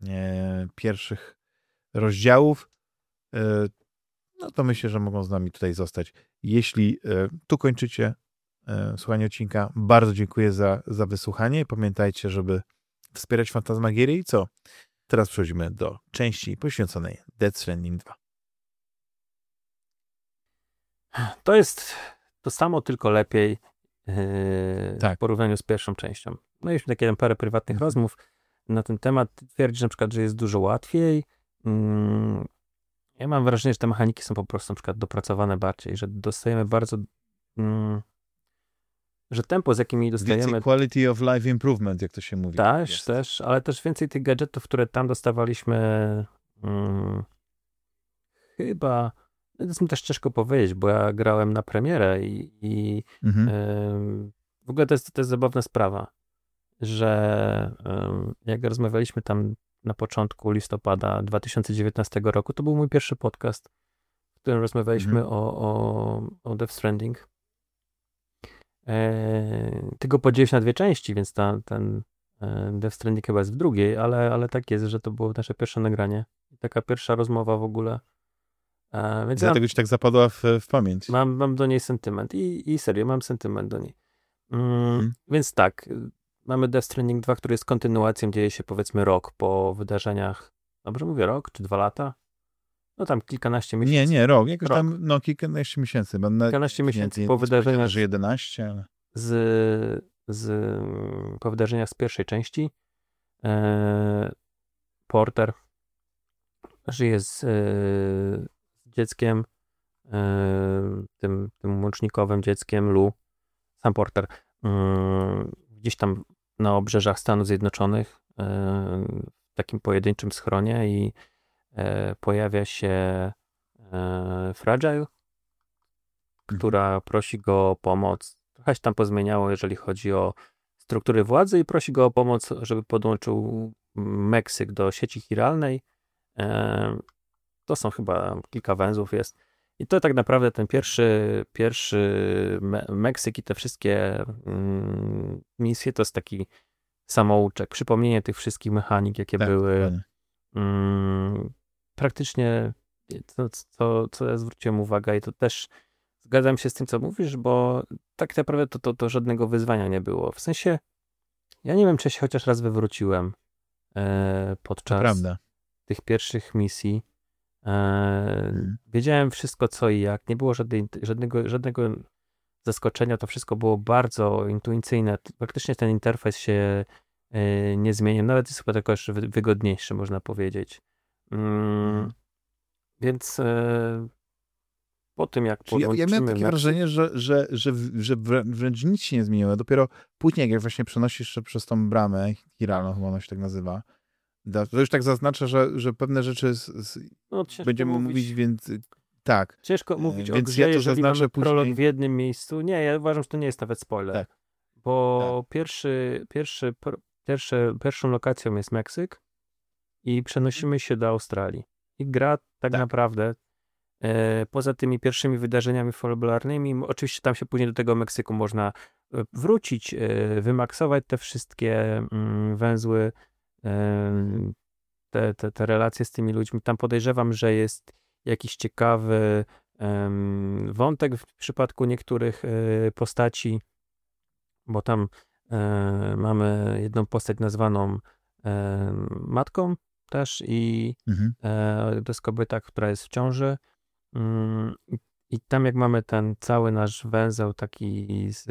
e, pierwszych rozdziałów. E, no to myślę, że mogą z nami tutaj zostać. Jeśli e, tu kończycie e, słuchanie odcinka, bardzo dziękuję za, za wysłuchanie. Pamiętajcie, żeby wspierać Fantasmagiery i co? Teraz przechodzimy do części poświęconej Death Stranding 2. To jest to samo, tylko lepiej yy, tak. w porównaniu z pierwszą częścią. mieliśmy takie tam parę prywatnych rozmów na ten temat. Twierdzi na przykład, że jest dużo łatwiej. Mm, Ja mam wrażenie, że te mechaniki są po prostu na przykład dopracowane bardziej, że dostajemy bardzo... Mm, że tempo, z jakimi dostajemy Więcej quality of life improvement, jak to się mówi. też, jest. też, ale też więcej tych gadżetów, które tam dostawaliśmy. Mm, chyba. no To jest mi też ciężko powiedzieć, bo ja grałem na premierę i, i Mhm. ym, w ogóle to jest, to jest zabawna sprawa, że ym, jak rozmawialiśmy tam na początku listopada 2019 roku, to był mój pierwszy podcast, w którym rozmawialiśmy Mhm. o, o, o Death Stranding. E, tylko podzielił się na dwie części, więc ta, ten e, Death Stranding chyba jest w drugiej, ale, ale tak jest, że to było nasze pierwsze nagranie. Taka pierwsza rozmowa w ogóle. E, więc ja Dlatego ci tak zapadła w, w pamięć. mam, mam do niej sentyment i, i serio, mam sentyment do niej. Mm, Mhm. Więc tak, mamy Death Stranding 2, który jest kontynuacją, dzieje się powiedzmy rok po wydarzeniach, dobrze mówię, rok czy dwa lata? No tam kilkanaście miesięcy. Nie, nie, rok. Jakoś Rok. tam, no kilkanaście miesięcy. Bo na, Kilkanaście miesięcy nie, po wydarzeniach że 11, ale... z, z, po wydarzeniach z pierwszej części. E, Porter żyje z, e, dzieckiem, e, tym, tym łącznikowym dzieckiem Lu, sam Porter, mm, gdzieś tam na obrzeżach Stanów Zjednoczonych, e, w takim pojedynczym schronie i e, pojawia się e, Fragile, która prosi go o pomoc. Trochę się tam pozmieniało, jeżeli chodzi o struktury władzy i prosi go o pomoc, żeby podłączył Meksyk do sieci chiralnej. To są chyba kilka węzłów jest. I to tak naprawdę ten pierwszy, pierwszy Me- Meksyk i te wszystkie mm, misje to jest taki samouczek, przypomnienie tych wszystkich mechanik, jakie Tak, były. Mm, praktycznie to, co, co ja zwróciłem uwagę i to też zgadzam się z tym, co mówisz, bo tak naprawdę to, to, to żadnego wyzwania nie było. W sensie, ja nie wiem, czy się chociaż raz wywróciłem e, podczas tych pierwszych misji. E, Mhm. Wiedziałem wszystko co i jak. Nie było żadnej, żadnego, żadnego zaskoczenia. To wszystko było bardzo intuicyjne. Praktycznie ten interfejs się e, nie zmienił. Nawet jest chyba tylko jeszcze wy- wygodniejszy, można powiedzieć. Mm, więc e, po tym, jak Czyli ja, ja miałem podłączymy takie wrażenie, że, że, że, że wrę- wręcz nic się nie zmieniło. Dopiero później, jak właśnie przenosisz się przez tą bramę, Hiralną chyba ona się tak nazywa, to już tak zaznaczę, że, że pewne rzeczy z, z, no, będziemy mówić, więc tak. Ciężko mówić o więc grze, ja to jeżeli zaznaczę mamy prolog później. w jednym miejscu. Nie, ja uważam, że to nie jest nawet spoiler. Tak. Bo Pierwszy, pierwszy, pr- pierwszy, pierwszą lokacją jest Meksyk i przenosimy się do Australii. I gra tak, Tak. naprawdę e, poza tymi pierwszymi wydarzeniami fabularnymi, oczywiście tam się później do tego Meksyku można e, wrócić, e, wymaksować te wszystkie mm, węzły, e, te, te, te relacje z tymi ludźmi. Tam podejrzewam, że jest jakiś ciekawy wątek w przypadku niektórych e, postaci, bo tam e, mamy jedną postać nazwaną e, matką też i Mhm. to jest kobieta, która jest w ciąży Mm, i- tam jak mamy ten cały nasz węzeł taki z,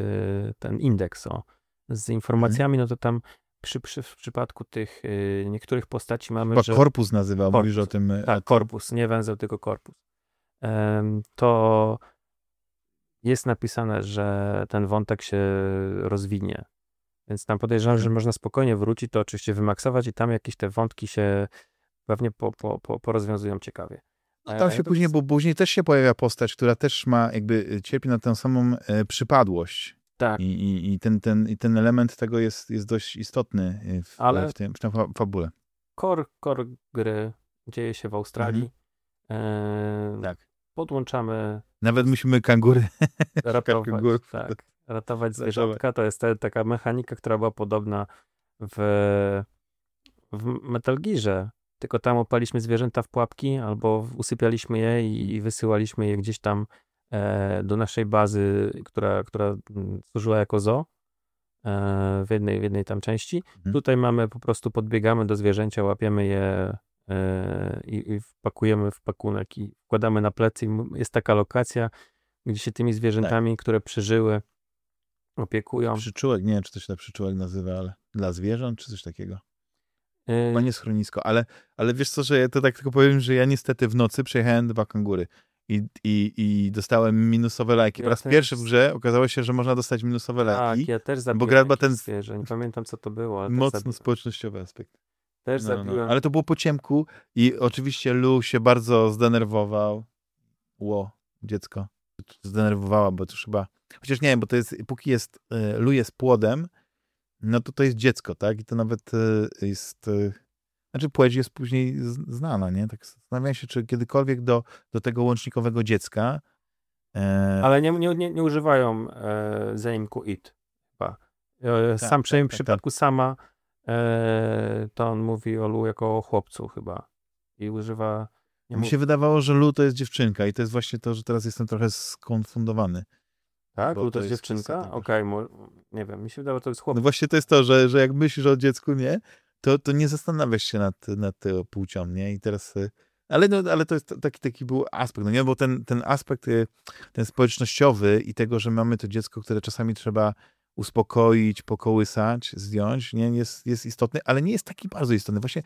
ten indeks o, z informacjami, no to tam przy, przy, w przypadku tych e, niektórych postaci mamy, Chyba że korpus nazywał, Korpus. mówisz o tym. e, tak, korpus, nie węzeł, tylko korpus. To jest napisane, że ten wątek się rozwinie. Więc tam podejrzewam, że można spokojnie wrócić, to oczywiście wymaksować i tam jakieś te wątki się pewnie po, po, po, porozwiązują ciekawie. No, A- tam się ja później, bo później też się pojawia postać, która też ma jakby e, cierpi na tę samą e, przypadłość. Tak, I, i, i, ten, ten, I ten element tego jest, jest dość istotny e, w, Ale- w, tym, w tej fa- fabule. core, core gry dzieje się w Australii. Em, Tak. Podłączamy Nawet musimy kangury. (laughs) ratować, kangurów. tak, ratować (laughs) zwierzątka. To jest taka mechanika, która była podobna w, w Metal Gearze. Tylko tam opaliśmy zwierzęta w pułapki albo usypialiśmy je i, i wysyłaliśmy je gdzieś tam e, do naszej bazy, która, która mm, służyła jako zoo e, w, jednej, w jednej tam części. Mhm. Tutaj mamy po prostu podbiegamy do zwierzęcia, łapiemy je e, i, i wpakujemy w pakunek i wkładamy na plecy. Jest taka lokacja, gdzie się tymi zwierzętami, które przeżyły, opiekują. Przyczółek, nie wiem, czy to się tak przyczółek nazywa, ale dla zwierząt, czy coś takiego. Chyba nie schronisko, ale, ale wiesz co, że ja to tak tylko powiem, że ja niestety w nocy przejechałem dwa kangury i, i, i dostałem minusowe lajki. Po Ja raz też. pierwszy w grze okazało się, że można dostać minusowe tak, lajki. ja też zabiłem gra ma jakieś ten- zwierzę. Nie pamiętam, co to było, Mocno zabi- społecznościowy aspekt. też No, no, zabiłem. no. Ale to było po ciemku i oczywiście Lu się bardzo zdenerwował. Ło, dziecko. Zdenerwowała, bo to chyba... Chociaż nie wiem, bo to jest, póki jest, e, Lu jest płodem, no to to jest dziecko, tak? I to nawet e, jest... Znaczy płeć jest później znana, nie? Tak zastanawiam się, czy kiedykolwiek do, do tego łącznikowego dziecka e, Ale nie, nie, nie, nie używają e, zaimku it chyba. E, Tak, sam przynajmniej w tak, tak, przypadku sama e, to on mówi o Lu jako o chłopcu chyba. I używa... Mi się wydawało, że Lu to jest dziewczynka i to jest właśnie to, że teraz jestem trochę skonfundowany. tak? bo Lu to to jest dziewczynka? Okej, mo- nie wiem. Mi się wydawało, że to jest chłopak. No właśnie to jest to, że, że jak myślisz o dziecku, nie, to, to nie zastanawiasz się nad, nad tą płcią, nie? I teraz... y, Ale, no, ale to jest taki, taki był aspekt, no nie? Bo ten, ten aspekt, y, ten społecznościowy i tego, że mamy to dziecko, które czasami trzeba uspokoić, pokołysać, zdjąć, nie? Jest, jest istotny, ale nie jest taki bardzo istotny. Właśnie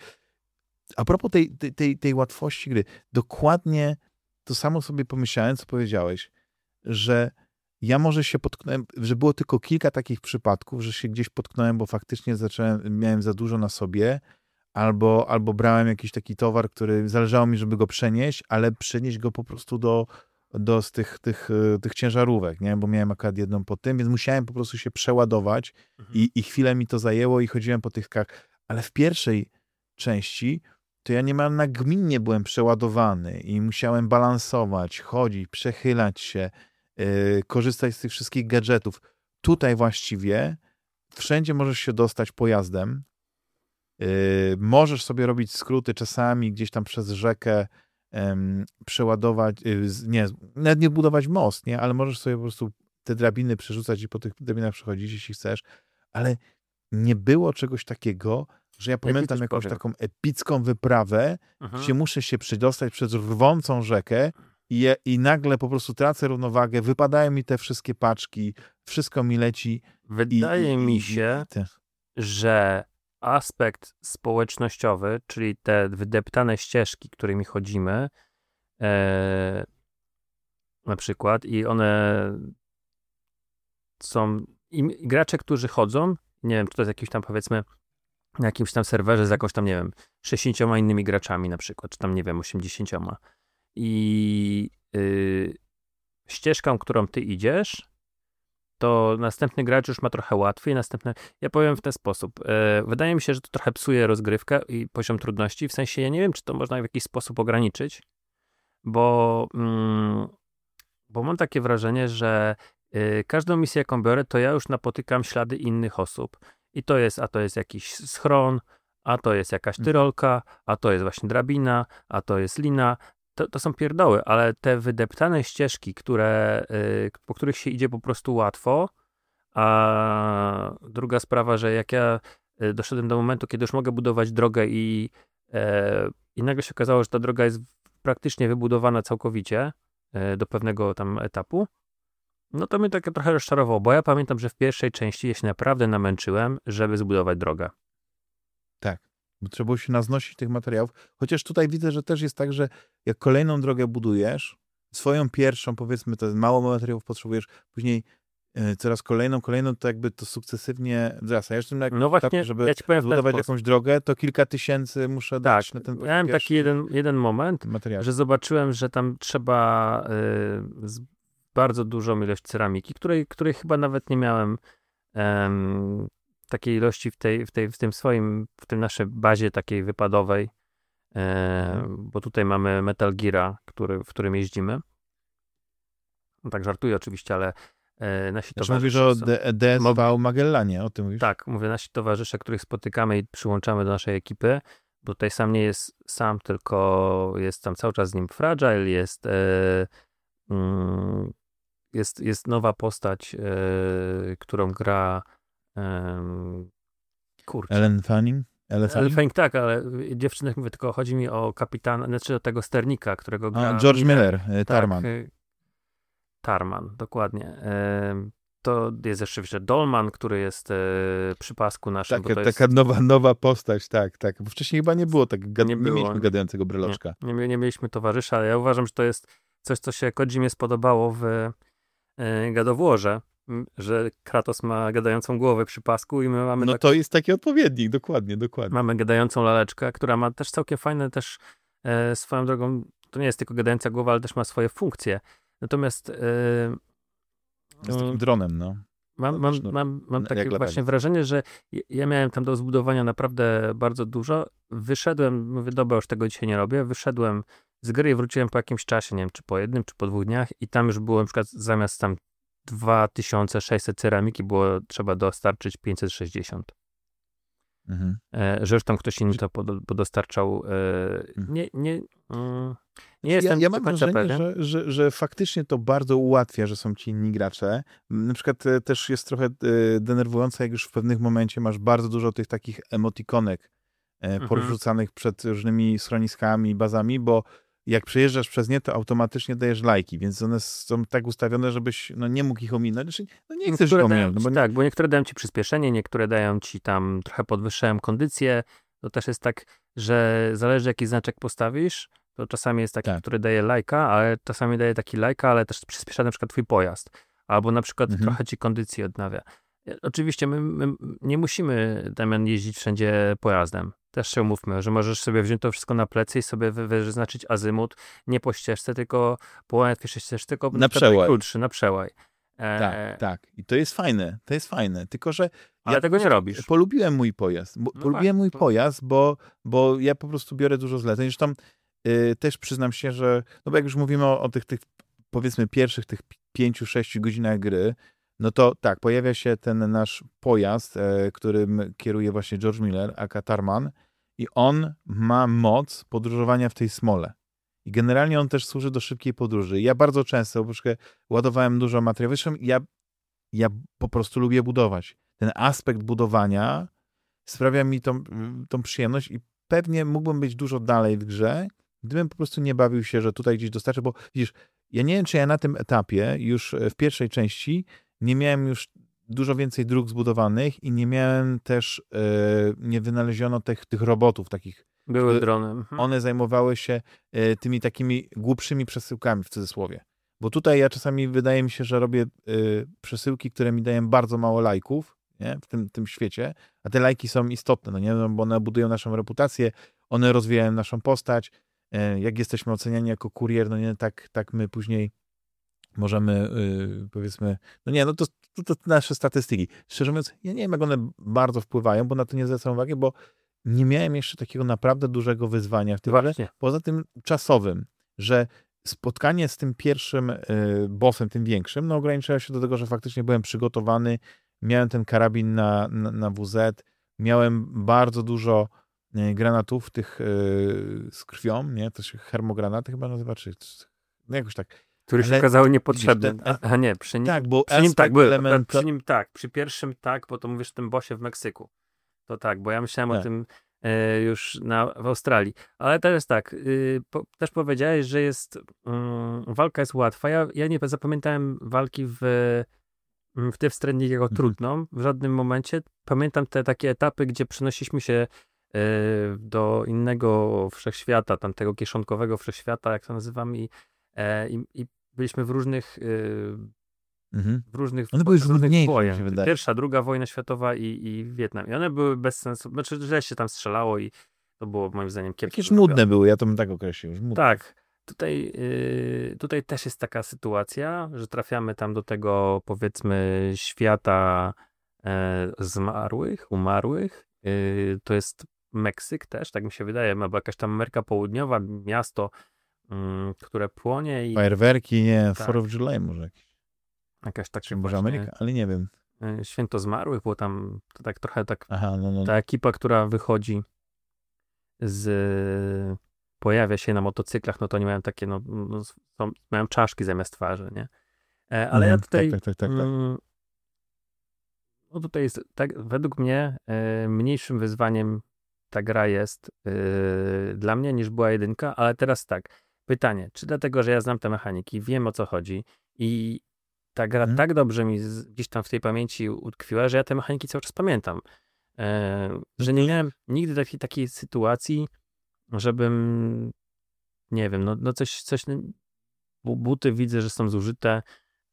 a propos tej, tej, tej łatwości gry, dokładnie to samo sobie pomyślałem, co powiedziałeś, że ja może się potknąłem, że było tylko kilka takich przypadków, że się gdzieś potknąłem, bo faktycznie zacząłem, miałem za dużo na sobie, albo, albo brałem jakiś taki towar, który zależało mi, żeby go przenieść, ale przenieść go po prostu do, do z tych, tych, e, tych ciężarówek, nie? bo miałem akurat jedną po tym, więc musiałem po prostu się przeładować Mhm. i, i chwilę mi to zajęło i chodziłem po tych kach. Ale w pierwszej części to ja niemal nagminnie byłem przeładowany i musiałem balansować, chodzić, przechylać się, korzystać z tych wszystkich gadżetów. Tutaj właściwie wszędzie możesz się dostać pojazdem. Yy, możesz sobie robić skróty czasami gdzieś tam przez rzekę, przeładować, z- nie, nawet nie budować most, nie, ale możesz sobie po prostu te drabiny przerzucać i po tych drabinach przechodzić, jeśli chcesz, ale nie było czegoś takiego, że ja pamiętam jakąś powiem. taką epicką wyprawę, Mhm. gdzie muszę się przedostać przez rwącą rzekę i, i nagle po prostu tracę równowagę, wypadają mi te wszystkie paczki, wszystko mi leci. Wydaje i, mi się, i że aspekt społecznościowy, czyli te wydeptane ścieżki, którymi chodzimy, e, na przykład, i one są. Gracze, którzy chodzą, nie wiem, czy to jest jakiś tam powiedzmy na jakimś tam serwerze z jakąś tam, nie wiem, 60 innymi graczami na przykład, czy tam, nie wiem, 80. I y, ścieżką, którą ty idziesz, to następny gracz już ma trochę łatwiej. Następny, ja powiem w ten sposób. E, wydaje mi się, że to trochę psuje rozgrywkę i poziom trudności. W sensie, ja nie wiem, czy to można w jakiś sposób ograniczyć, bo, mm, bo mam takie wrażenie, że y, każdą misję, jaką biorę, to ja już napotykam ślady innych osób. I to jest, a to jest jakiś schron, a to jest jakaś Mhm. tyrolka, a to jest właśnie drabina, a to jest lina. To, to są pierdoły, ale te wydeptane ścieżki, które, y, po których się idzie po prostu łatwo, a druga sprawa, że jak ja y, doszedłem do momentu, kiedy już mogę budować drogę i, e, i nagle się okazało, że ta droga jest praktycznie wybudowana całkowicie e, do pewnego tam etapu, no to mnie tak trochę rozczarowało, bo ja pamiętam, że w pierwszej części ja się naprawdę namęczyłem, żeby zbudować drogę. Bo trzeba było się naznosić tych materiałów. Chociaż tutaj widzę, że też jest tak, że jak kolejną drogę budujesz, swoją pierwszą, powiedzmy, to mało materiałów potrzebujesz, później e, coraz kolejną, kolejną, to jakby to sukcesywnie wzrasta. Ja jestem na No właśnie, etapie, żeby ja zbudować jakąś drogę, to kilka tysięcy muszę Tak, dać na ten miałem pierwszy taki jeden, jeden moment, materiał. że zobaczyłem, że tam trzeba y, z bardzo dużą ilość ceramiki, której, której chyba nawet nie miałem em, takiej ilości w, tej, w, tej, w tym swoim, w tym naszej bazie takiej wypadowej, e, Mhm. bo tutaj mamy Metal Geara, który, w którym jeździmy. No tak żartuję oczywiście, ale e, nasi Znaczy mówisz o towarzysze są- DSV Magellanie, o tym mówisz? tak, mówię, nasi towarzysze, których spotykamy i przyłączamy do naszej ekipy, bo tutaj sam nie jest sam, tylko jest tam cały czas z nim Fragile, jest, e, mm, jest, jest nowa postać, e, którą gra kurczę. Ellen Fanning? Ellen Fanning? Elfeng tak, ale dziewczynek mówię, tylko chodzi mi o kapitana, znaczy o tego sternika, którego gra... A, George Miller. E, Tarman. Tak, y, Tarman, dokładnie. To jest jeszcze jeszcze Dolman, który jest e, przy pasku naszym. To taka jest, nowa, nowa postać, tak, tak. Bo wcześniej chyba nie było tak, gad- Nie nie, było. mieliśmy gadającego breloczka. nie, nie, nie mieliśmy towarzysza, ale ja uważam, że to jest coś, co się Kojimie spodobało w e, m, że Kratos ma gadającą głowę przy pasku i my mamy, No tak, to jest taki odpowiednik, dokładnie, dokładnie. mamy gadającą laleczkę, która ma też całkiem fajne też e, swoją drogą, to nie jest tylko gadająca głowa, ale też ma swoje funkcje. Natomiast e, Jest mm, takim dronem, no. Mam, mam, Sznur. mam, mam Jak takie właśnie wrażenie, że ja miałem tam do zbudowania naprawdę bardzo dużo. Wyszedłem, mówię, dobra, już tego dzisiaj nie robię. Wyszedłem z gry i wróciłem po jakimś czasie, nie wiem, czy po jednym, czy po dwóch dniach i tam już było na przykład zamiast tam 2600 ceramiki było trzeba dostarczyć 560. Mhm. Tam ktoś inny to podo- podostarczał. E, nie, nie, mm, nie jestem ja, ja mam wrażenie, pewien. że, że, że faktycznie to bardzo ułatwia, że są ci inni gracze. Na przykład e, też jest trochę e, denerwujące, jak już w pewnych momencie masz bardzo dużo tych takich emotikonek e, Mhm. porzucanych przed różnymi schroniskami, bazami, bo jak przejeżdżasz przez nie, to automatycznie dajesz lajki, więc one są tak ustawione, żebyś no, nie mógł ich ominąć. Znaczy, no nie chcesz ich ominąć, no bo Tak, bo niektóre dają ci przyspieszenie, niektóre dają ci tam trochę podwyższają kondycję. To też jest tak, że zależy jaki znaczek postawisz, to czasami jest taki, Tak. który daje lajka, ale czasami daje taki lajka, ale też przyspiesza na przykład twój pojazd. Albo na przykład Mhm. trochę ci kondycji odnawia. E, Oczywiście my, my nie musimy, Damian, jeździć wszędzie pojazdem. Też się umówmy, że możesz sobie wziąć to wszystko na plecy i sobie wy- wyznaczyć azymut nie po ścieżce, tylko po łatwiej ścieżce, tylko Na przełaj. krótszy, na przełaj. E, Tak, tak. I to jest fajne, to jest fajne. Tylko, że Ale ja tego nie robisz. Polubiłem mój pojazd. Bo, No polubiłem właśnie, mój to- pojazd, bo, bo ja po prostu biorę dużo zleceń. Zresztą y, też przyznam się, że no bo jak już mówimy o, o tych, tych powiedzmy pierwszych tych pi- pięciu, sześciu godzinach gry, no to tak, pojawia się ten nasz pojazd, e, którym kieruje właśnie George Miller, aka Tarman i on ma moc podróżowania w tej smole. I generalnie on też służy do szybkiej podróży. Ja bardzo często, bo ładowałem dużo materiałów. Ja, ja po prostu lubię budować. Ten aspekt budowania sprawia mi tą, tą przyjemność i pewnie mógłbym być dużo dalej w grze, gdybym po prostu nie bawił się, że tutaj gdzieś dostarczę, bo widzisz, ja nie wiem, czy ja na tym etapie, już w pierwszej części, nie miałem już dużo więcej dróg zbudowanych i nie miałem też, e, nie wynaleziono tych, tych robotów takich. Były drony. Mhm. One zajmowały się e, tymi takimi głupszymi przesyłkami w cudzysłowie. Bo tutaj ja czasami wydaje mi się, że robię e, przesyłki, które mi dają bardzo mało lajków nie? w tym, tym świecie, a te lajki są istotne, no nie? No, bo one budują naszą reputację, one rozwijają naszą postać. Jak jesteśmy oceniani jako kurier, no nie, tak, tak my później możemy, y, powiedzmy, no nie, no to, to, to nasze statystyki. Szczerze mówiąc, ja nie wiem, jak one bardzo wpływają, bo na to nie zwracam uwagi, bo nie miałem jeszcze takiego naprawdę dużego wyzwania w tym Właśnie. poza tym czasowym, że spotkanie z tym pierwszym y, bossem, tym większym, no ograniczyło się do tego, że faktycznie byłem przygotowany, miałem ten karabin na, na, na WZ, miałem bardzo dużo y, granatów tych y, z krwią, nie, to się hermogranaty chyba nazywa, czy no jakoś tak. Który się okazały niepotrzebne. widzisz, ten- A, a nie, przy nim Tak, bo Przy nim tak, element, przy nim tak, przy pierwszym tak, bo to mówisz w tym bosie w Meksyku. To tak, bo ja myślałem o Tak. tym e, już na, w Australii. Ale też jest tak, y, po, też powiedziałeś, że jest, mm, walka jest łatwa. Ja, ja nie zapamiętałem walki w, w Ty wstrętnik jako Mhm. trudną w żadnym momencie. Pamiętam te takie etapy, gdzie przenosiliśmy się e, do innego wszechświata, tamtego kieszonkowego wszechświata, jak to nazywam, i, e, i, i byliśmy w różnych y, mhm. w różnych, One były w różnych wydaje. Pierwsza, druga wojna światowa i, i Wietnam. I one były bez sensu. Znaczy, źle się tam strzelało i to było moim zdaniem kiepsko. Jakieś nudne były, ja to bym tak określił. Nudne. Tak. Tutaj, yy, tutaj też jest taka sytuacja, że trafiamy tam do tego, powiedzmy, świata e, zmarłych, umarłych. Yy, to jest Meksyk też, tak mi się wydaje, albo jakaś tam Ameryka Południowa, miasto, które płonie i Fajerwerki, nie, Tak. 4 of July może jakieś. jakaś Czy może Ameryka, ale nie wiem. e, święto zmarłych, było tam to tak trochę tak Aha, no, no. ta ekipa, która wychodzi z pojawia się na motocyklach, no to oni mają takie, no, no są, mają czaszki zamiast twarzy, nie? E, ale ja Mhm, tutaj Tak, tak, tak, tak. tak. mm, no tutaj jest, tak, według mnie e, mniejszym wyzwaniem ta gra jest e, dla mnie niż była jedynka, ale teraz tak, pytanie, czy dlatego, że ja znam te mechaniki, wiem o co chodzi i ta gra Mhm. tak dobrze mi gdzieś tam w tej pamięci utkwiła, że ja te mechaniki cały czas pamiętam. E, że nie miałem nigdy takiej, takiej sytuacji, żebym, nie wiem, no, no coś, coś, no, bu- buty widzę, że są zużyte,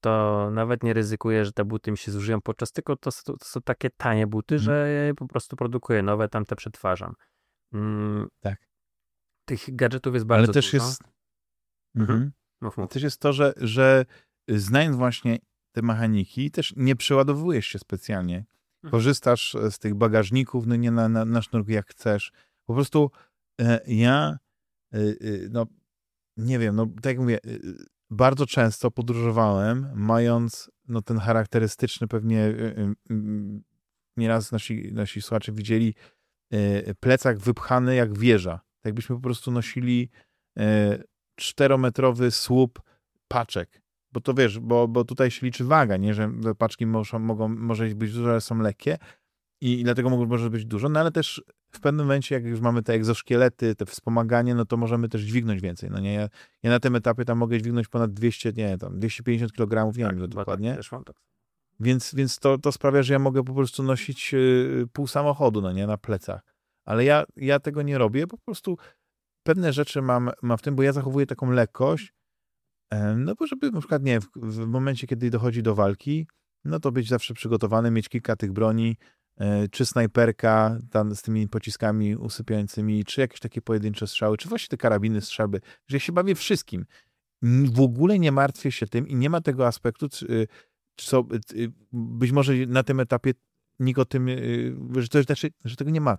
to nawet nie ryzykuję, że te buty mi się zużyją podczas, tylko to, są- to są takie tanie buty, Mhm. że ja po prostu produkuję nowe, tamte przetwarzam. Mm, Tak. Tych gadżetów jest bardzo Ale też dużo. jest... Mhm. Mhm. Też jest to, że, że znając właśnie te mechaniki, też nie przeładowujesz się specjalnie. Mhm. Korzystasz z tych bagażników, no nie na, na, na sznurku jak chcesz. Po prostu e, ja, e, e, no nie wiem, no tak jak mówię, e, bardzo często podróżowałem, mając no ten charakterystyczny pewnie, e, e, nieraz nasi, nasi słuchacze widzieli, e, plecak wypchany jak wieża. Tak jakbyśmy po prostu nosili e, czterometrowy słup paczek. Bo to wiesz, bo, bo tutaj się liczy waga, nie? Że paczki mogą, mogą może być duże, ale są lekkie i dlatego mogą, może być dużo, no ale też w pewnym momencie, jak już mamy te egzoszkielety, te wspomaganie, no to możemy też dźwignąć więcej, no nie? Ja, ja na tym etapie tam mogę dźwignąć ponad 200, nie tam 250 kg, nie wiem ile chyba dokładnie. Tak, też mam tak. Więc, więc to, to sprawia, że ja mogę po prostu nosić y, pół samochodu, no nie, na plecach. Ale ja, ja tego nie robię, po prostu pewne rzeczy mam, mam w tym, bo ja zachowuję taką lekkość, em, no bo żeby na przykład, nie w, w momencie, kiedy dochodzi do walki, no to być zawsze przygotowany, mieć kilka tych broni, e, czy snajperka tam z tymi pociskami usypiającymi, czy jakieś takie pojedyncze strzały, czy właśnie te karabiny, strzelby, że ja się bawię wszystkim. W ogóle nie martwię się tym i nie ma tego aspektu, y, co y, być może na tym etapie nikt o tym, y, że, to znaczy, że tego nie ma.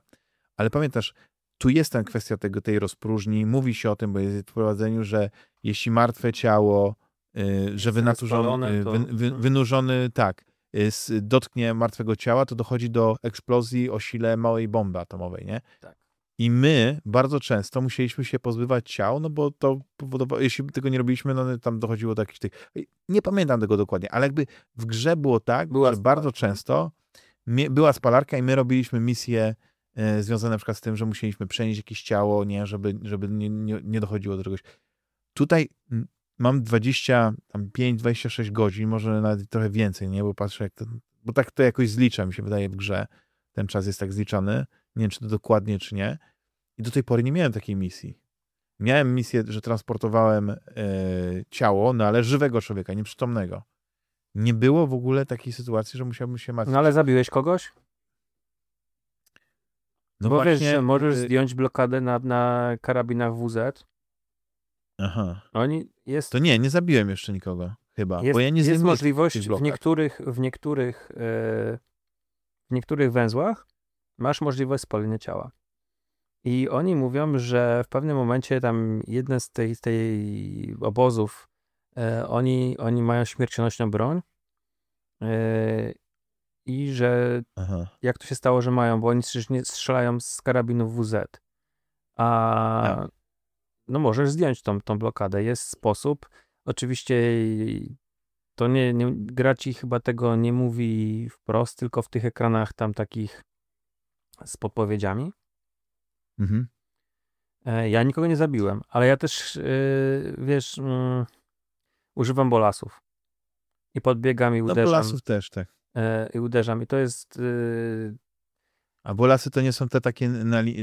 Ale pamiętasz, tu jest ta kwestia tego, tej rozpróżni, mówi się o tym, bo jest w wprowadzeniu, że jeśli martwe ciało, y, że wynaturzony, spalone, y, to- wy, wy, wynurzony, tak, y, dotknie martwego ciała, to dochodzi do eksplozji o sile małej bomby atomowej, nie? Tak. I my bardzo często musieliśmy się pozbywać ciał, no bo to powodowało, jeśli tego nie robiliśmy, no tam dochodziło do jakichś tych, nie pamiętam tego dokładnie, ale jakby w grze było tak, Była że bardzo często była spalarka i my robiliśmy misje związane na przykład z tym, że musieliśmy przenieść jakieś ciało, nie, żeby, żeby nie, nie, nie dochodziło do czegoś. Tutaj mam 25, 26 godzin, może nawet trochę więcej, nie, bo patrzę jak to, bo tak to jakoś zlicza mi się wydaje w grze, ten czas jest tak zliczany, nie wiem czy to dokładnie, czy nie. I do tej pory nie miałem takiej misji. Miałem misję, że transportowałem e, ciało, no ale żywego człowieka, nieprzytomnego. Nie było w ogóle takiej sytuacji, że musiałbym się martwić. No ale zabiłeś kogoś? No Bo wiesz, właśnie, że możesz y, zdjąć blokadę na, na karabinach WZ. Aha. Oni jest, To nie, nie zabiłem jeszcze nikogo, chyba. jest, bo ja nie jest możliwość w niektórych, w niektórych, e, w niektórych węzłach masz możliwość spalenia ciała. I oni mówią, że w pewnym momencie tam jeden z tej, z tej obozów, e, oni, oni mają śmiercionośną broń e, i że Aha. jak to się stało, że mają, bo oni przecież nie strzelają z karabinów WZ. A Tak. no możesz zdjąć tą, tą blokadę. Jest sposób. Oczywiście to nie, nie, gra ci chyba tego nie mówi wprost, tylko w tych ekranach tam takich z podpowiedziami. Mhm. E, Ja nikogo nie zabiłem, ale ja też, yy, wiesz, mm, używam bolasów. I podbiegam i No uderzam. bolasów też, tak. E, I uderzam. I to jest yy, A bolasy to nie są te takie,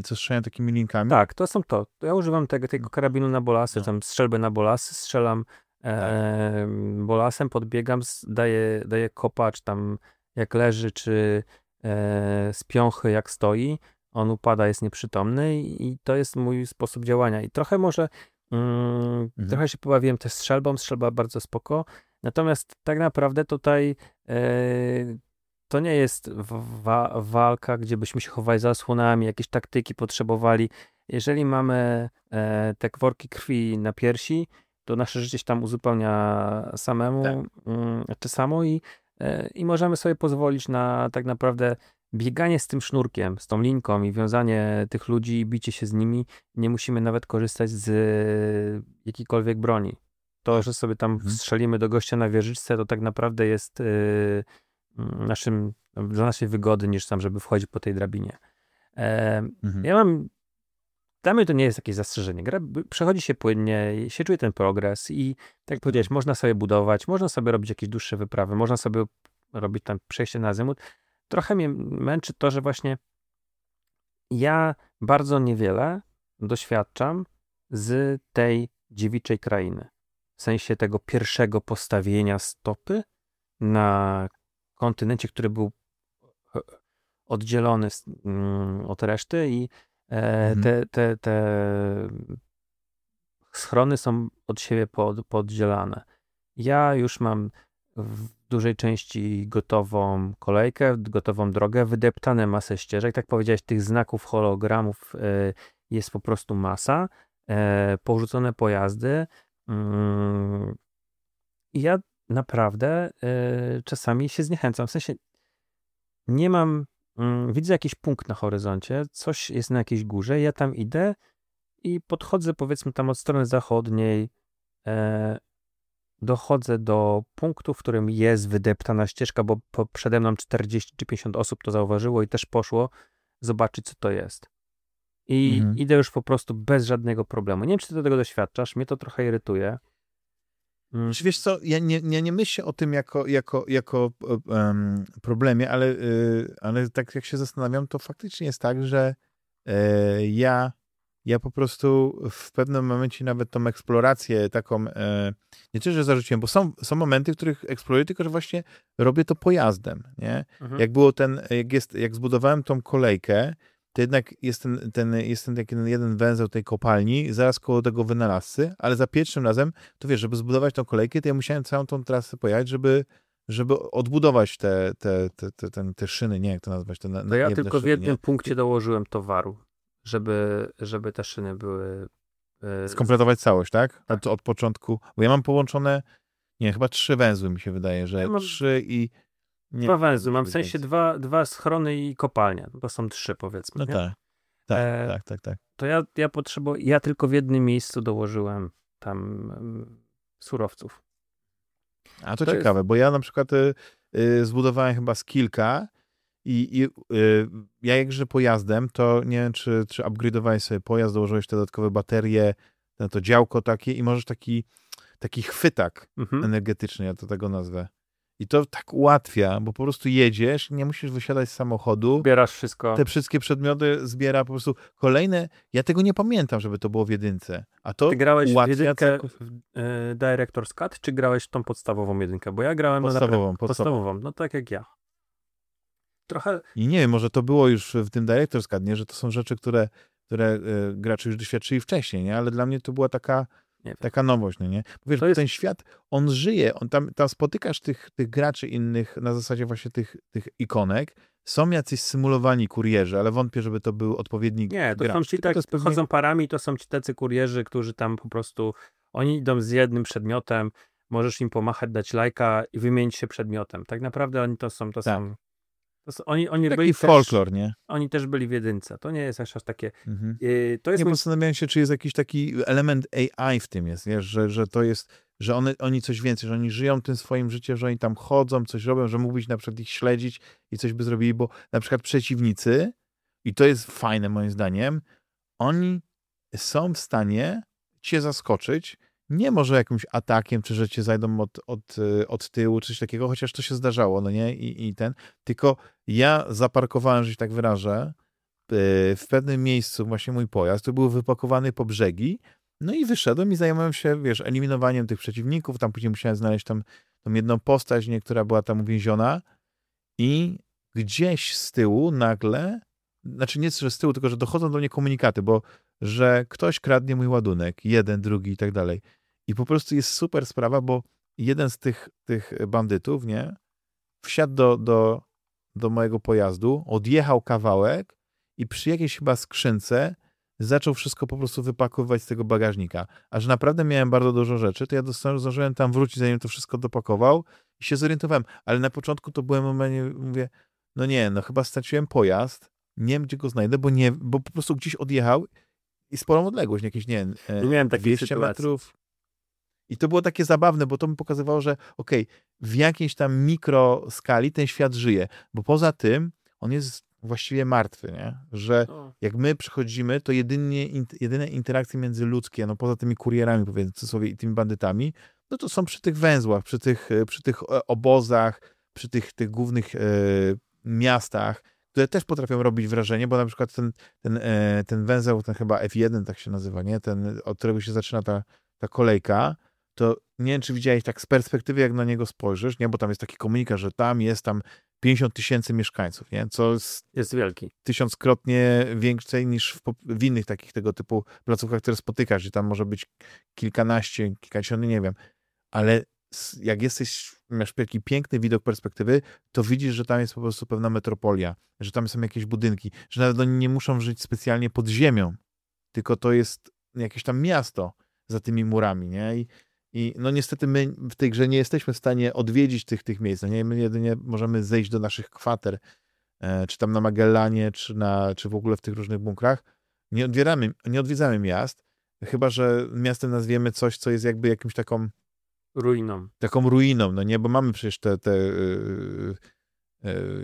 co strzelają takimi linkami? Tak, to są to. Ja używam tego, tego karabinu na bolasy, No. tam strzelbę na bolasy, strzelam e, bolasem, podbiegam, daję, daję kopa, czy tam jak leży, czy e, z piąchy jak stoi, on upada, jest nieprzytomny i, to jest mój sposób działania. I trochę może, mm, trochę się pobawiłem też strzelbą, strzelba bardzo spoko, natomiast tak naprawdę tutaj e, to nie jest wa walka, gdzie byśmy się chowali za osłonami, jakieś taktyki potrzebowali. Jeżeli mamy e, te kworki krwi na piersi, to nasze życie się tam uzupełnia samemu, mm, czy samo i, e, i możemy sobie pozwolić na tak naprawdę bieganie z tym sznurkiem, z tą linką i wiązanie tych ludzi i bicie się z nimi. Nie musimy nawet korzystać z e, jakiejkolwiek broni. To, że sobie tam Mhm. strzelimy do gościa na wieżyczce, to tak naprawdę jest mm, naszym, dla naszej wygody, niż tam, żeby wchodzić po tej drabinie. E, Mhm. ja mam dla mnie to nie jest jakieś zastrzeżenie. Gra przechodzi się płynnie, się czuje ten progres i tak jak powiedziałeś, można sobie budować, można sobie robić jakieś dłuższe wyprawy, można sobie robić tam przejście na azymut. Trochę mnie męczy to, że właśnie ja bardzo niewiele doświadczam z tej dziewiczej krainy. W sensie tego pierwszego postawienia stopy na kontynencie, który był e, oddzielony mm, od reszty i e, Mhm. te, te, te schrony są od siebie pod, poddzielane. Ja już mam w dużej części gotową kolejkę, gotową drogę, wydeptane masę ścieżek. Tak powiedziałeś, tych znaków, hologramów e, jest po prostu masa. Porzucone pojazdy. Mm, ja naprawdę e, czasami się zniechęcam. W sensie nie mam, mm, widzę jakiś punkt na horyzoncie, coś jest na jakiejś górze, ja tam idę i podchodzę powiedzmy tam od strony zachodniej, e, dochodzę do punktu, w którym jest wydeptana ścieżka, bo przede mną 40 czy 50 osób to zauważyło i też poszło zobaczyć, co to jest. I Mhm. idę już po prostu bez żadnego problemu. Nie wiem, czy ty do tego doświadczasz, mnie to trochę irytuje. Mm, Czy wiesz co, ja nie, nie, nie myślę o tym jako, jako, jako em, problemie, ale, y, ale tak jak się zastanawiam, to faktycznie jest tak, że e, ja, ja po prostu w pewnym momencie nawet tą eksplorację taką, e, nie tyle, że zarzuciłem, bo są, są momenty, w których eksploruję, tylko że właśnie robię to pojazdem, nie? mhm. Jak było ten, jak, jest, jak zbudowałem tą kolejkę, to jednak jest ten, ten, jest ten taki jeden węzeł tej kopalni, zaraz koło tego wynalazcy, ale za pierwszym razem, to wiesz, żeby zbudować tą kolejkę, to ja musiałem całą tą trasę pojechać, żeby, żeby odbudować te, te, te, te, te, te szyny, nie jak to nazwać. Te, To ja tylko w szyny, jednym nie? punkcie dołożyłem towaru, żeby, żeby te szyny były. e, Skompletować całość, tak? Od, od początku, bo ja mam połączone, nie, chyba trzy węzły mi się wydaje, że Ja mam trzy i... Nie, Dwa węzły, mam w sensie dwa, dwa schrony i kopalnia, bo są trzy powiedzmy. No nie? tak, tak, E, tak, tak, tak. To ja, ja potrzebuję, ja tylko w jednym miejscu dołożyłem tam surowców. A to, To ciekawe, bo ja na przykład y, y, zbudowałem chyba z kilka i, i y, ja jakże pojazdem, to nie wiem, czy, czy upgrade'owałeś sobie pojazd, dołożyłeś te dodatkowe baterie, na to działko takie i możesz taki, taki chwytak Mhm. energetyczny, ja to tego nazwę. I to tak ułatwia, bo po prostu jedziesz, nie musisz wysiadać z samochodu, Zbierasz wszystko. te wszystkie przedmioty zbiera po prostu kolejne, ja tego nie pamiętam, żeby to było w jedynce, a to Ty grałeś w ułatwia jedynkę całko- w Director's Cut, czy grałeś w tą podstawową jedynkę? Bo ja grałem na podstawową, napra- podstawową. podstawową, no tak jak ja. Trochę, I nie wiem, może to było już w tym Director's Cut, nie? że to są rzeczy, które, które e, gracze już doświadczyli wcześniej, nie? ale dla mnie to była taka. Taka nowość, no nie? Bo wiesz, jest- ten świat, on żyje, on tam, tam spotykasz tych, tych graczy innych na zasadzie właśnie tych, tych ikonek, są jacyś symulowani kurierzy, ale wątpię, żeby to był odpowiednik Nie, to gracz. są ci tak, pewnie- chodzą parami, to są ci tacy kurierzy, którzy tam po prostu, oni idą z jednym przedmiotem, możesz im pomachać, dać lajka i wymienić się przedmiotem. Tak naprawdę oni to są, to Tak. są, są oni, oni Taki byli też, folklor, nie? oni też byli w jedynce. To nie jest aż takie, Mhm. yy, to jest Nie mój zastanawiałem się, czy jest jakiś taki element AI w tym jest, wiesz, że, że to jest, że one, oni coś więcej, że oni żyją tym swoim życiem, że oni tam chodzą, coś robią, że mógłbyś na przykład ich śledzić i coś by zrobili, bo na przykład przeciwnicy, i to jest fajne moim zdaniem, oni są w stanie cię zaskoczyć, nie może jakimś atakiem, czy że cię zajdą od, od, y, od tyłu, czy coś takiego, chociaż to się zdarzało, no nie, i, i ten, tylko ja zaparkowałem, że się tak wyrażę, y, w pewnym miejscu właśnie mój pojazd, który był wypakowany po brzegi, no i wyszedłem i zajmowałem się, wiesz, eliminowaniem tych przeciwników, tam później musiałem znaleźć tam tą jedną postać, nie, która była tam uwięziona. I gdzieś z tyłu nagle, znaczy nie, że z tyłu, tylko że dochodzą do mnie komunikaty, bo że ktoś kradnie mój ładunek, jeden, drugi i tak dalej. I po prostu jest super sprawa, bo jeden z tych, tych bandytów, nie, wsiadł do, do, do mojego pojazdu, odjechał kawałek i przy jakiejś chyba skrzynce zaczął wszystko po prostu wypakowywać z tego bagażnika. A że naprawdę miałem bardzo dużo rzeczy, to ja dostałem, zdążyłem tam wrócić, zanim to wszystko dopakował i się zorientowałem. Ale na początku to byłem momencie, mówię, no nie, no chyba straciłem pojazd, nie wiem, gdzie go znajdę, bo, nie, bo po prostu gdzieś odjechał i sporą odległość, jakieś, nie wiem, e, miałem takiej 200 sytuacji. metrów. I to było takie zabawne, bo to mi pokazywało, że okej, w jakiejś tam mikroskali ten świat żyje, bo poza tym on jest właściwie martwy, nie? Że jak my przychodzimy, to jedynie, jedyne interakcje międzyludzkie, no poza tymi kurierami, powiedzmy, cudzysłowie, i tymi bandytami, no to są przy tych węzłach, przy tych, e, przy tych e, obozach, przy tych, tych głównych e, miastach, które też potrafią robić wrażenie, bo na przykład ten, ten, e, ten węzeł, ten chyba F1 tak się nazywa, nie? Ten, od którego się zaczyna ta, ta kolejka, to nie wiem, czy widziałeś tak z perspektywy, jak na niego spojrzysz, nie? Bo tam jest taki komunikat, że tam jest tam 50 tysięcy mieszkańców, nie? Co jest Jest wielki. tysiąckrotnie więcej niż w, w innych takich tego typu placówkach, które spotykasz, gdzie tam może być kilkanaście, kilkadziesiąt, nie wiem. Ale jak jesteś, masz taki piękny widok perspektywy, to widzisz, że tam jest po prostu pewna metropolia, że tam są jakieś budynki, że nawet oni nie muszą żyć specjalnie pod ziemią, tylko to jest jakieś tam miasto za tymi murami, nie? I, i no niestety my w tej grze nie jesteśmy w stanie odwiedzić tych, tych miejsc, no nie? My jedynie możemy zejść do naszych kwater, e, czy tam na Magellanie, czy, na, czy w ogóle w tych różnych bunkrach. Nie odwiedzamy, nie odwiedzamy miast, chyba że miastem nazwiemy coś, co jest jakby jakimś taką, Ruiną. taką ruiną, no nie? Bo mamy przecież te, te yy,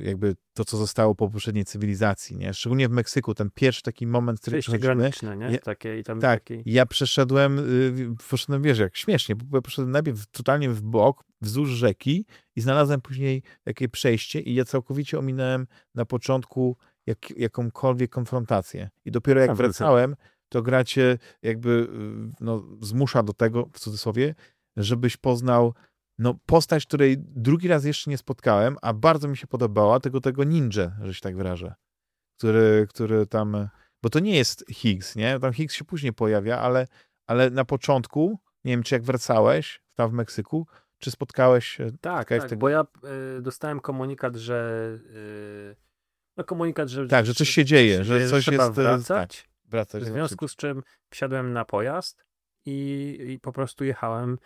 jakby to, co zostało po poprzedniej cywilizacji, nie? Szczególnie w Meksyku, ten pierwszy taki moment, który przechodzimy, nie? Ja- Takie i tam tak, taki... ja przeszedłem, y, poszedłem, wiesz, jak śmiesznie, bo ja poszedłem najpierw totalnie w bok, wzdłuż rzeki i znalazłem później takie przejście i ja całkowicie ominąłem na początku jak, jakąkolwiek konfrontację. I dopiero jak A, wracałem, to gracie jakby y, no, zmusza do tego, w cudzysłowie, żebyś poznał no, postać, której drugi raz jeszcze nie spotkałem, a bardzo mi się podobała, tego tego ninja, że się tak wyrażę, który, który tam bo to nie jest Higgs, nie? Tam Higgs się później pojawia, ale, ale na początku, nie wiem, czy jak wracałeś tam w Meksyku, czy spotkałeś się Tak, tak, tego- bo ja y, dostałem komunikat, że y, no komunikat, że Tak, że coś się dzieje, że coś trzeba jest, e, wracać, tak, wracać. w związku z czym wsiadłem na pojazd i, i po prostu jechałem,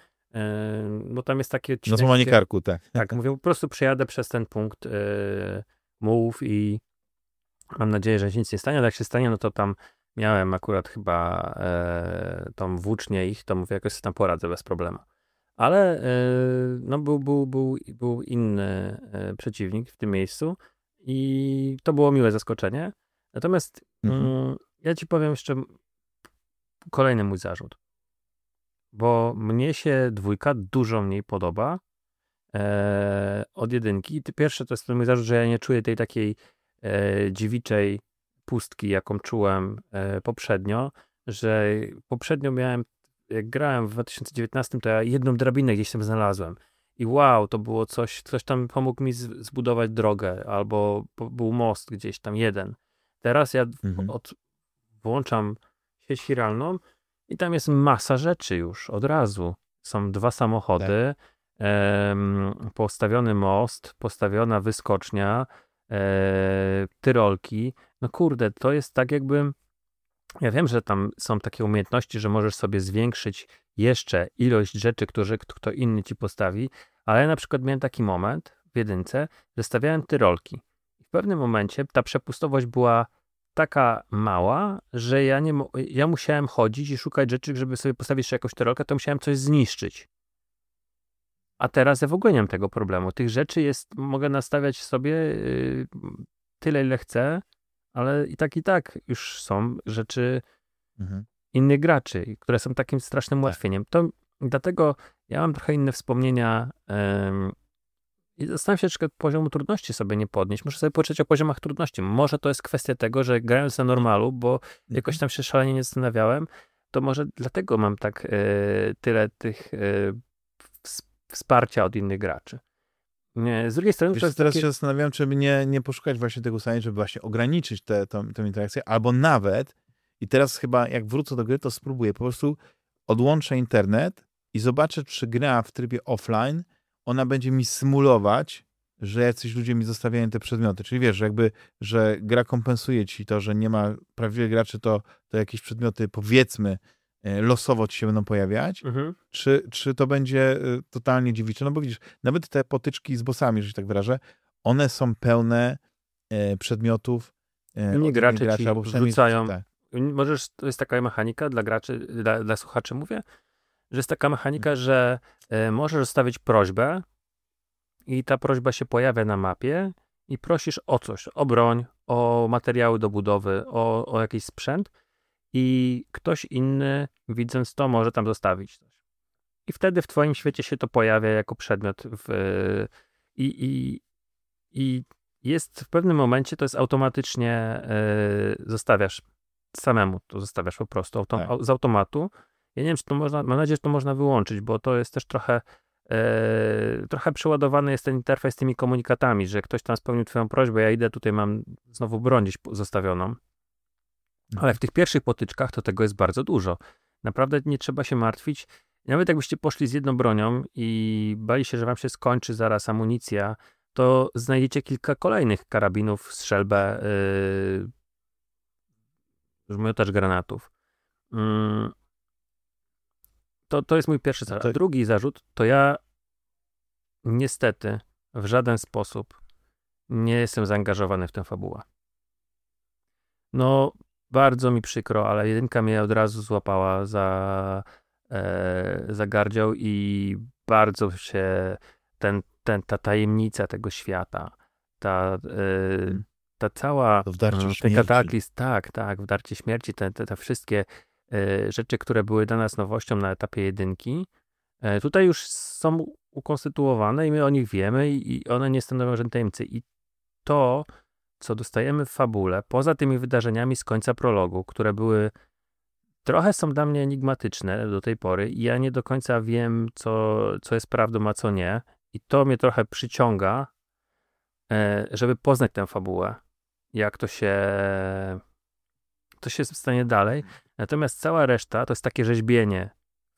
bo tam jest takie Na odcinek, złamanie gdzie- karku, tak. (laughs) Tak, mówię, po prostu przejadę przez ten punkt y, mów i mam nadzieję, że się nic nie stanie, ale jak się stanie, no to tam miałem akurat chyba e, tą włócznię ich, to mówię, jakoś sobie tam poradzę bez problemu. Ale e, no był, był, był, był inny e, przeciwnik w tym miejscu i to było miłe zaskoczenie. Natomiast Mhm. mm, ja ci powiem jeszcze kolejny mój zarzut. Bo mnie się dwójka dużo mniej podoba e, od jedynki. I Pierwsze to jest mój zarzut, że ja nie czuję tej takiej e, dziewiczej pustki, jaką czułem e, poprzednio, że poprzednio miałem, jak grałem w 2019, to ja jedną drabinę gdzieś tam znalazłem. I wow, to było coś, ktoś tam pomógł mi zbudować drogę, albo był most gdzieś tam jeden. Teraz ja Mhm. od, włączam sieć chiralną i tam jest masa rzeczy już od razu. Są dwa samochody, em, postawiony most, postawiona wyskocznia, e, tyrolki. No kurde, to jest tak jakbym. Ja wiem, że tam są takie umiejętności, że możesz sobie zwiększyć jeszcze ilość rzeczy, które kto inny ci postawi, ale ja na przykład miałem taki moment w jedynce, że stawiałem tyrolki. W pewnym momencie ta przepustowość była taka mała, że ja, nie, ja musiałem chodzić i szukać rzeczy, żeby sobie postawić jeszcze jakąś tyrolkę, to musiałem coś zniszczyć. A teraz ja w ogóle nie mam tego problemu. Tych rzeczy jest, mogę nastawiać sobie yy, tyle, ile chcę, ale i tak, i tak już są rzeczy Mhm. innych graczy, które są takim strasznym Tak. ułatwieniem. To dlatego ja mam trochę inne wspomnienia em, i zastanawiam się, czy poziomu trudności sobie nie podnieść. Muszę sobie poczytać o poziomach trudności. Może to jest kwestia tego, że grając na normalu, bo jakoś tam się szalenie nie zastanawiałem, to może dlatego mam tak e, tyle tych ws- wsparcia od innych graczy. Nie, z drugiej strony Wiesz, teraz takie... się zastanawiam, czy nie, nie poszukać właśnie tego ustawienia, żeby właśnie ograniczyć tę interakcję, albo nawet, i teraz chyba jak wrócę do gry, to spróbuję, po prostu odłączę internet i zobaczę, czy gra w trybie offline, ona będzie mi symulować, że jacyś ludzie mi zostawiają te przedmioty. Czyli wiesz, że jakby, że gra kompensuje ci to, że nie ma prawdziwych graczy, to, to jakieś przedmioty, powiedzmy, e, losowo ci się będą pojawiać, Mhm. czy, czy to będzie y, totalnie dziewicze. No bo widzisz, nawet te potyczki z bossami, że się tak wyrażę, one są pełne e, przedmiotów. E, Inni gracze innych ci albo wrzucają Tak. Możesz, to jest taka mechanika dla graczy, dla, dla słuchaczy mówię, że jest taka mechanika, że e, możesz zostawić prośbę i ta prośba się pojawia na mapie i prosisz o coś, o broń, o materiały do budowy, o, o jakiś sprzęt i ktoś inny, widząc to, może tam zostawić coś. I wtedy w twoim świecie się to pojawia jako przedmiot w, i, i, i jest w pewnym momencie, to jest automatycznie, yy, zostawiasz samemu, to zostawiasz po prostu auto, tak. z automatu. Ja nie wiem, czy to można, mam nadzieję, że to można wyłączyć, bo to jest też trochę Yy, trochę przeładowany jest ten interfejs tymi komunikatami, że ktoś tam spełnił twoją prośbę, ja idę, tutaj mam znowu broń zostawioną. Ale w tych pierwszych potyczkach to tego jest bardzo dużo. Naprawdę nie trzeba się martwić. Nawet jakbyście poszli z jedną bronią i bali się, że wam się skończy zaraz amunicja, to znajdziecie kilka kolejnych karabinów, strzelbę, yy, miotacz granatów. Yy, to, to jest mój pierwszy zarzut. Tak. Drugi zarzut to ja niestety w żaden sposób nie jestem zaangażowany w tę fabułę. No, bardzo mi przykro, ale jedynka mnie od razu złapała za, e, za gardział i bardzo się ten, ten, ta tajemnica tego świata, ta, e, ta cała, ten kataklizm, tak, tak, wdarcie śmierci, te, te, te wszystkie rzeczy, które były dla nas nowością na etapie jedynki, e, tutaj już są ukonstytuowane i my o nich wiemy i one nie stanowią żadnej tajemnicy. I to, co dostajemy w fabule, poza tymi wydarzeniami z końca prologu, które były trochę są dla mnie enigmatyczne do tej pory i ja nie do końca wiem, co, co jest prawdą, a co nie. I to mnie trochę przyciąga, e, żeby poznać tę fabułę. Jak to się to się stanie dalej. Natomiast cała reszta to jest takie rzeźbienie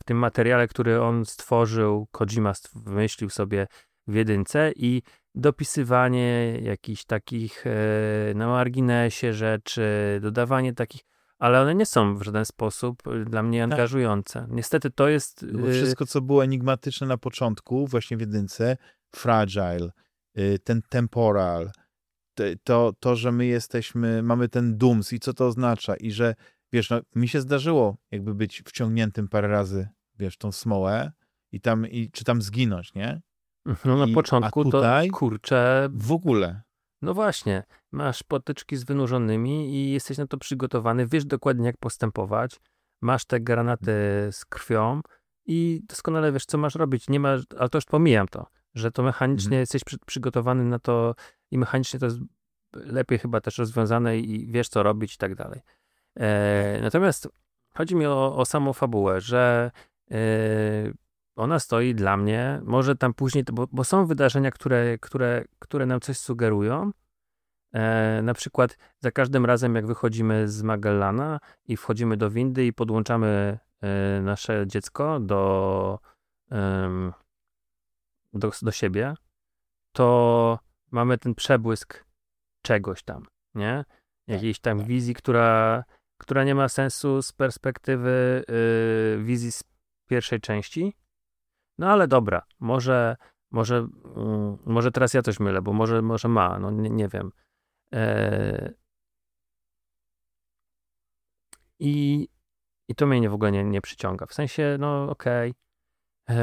w tym materiale, który on stworzył, Kojima wymyślił sobie w jedynce i dopisywanie jakichś takich e, na marginesie rzeczy, dodawanie takich, ale one nie są w żaden sposób dla mnie tak. angażujące. Niestety to jest... Bo wszystko, co było enigmatyczne na początku, właśnie w jedynce, fragile, ten temporal, to, to, że my jesteśmy, mamy ten dums i co to oznacza i że, wiesz, no, mi się zdarzyło jakby być wciągniętym parę razy, wiesz, tą smołę i tam, i, czy tam zginąć, nie? No na I, początku tutaj, to, kurczę... W ogóle. No właśnie, masz potyczki z wynurzonymi i jesteś na to przygotowany, wiesz dokładnie jak postępować, masz te granaty z krwią i doskonale wiesz, co masz robić. Nie masz, ale to już pomijam to, że to mechanicznie mhm. jesteś przy, przygotowany na to, i mechanicznie to jest lepiej chyba też rozwiązane i wiesz, co robić i tak dalej. E, natomiast chodzi mi o, o samą fabułę, że e, ona stoi dla mnie, może tam później, bo, bo są wydarzenia, które, które, które nam coś sugerują, E, na przykład za każdym razem, jak wychodzimy z Magellana i wchodzimy do windy i podłączamy e, nasze dziecko do, e, do, do siebie, to mamy ten przebłysk czegoś tam, nie? Jakiejś tam tak. wizji, która, która nie ma sensu z perspektywy yy, wizji z pierwszej części. No ale dobra, może, może, yy, może teraz ja coś mylę, bo może, może ma, no nie, nie wiem. Yy, i, I to mnie w ogóle nie, nie przyciąga. W sensie, no okej, okay.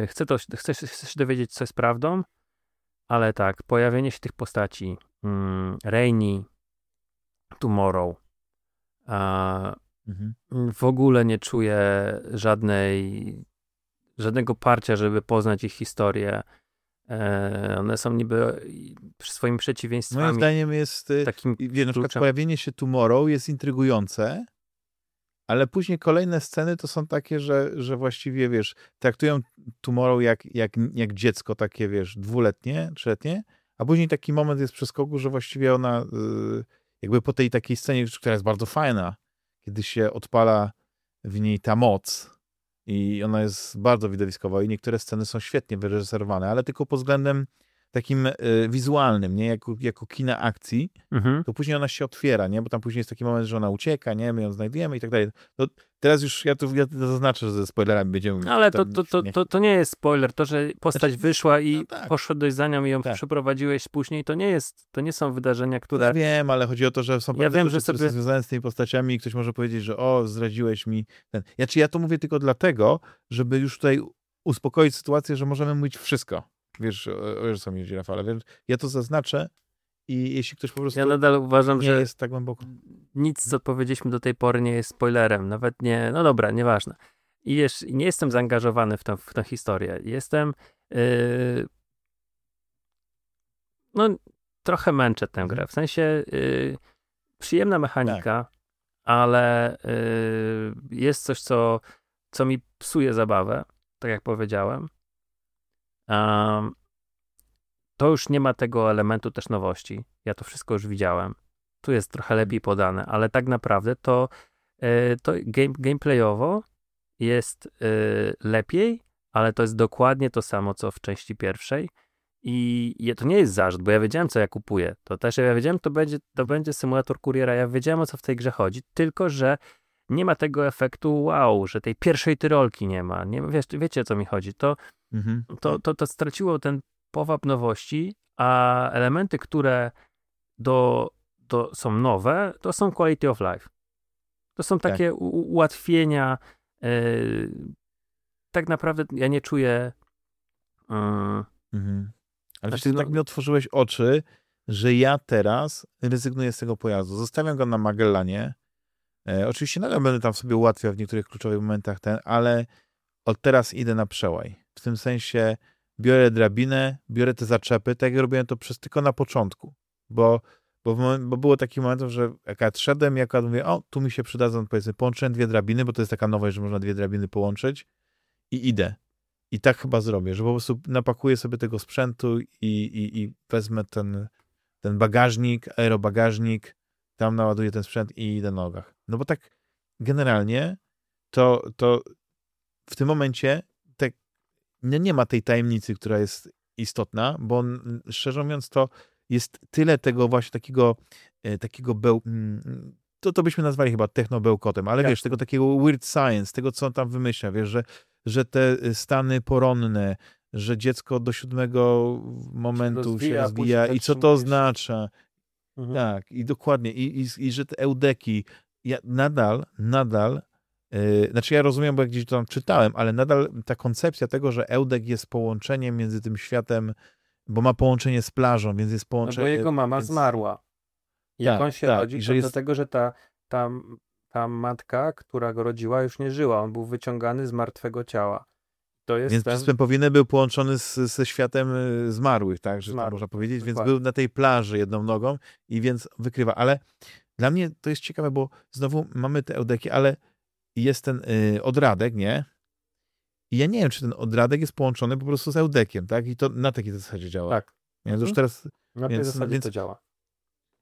Yy, chcę, to, chcę, chcę się dowiedzieć, co jest prawdą, ale tak, pojawienie się tych postaci, mm, Rainy, Tomorrow, a, mhm. w ogóle nie czuję żadnej, żadnego parcia, żeby poznać ich historię. E, one są niby swoimi przeciwieństwami. Moim zdaniem jest, y, takim wie, na przykład pojawienie się Tomorrow jest intrygujące, ale później kolejne sceny to są takie, że, że właściwie, wiesz, traktują Tomorrow jak, jak, jak dziecko takie, wiesz, dwuletnie, trzyletnie, a później taki moment jest przeskoku, że właściwie ona yy, jakby po tej takiej scenie, która jest bardzo fajna, kiedy się odpala w niej ta moc i ona jest bardzo widowiskowa i niektóre sceny są świetnie wyreżyserowane, ale tylko pod względem takim y, wizualnym, nie? Jako, jako kina akcji, mhm. to później ona się otwiera, nie? Bo tam później jest taki moment, że ona ucieka, nie? My ją znajdujemy i tak dalej. No, teraz już ja to, ja to zaznaczę, że ze spoilerami będziemy... Ale to, to, to, to, to nie jest spoiler. To, że postać znaczy, wyszła i no tak. poszedłeś za nią i ją tak. przeprowadziłeś później, to nie jest, to nie są wydarzenia, które... Ja wiem, ale chodzi o to, że są ja wiem, że sobie... związane z tymi postaciami i ktoś może powiedzieć, że o, zdradziłeś mi ten... Ja, czy ja to mówię tylko dlatego, żeby już tutaj uspokoić sytuację, że możemy mówić wszystko. Wiesz, o, o co mi chodzi, Rafale. Więc ja to zaznaczę i jeśli ktoś po prostu Ja nadal uważam, nie że jest tak głęboko. nic, co powiedzieliśmy do tej pory, nie jest spoilerem. Nawet nie, no dobra, nieważne. I wiesz, nie jestem zaangażowany w tę, w tę historię. Jestem. Yy, no, trochę męczę tę grę. W sensie yy, przyjemna mechanika, ale yy, jest coś, co, co mi psuje zabawę, tak jak powiedziałem. To już nie ma tego elementu też nowości. Ja to wszystko już widziałem. Tu jest trochę lepiej podane, ale tak naprawdę to, yy, to game, gameplayowo jest yy, lepiej, ale to jest dokładnie to samo, co w części pierwszej. I to nie jest zarzut, bo ja wiedziałem, co ja kupuję. To też ja wiedziałem, to będzie, to będzie symulator kuriera. Ja wiedziałem, o co w tej grze chodzi, tylko że nie ma tego efektu wow, że tej pierwszej tyrolki nie ma. Nie, wiecie, o co mi chodzi. To, Mhm. to, to, to straciło ten powab nowości, a elementy, które do, do, są nowe, to są quality of life. To są Tak. takie u- ułatwienia. Yy, tak naprawdę ja nie czuję. Yy, Mhm. Ale Znaczy, no- tak mi otworzyłeś oczy, że ja teraz rezygnuję z tego pojazdu. Zostawiam go na Magellanie. E, oczywiście nadal będę tam sobie ułatwiał w niektórych kluczowych momentach ten, ale od teraz idę na przełaj. W tym sensie biorę drabinę, biorę te zaczepy, tak jak robiłem to przez tylko na początku. Bo, bo, moment, bo było takich momentów, że jak ja szedłem, jak ja mówię, o, tu mi się przydadzą, powiedzmy, połączyłem dwie drabiny, bo to jest taka nowość, że można dwie drabiny połączyć i idę. I tak chyba zrobię, że po prostu napakuję sobie tego sprzętu i, i, i wezmę ten, ten bagażnik, aerobagażnik, tam naładuję ten sprzęt i idę na nogach. No bo tak generalnie to, to w tym momencie nie, nie ma tej tajemnicy, która jest istotna, bo szczerze mówiąc to jest tyle tego właśnie takiego, e, takiego beł, mm, to, to byśmy nazwali chyba technobełkotem, ale wiesz, Jasne. tego takiego weird science, tego co on tam wymyśla, wiesz, że, że te y, stany poronne, że dziecko do siódmego momentu się rozwija, rozwija, później i co to się. oznacza. mhm. Tak, i dokładnie. I, i, i że te eudeki, ja nadal, nadal, znaczy ja rozumiem, bo jak gdzieś to tam czytałem, ale nadal ta koncepcja tego, że eudek jest połączeniem między tym światem, bo ma połączenie z plażą, więc jest No bo połączenie... jego mama więc- zmarła. Jak Tak, on się tak, rodzi, to jest- dlatego, że ta, ta, ta matka, która go rodziła, już nie żyła. On był wyciągany z martwego ciała. To jest Więc ten... pępowinę był połączony z, ze światem y, zmarłych, tak, że tak Zmarłych, można powiedzieć, więc dokładnie. był na tej plaży jedną nogą i więc wykrywa. Ale dla mnie to jest ciekawe, bo znowu mamy te eudeki, ale jest ten y, odradek, nie? I ja nie wiem, czy ten odradek jest połączony po prostu z eudekiem, tak? I to na takiej zasadzie działa. Tak. Więc już Mhm. teraz, Na tej więc- zasadzie więc- to działa.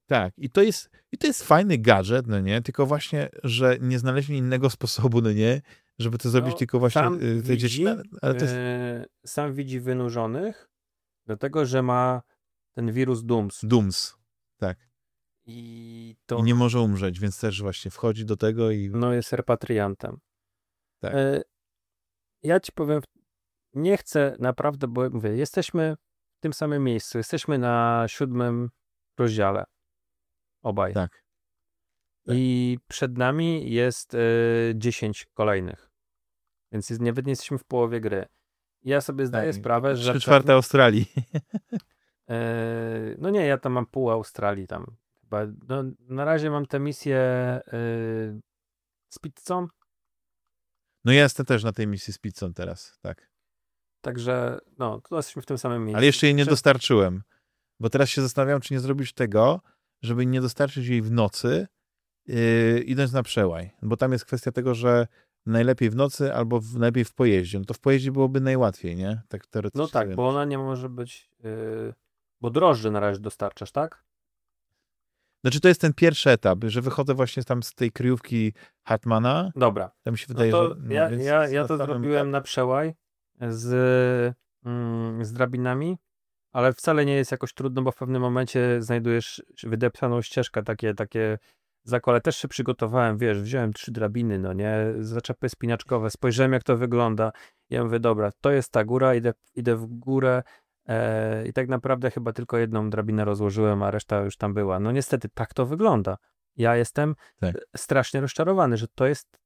tak. I to jest, i to jest fajny gadżet, no nie? Tylko właśnie, że nie znaleźli innego sposobu, no nie? Żeby to zrobić No, tylko właśnie sam y, te widzi, dzieci. Ale to jest, Yy, sam widzi wynurzonych, dlatego, że ma ten wirus DUMS. Dooms. Tak. I to I nie może umrzeć, więc też właśnie wchodzi do tego i no, jest repatriantem. Tak. E, ja ci powiem, nie chcę naprawdę, bo mówię, jesteśmy w tym samym miejscu. Jesteśmy na siódmym rozdziale. Obaj. tak. tak. I przed nami jest e, 10 kolejnych. Więc jest, nawet nie jesteśmy w połowie gry. Ja sobie zdaję Tak. sprawę, że. Czwarte Australii. (laughs) E, no nie, ja tam mam pół Australii tam. Chyba, no, na razie mam tę misję e, z pizzą, No ja jestem też na tej misji z pizzą teraz, tak. także no, to jesteśmy w tym samym miejscu. Ale jeszcze jej nie Czy- dostarczyłem, bo teraz się zastanawiam, czy nie zrobić tego, żeby nie dostarczyć jej w nocy, yy, idąc na przełaj. Bo tam jest kwestia tego, że najlepiej w nocy albo w, najlepiej w pojeździe. No to w pojeździe byłoby najłatwiej, nie? Tak teoretycznie. No tak, bo ona nie może być. Yy, bo drożdże na razie dostarczasz, tak? Znaczy to jest ten pierwszy etap, że wychodzę właśnie tam z tej kryjówki Hartmana. Dobra. Tam mi się No wydaje, to że... No, ja, więc ja, ja to zrobiłem na przełaj z, mm, z drabinami, ale wcale nie jest jakoś trudno, bo w pewnym momencie znajdujesz wydeptaną ścieżkę, takie, takie zakole. Też się przygotowałem, wiesz, wziąłem trzy drabiny, no nie, zaczepy spinaczkowe, spojrzałem jak to wygląda. Ja mówię, dobra, to jest ta góra, idę, idę w górę i tak naprawdę chyba tylko jedną drabinę rozłożyłem, a reszta już tam była. No niestety, tak to wygląda. Ja jestem Tak. strasznie rozczarowany, że to jest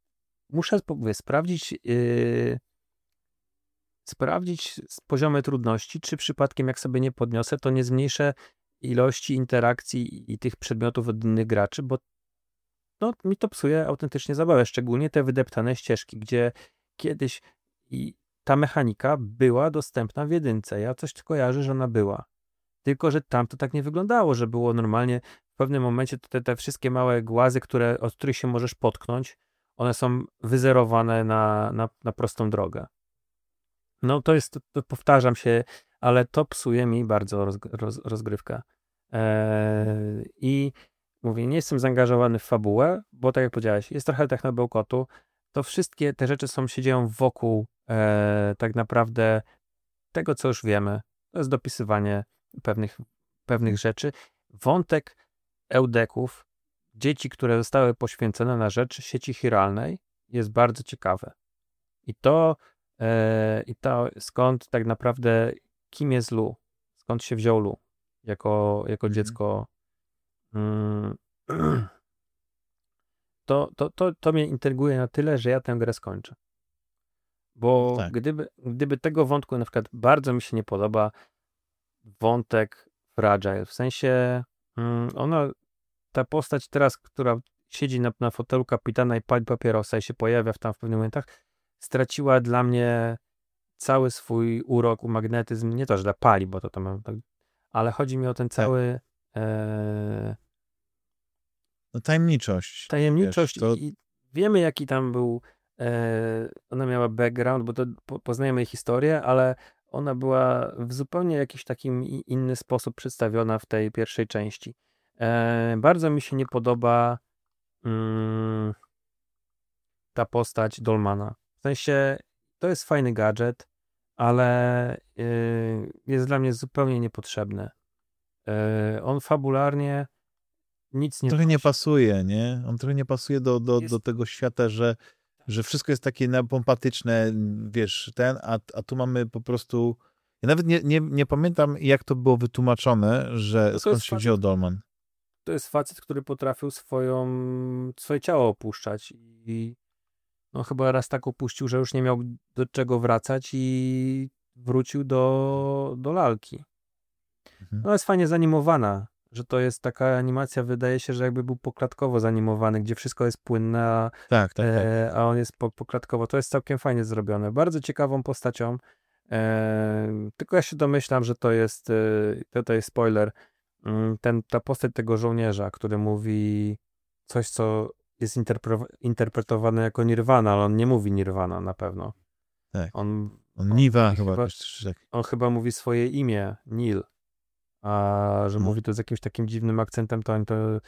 muszę mówię, sprawdzić yy, sprawdzić z poziomy trudności, czy przypadkiem jak sobie nie podniosę, to nie zmniejszę ilości interakcji i tych przedmiotów od innych graczy, bo no, mi to psuje autentycznie zabawę, szczególnie te wydeptane ścieżki, gdzie kiedyś i ta mechanika była dostępna w jedynce. Ja coś kojarzę, że ona była. Tylko, że tam to tak nie wyglądało, że było normalnie w pewnym momencie te, te wszystkie małe głazy, które, od których się możesz potknąć, one są wyzerowane na, na, na prostą drogę. No to jest, to powtarzam się, ale to psuje mi bardzo roz, roz, rozgrywkę. Eee, I mówię, nie jestem zaangażowany w fabułę, bo tak jak powiedziałeś, jest trochę tak na bełkotu, to wszystkie te rzeczy są, się dzieją wokół e, tak naprawdę tego, co już wiemy. To jest dopisywanie pewnych, pewnych rzeczy. Wątek eudeków, dzieci, które zostały poświęcone na rzecz sieci chiralnej, jest bardzo ciekawe. I to, e, i to skąd tak naprawdę, kim jest Lu? Skąd się wziął Lu? Jako, jako mhm. dziecko. Mm, (clears throat) to, to, to, to mnie intryguje na tyle, że ja tę grę skończę. Bo tak. gdyby, gdyby tego wątku na przykład bardzo mi się nie podoba wątek Fragile, w sensie mm, ona, ta postać teraz, która siedzi na, na fotelu kapitana i pali papierosa i się pojawia w tam w pewnych momentach, straciła dla mnie cały swój urok, magnetyzm, nie to, że pali, bo to tam, tak, ale chodzi mi o ten tak. cały tak. e, no, tajemniczość. Tajemniczość wiesz, to... i wiemy jaki tam był ona miała background, bo to po, poznajemy jej historię, ale ona była w zupełnie jakiś takim inny sposób przedstawiona w tej pierwszej części. E, bardzo mi się nie podoba mm, ta postać Dolmana. W sensie to jest fajny gadżet, ale y, jest dla mnie zupełnie niepotrzebny. Y, on fabularnie nic nie... Trochę nie pasuje, nie? On trochę nie pasuje do, do, jest... do tego świata, że, że wszystko jest takie pompatyczne, wiesz, ten, a, a tu mamy po prostu... Ja nawet nie, nie, nie pamiętam, jak to było wytłumaczone, że no skąd się facet, wziął Dolman. To jest facet, który potrafił swoją, swoje ciało opuszczać i no chyba raz tak opuścił, że już nie miał do czego wracać i wrócił do, do lalki. Mhm. No jest fajnie zanimowana że to jest taka animacja, wydaje się, że jakby był poklatkowo zanimowany, gdzie wszystko jest płynne, a, tak, tak, tak. E, a on jest po, poklatkowo. To jest całkiem fajnie zrobione. Bardzo ciekawą postacią. E, tylko ja się domyślam, że to jest, e, to jest spoiler, mm, ten, ta postać tego żołnierza, który mówi coś, co jest interpre, interpretowane jako Nirvana, ale on nie mówi Nirvana na pewno. Tak. On, on Niwa chyba. chyba tak. On chyba mówi swoje imię, Nil a że mówi to z jakimś takim dziwnym akcentem, to on to,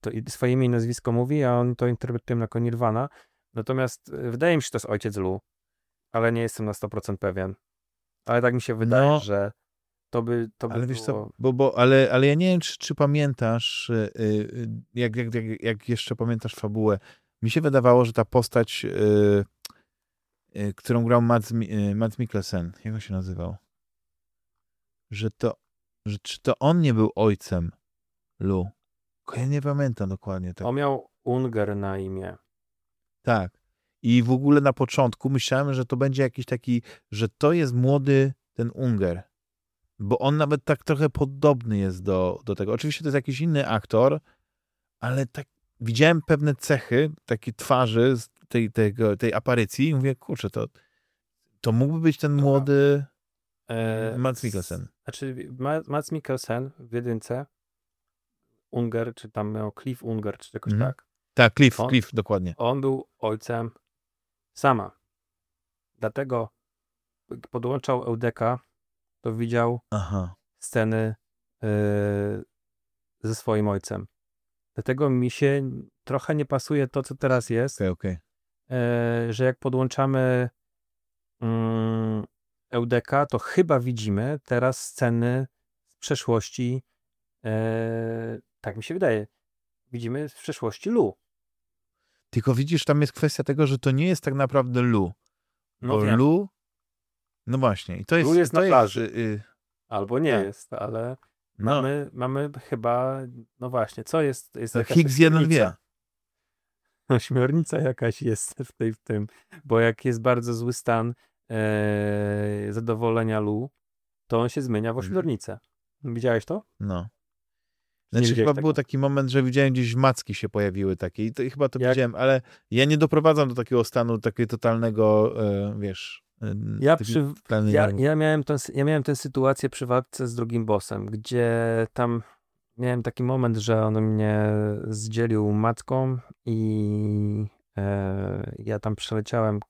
to swoje imię i nazwisko mówi, a on to interpretuje jako Nirvana. Natomiast e, wydaje mi się, że to jest ojciec Lu, ale nie jestem na 100% pewien. Ale tak mi się wydaje, no, że to by, to by ale wiesz co, bo, bo, ale, ale ja nie wiem, czy, czy pamiętasz, yy, jak, jak, jak, jak jeszcze pamiętasz fabułę. Mi się wydawało, że ta postać, yy, yy, którą grał Mads, Mads Mikkelsen, jak on się nazywał? Że to że czy to on nie był ojcem Lu. Ja nie pamiętam dokładnie. Tak. On miał Unger na imię. Tak. I w ogóle na początku myślałem, że to będzie jakiś taki, że to jest młody ten Unger. Bo on nawet tak trochę podobny jest do, do tego. Oczywiście to jest jakiś inny aktor, ale tak widziałem pewne cechy, takie twarzy z tej, tego, tej aparycji i mówię, kurczę, to, to mógłby być ten młody e, Mats Mikkelsen. Znaczy, Mats Mikkelsen w jedynce, Unger, czy tam miał Cliff Unger, czy jakoś mm. tak. Tak, Cliff, on, Cliff, dokładnie. On był ojcem sama. Dlatego podłączał Eudeka, to widział Aha. sceny yy, ze swoim ojcem. Dlatego mi się trochę nie pasuje to, co teraz jest. Okay, okay. Yy, że jak podłączamy yy, Eudeka, to chyba widzimy teraz sceny z przeszłości. E, tak mi się wydaje. Widzimy w przeszłości Lu. Tylko widzisz, tam jest kwestia tego, że to nie jest tak naprawdę Lu. No bo Lu. No właśnie. I to jest, Lu jest to na plaży. Jest, y... Albo nie tak. jest, ale no. mamy, mamy chyba. No właśnie, co jest. jest Higgs 1 wie. (laughs) No, śmiornica jakaś jest w, tej, w tym, bo jak jest bardzo zły stan e, zadowolenia Lu, to on się zmienia w mhm. ośmiornicę. Widziałeś to? No. Znaczy chyba tego? był taki moment, że widziałem gdzieś macki się pojawiły takie i to, i chyba to Jak- widziałem, ale ja nie doprowadzam do takiego stanu, takiego totalnego, e, wiesz... e, Ja, przy, ja, ja, miałem tę, ja miałem tę sytuację przy walce z drugim bossem, gdzie tam miałem taki moment, że on mnie zdzielił matką i e, ja tam przeleciałem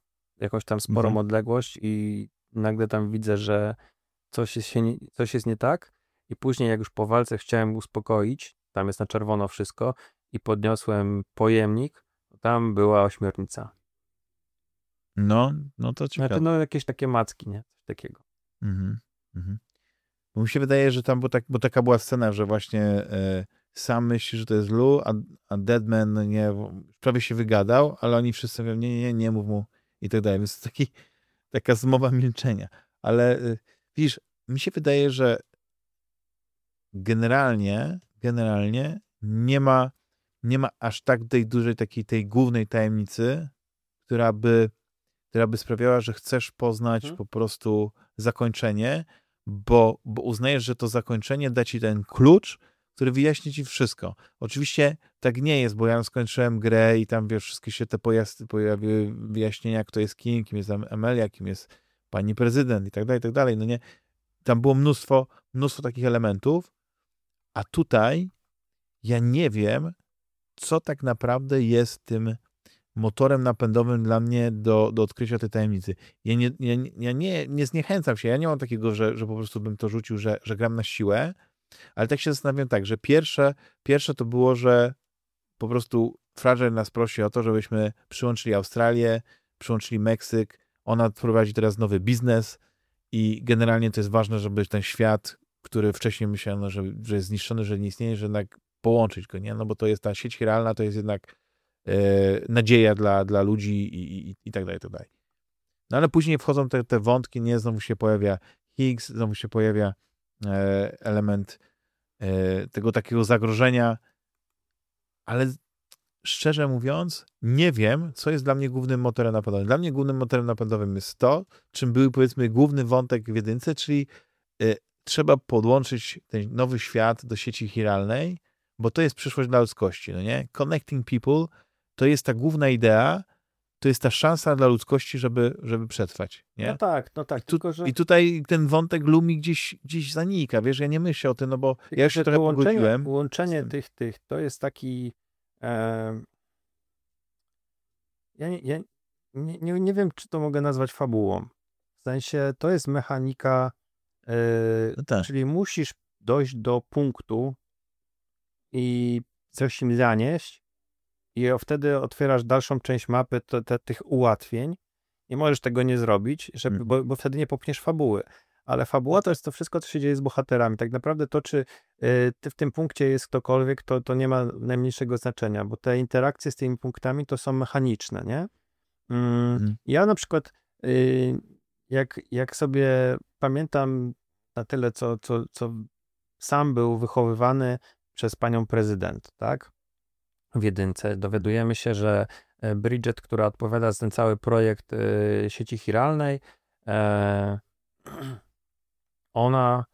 jakąś tam sporą Mhm. odległość i nagle tam widzę, że coś jest, nie, coś jest nie tak i później jak już po walce chciałem uspokoić, tam jest na czerwono wszystko i podniosłem pojemnik, tam była ośmiornica. No, no to ciekawe. Znaczy, no jakieś takie macki, nie? Coś takiego. Mhm, mhm. Bo mi się wydaje, że tam, bo, tak, bo taka była scena, że właśnie e, sam myśli, że to jest Lu, a, a Deadman nie, prawie się wygadał, ale oni wszyscy mówią, nie, nie, nie, nie mów mu i tak dalej. Więc to taki, taka zmowa milczenia. Ale e, widzisz, mi się wydaje, że generalnie, generalnie nie ma, nie ma aż tak tej dużej takiej tej głównej tajemnicy, która by, która by sprawiała, że chcesz poznać Mhm. po prostu zakończenie, bo, bo uznajesz, że to zakończenie da ci ten klucz, który wyjaśni ci wszystko. Oczywiście tak nie jest, bo ja skończyłem grę i tam wiesz, wszystkie się te pojazdy pojawiły, wyjaśnienia, kto jest kim, kim jest Am- Amelia, kim jest pani prezydent i tak dalej, i tak dalej. No nie, tam było mnóstwo, mnóstwo takich elementów, a tutaj ja nie wiem, co tak naprawdę jest tym motorem napędowym dla mnie do, do odkrycia tej tajemnicy. Ja, nie, ja, ja nie, nie zniechęcam się, ja nie mam takiego, że, że po prostu bym to rzucił, że, że gram na siłę, ale tak się zastanawiam tak, że pierwsze, pierwsze to było, że po prostu Fragile nas prosi o to, żebyśmy przyłączyli Australię, przyłączyli Meksyk, ona prowadzi teraz nowy biznes i generalnie to jest ważne, żeby ten świat, który wcześniej myślano, że, że jest zniszczony, że nie istnieje, że jednak połączyć go, nie? No bo to jest ta sieć realna, to jest jednak e, nadzieja dla, dla ludzi i, i, i tak dalej, i tak dalej. No ale później wchodzą te, te wątki, nie? Znowu się pojawia Higgs, znowu się pojawia element e, tego takiego zagrożenia, ale szczerze mówiąc, nie wiem, co jest dla mnie głównym motorem napędowym. Dla mnie głównym motorem napędowym jest to, czym był powiedzmy główny wątek w jedynce, czyli y, trzeba podłączyć ten nowy świat do sieci chiralnej, bo to jest przyszłość dla ludzkości, no nie? Connecting people to jest ta główna idea, to jest ta szansa dla ludzkości, żeby, żeby przetrwać, nie? No tak, no tak, Tu, tylko że... I tutaj ten wątek Lumi gdzieś, gdzieś zanika, wiesz, ja nie myślę o tym, no bo ja już się trochę pogodziłem. Łączenie tych, tych, to jest taki... em, ja nie, ja nie, nie, nie wiem, czy to mogę nazwać fabułą. W sensie, to jest mechanika, e, No tak. czyli musisz dojść do punktu i coś im zanieść i wtedy otwierasz dalszą część mapy to, te, tych ułatwień. Nie możesz tego nie zrobić, żeby, Mhm. bo, bo wtedy nie popchniesz fabuły. Ale fabuła to jest to wszystko, co się dzieje z bohaterami. Tak naprawdę to, czy y, ty w tym punkcie jest ktokolwiek, to, to nie ma najmniejszego znaczenia, bo te interakcje z tymi punktami to są mechaniczne, nie? Mm, Mhm. Ja na przykład, y, jak, jak sobie pamiętam na tyle, co, co, co sam był wychowywany przez panią prezydent, tak? W jedynce. Dowiadujemy się, że e, Bridget, która odpowiada za ten cały projekt e, sieci chiralnej, e, (clears throat) ona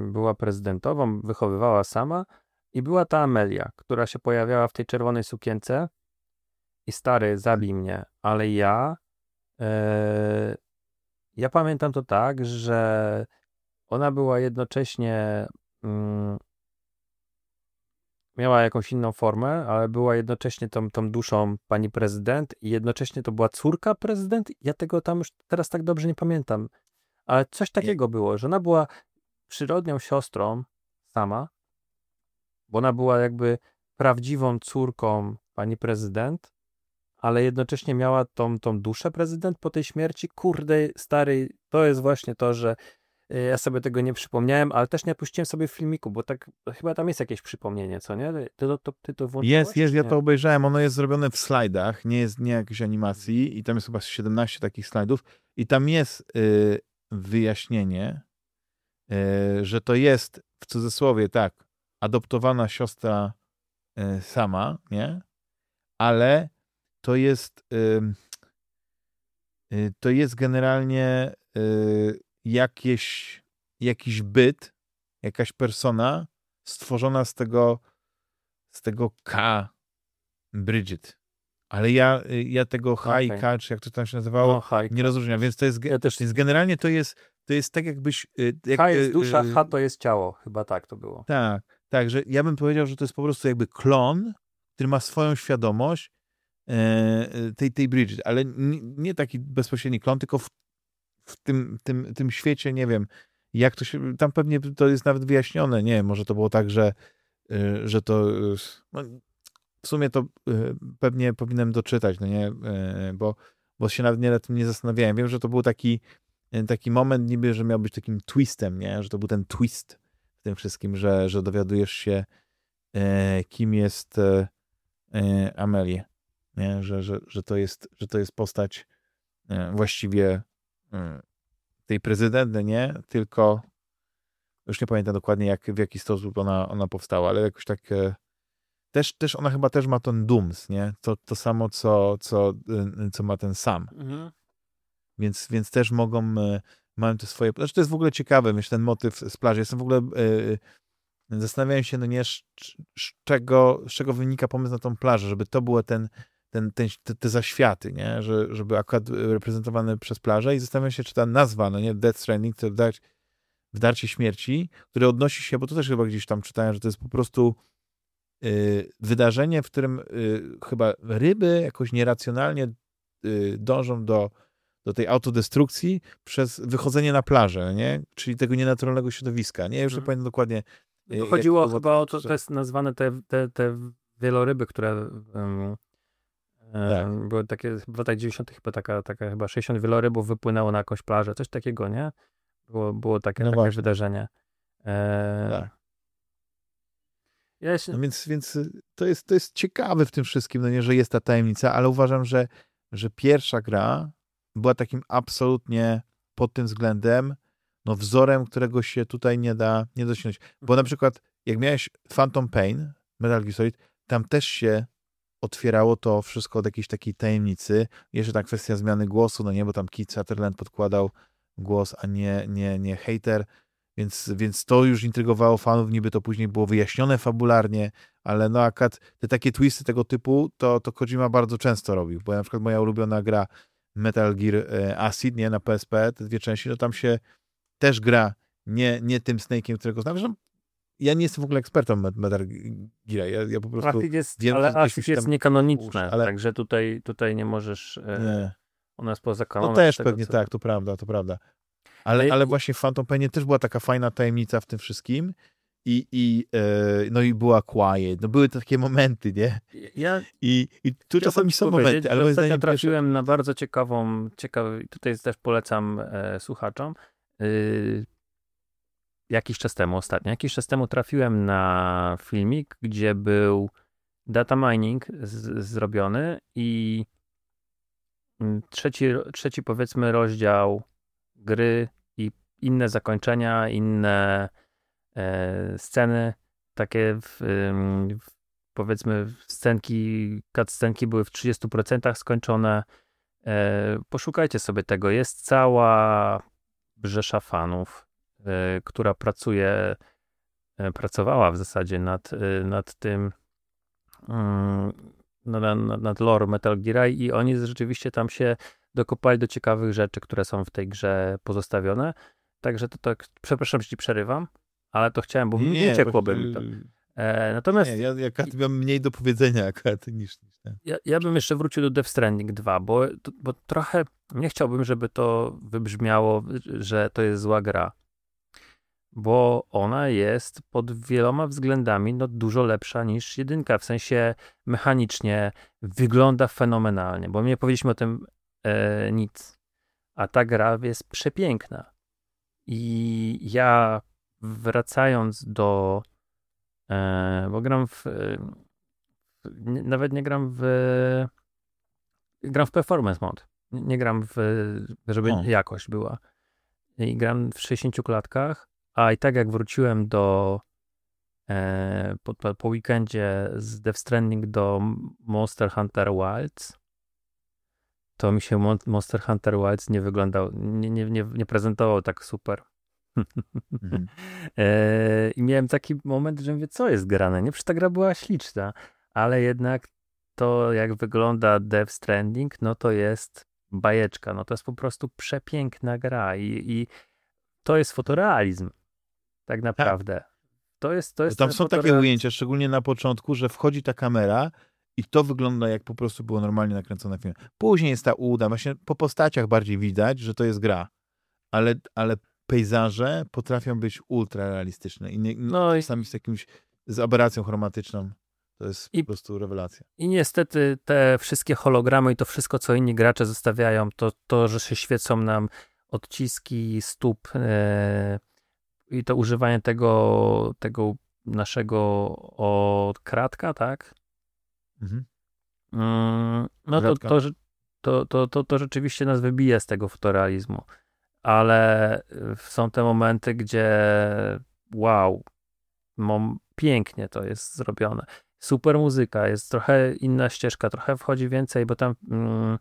była prezydentową, wychowywała sama i była ta Amelia, która się pojawiała w tej czerwonej sukience. I stary, zabij mnie, ale ja ja pamiętam to tak, że ona była jednocześnie mm, miała jakąś inną formę, ale była jednocześnie tą, tą duszą pani prezydent i jednocześnie to była córka prezydent. Ja tego tam już teraz tak dobrze nie pamiętam, ale coś takiego było, że ona była przyrodnią siostrą sama, bo ona była jakby prawdziwą córką pani prezydent, ale jednocześnie miała tą, tą duszę prezydent po tej śmierci. Kurde, stary, to jest właśnie to, że ja sobie tego nie przypomniałem, ale też nie puściłem sobie w filmiku, bo tak chyba tam jest jakieś przypomnienie, co nie? Ty to, to, ty to włączyłeś? Jest, jest, ja to obejrzałem. Ono jest zrobione w slajdach, nie jest nie jakiejś animacji i tam jest chyba 17 takich slajdów i tam jest y, wyjaśnienie, y, że to jest w cudzysłowie tak, adoptowana siostra y, sama, nie? Ale to jest y, to jest generalnie y, jakieś, jakiś byt, jakaś persona, stworzona z tego z tego K Bridget. Ale ja, ja tego H i Okej. K, czy jak to tam się nazywało, No, nie rozróżniam, więc to jest, Ja też więc generalnie to jest, to jest tak jakbyś... y, Jak, H jest y, dusza, y, H to jest ciało. Chyba tak to było. Tak, tak, że ja bym powiedział, że to jest po prostu jakby klon, który ma swoją świadomość e, e, tej, tej Bridget, ale nie, nie taki bezpośredni klon, tylko w, w tym, tym, tym świecie, nie wiem, jak to się, tam pewnie to jest nawet wyjaśnione, nie może to było tak, że, e, że to, e, no, w sumie to e, pewnie powinienem doczytać, no nie, bo, bo się nawet nie nad tym nie zastanawiałem. Wiem, że to był taki, taki moment niby, że miał być takim twistem, nie, że to był ten twist w tym wszystkim, że, że dowiadujesz się, kim jest Amelie, nie? Że, że, że, to jest, że to jest postać właściwie tej prezydentny, nie? Tylko już nie pamiętam dokładnie, jak, w jaki sposób ona, ona powstała, ale jakoś tak e, też, też ona chyba też ma ten Dooms, nie? To, to samo, co, co, e, co ma ten sam Mhm. więc, więc też mogą, e, mają te swoje, znaczy to jest w ogóle ciekawe, myślę, ten motyw z plaży. Jestem w ogóle, e, zastanawiałem się, no nie, z, z, czego, z czego wynika pomysł na tą plażę, żeby to było ten, ten, ten, te, te zaświaty, nie, że, żeby akurat reprezentowane przez plażę i zastanawiam się, czy ta nazwa, no nie, Death Stranding, to wdarcie śmierci, które odnosi się, bo to też chyba gdzieś tam czytałem, że to jest po prostu y, wydarzenie, w którym y, chyba ryby jakoś nieracjonalnie y, dążą do do tej autodestrukcji przez wychodzenie na plażę, nie? Czyli tego nienaturalnego środowiska. Nie, już Mhm. pamiętam dokładnie. y, jak Chodziło było- chyba o to, to jest nazwane te, te, te wieloryby, które um, Tak. były takie w latach 90. chyba taka, taka chyba 60 wielorybów wypłynęło na jakąś plażę, coś takiego, nie? Było, było takie, No takie właśnie. wydarzenie. E, Tak. Ja No więc, więc y, to, jest, to jest ciekawe w tym wszystkim, no nie, że jest ta tajemnica, ale uważam, że, że pierwsza gra była takim absolutnie pod tym względem no wzorem, którego się tutaj nie da nie da osiągnąć. Bo na przykład jak miałeś Phantom Pain, Metal Gear Solid, tam też się otwierało to wszystko od jakiejś takiej tajemnicy. Jeszcze ta kwestia zmiany głosu, no nie, bo tam Keith Sutherland podkładał głos, a nie, nie, nie hater, więc, więc to już intrygowało fanów, niby to później było wyjaśnione fabularnie, ale no akurat te takie twisty tego typu, to, to Kojima bardzo często robił, bo na przykład moja ulubiona gra Metal Gear e, Acid, nie, na PSP, te dwie części, no tam się też gra nie, nie tym Snake'iem, którego znam, ja nie jestem w ogóle ekspertem Met- Metal Gear, ja, ja po prostu jest, wiem, ale jest niekanoniczne, ale- także tutaj, tutaj nie możesz, e, nie. ona jest poza kanonem. No też tego, pewnie co- tak, to prawda, to prawda. Ale, No i- ale właśnie w Phantom Painie też była taka fajna tajemnica w tym wszystkim i, i e, no i była quiet, no były takie momenty, nie? Ja I, i tu czasami są momenty, ale moim zdaniem trafiłem na bardzo ciekawą, ciekawy, tutaj też polecam e, słuchaczom, y, jakiś czas temu ostatnio, jakiś czas temu trafiłem na filmik, gdzie był data mining z, zrobiony i mm, trzeci, trzeci powiedzmy rozdział gry i inne zakończenia, inne e, sceny, takie w, w, powiedzmy scenki, cutscenki były w 30% skończone. E, poszukajcie sobie tego. Jest cała brzesza fanów, która pracuje, e, pracowała w zasadzie nad, e, nad tym, mm, nad, nad, lore Metal Gear i oni rzeczywiście tam się dokopali do ciekawych rzeczy, które są w tej grze pozostawione. Także to tak, przepraszam, że ci przerywam, ale to chciałem, bo nie, nie ciekłoby mi to. E, natomiast Nie, ja, ja mam mniej do powiedzenia akurat niż, niż ten. ja, ja bym jeszcze wrócił do Death Stranding 2, bo, bo trochę nie chciałbym, żeby to wybrzmiało, że to jest zła gra. Bo ona jest pod wieloma względami no, dużo lepsza niż jedynka. W sensie mechanicznie wygląda fenomenalnie, bo nie powiedzieliśmy o tym e, nic. A ta gra jest przepiękna. I ja wracając do. E, bo gram w. E, nawet nie gram w. Gram w performance mode. Nie, nie gram w. żeby O. jakość była. I gram w 60 klatkach, a i tak jak wróciłem do. E, po, po, weekendzie z Death Stranding do Monster Hunter Wilds, to mi się Mon- Monster Hunter Wilds nie wyglądał, nie, nie, nie, nie prezentował tak super. Mhm. (laughs) E, I miałem taki moment, że mówię, co jest grane? Nie, przecież ta gra była śliczna, ale jednak to, jak wygląda Death Stranding, no to jest bajeczka, no to jest po prostu przepiękna gra i, i to jest fotorealizm, tak naprawdę. To jest, to jest tam są takie ujęcia, szczególnie na początku, że wchodzi ta kamera i to wygląda jak po prostu było normalnie nakręcone film. Później jest ta uda, właśnie po postaciach bardziej widać, że to jest gra. Ale, ale pejzaże potrafią być ultra realistyczne i nie, No i, czasami z jakimś z aberracją chromatyczną. To jest I- po prostu rewelacja. I niestety te wszystkie hologramy i to wszystko, co inni gracze zostawiają, to, to że się świecą nam odciski stóp e, i to używanie tego, tego naszego od kratka, tak? Mhm. Mm, no to, to, to, to, to, to rzeczywiście nas wybija z tego fotorealizmu. Ale y, są te momenty, gdzie wow, mom, pięknie to jest zrobione. Super muzyka, jest trochę inna ścieżka, trochę wchodzi więcej, bo tam. Mm,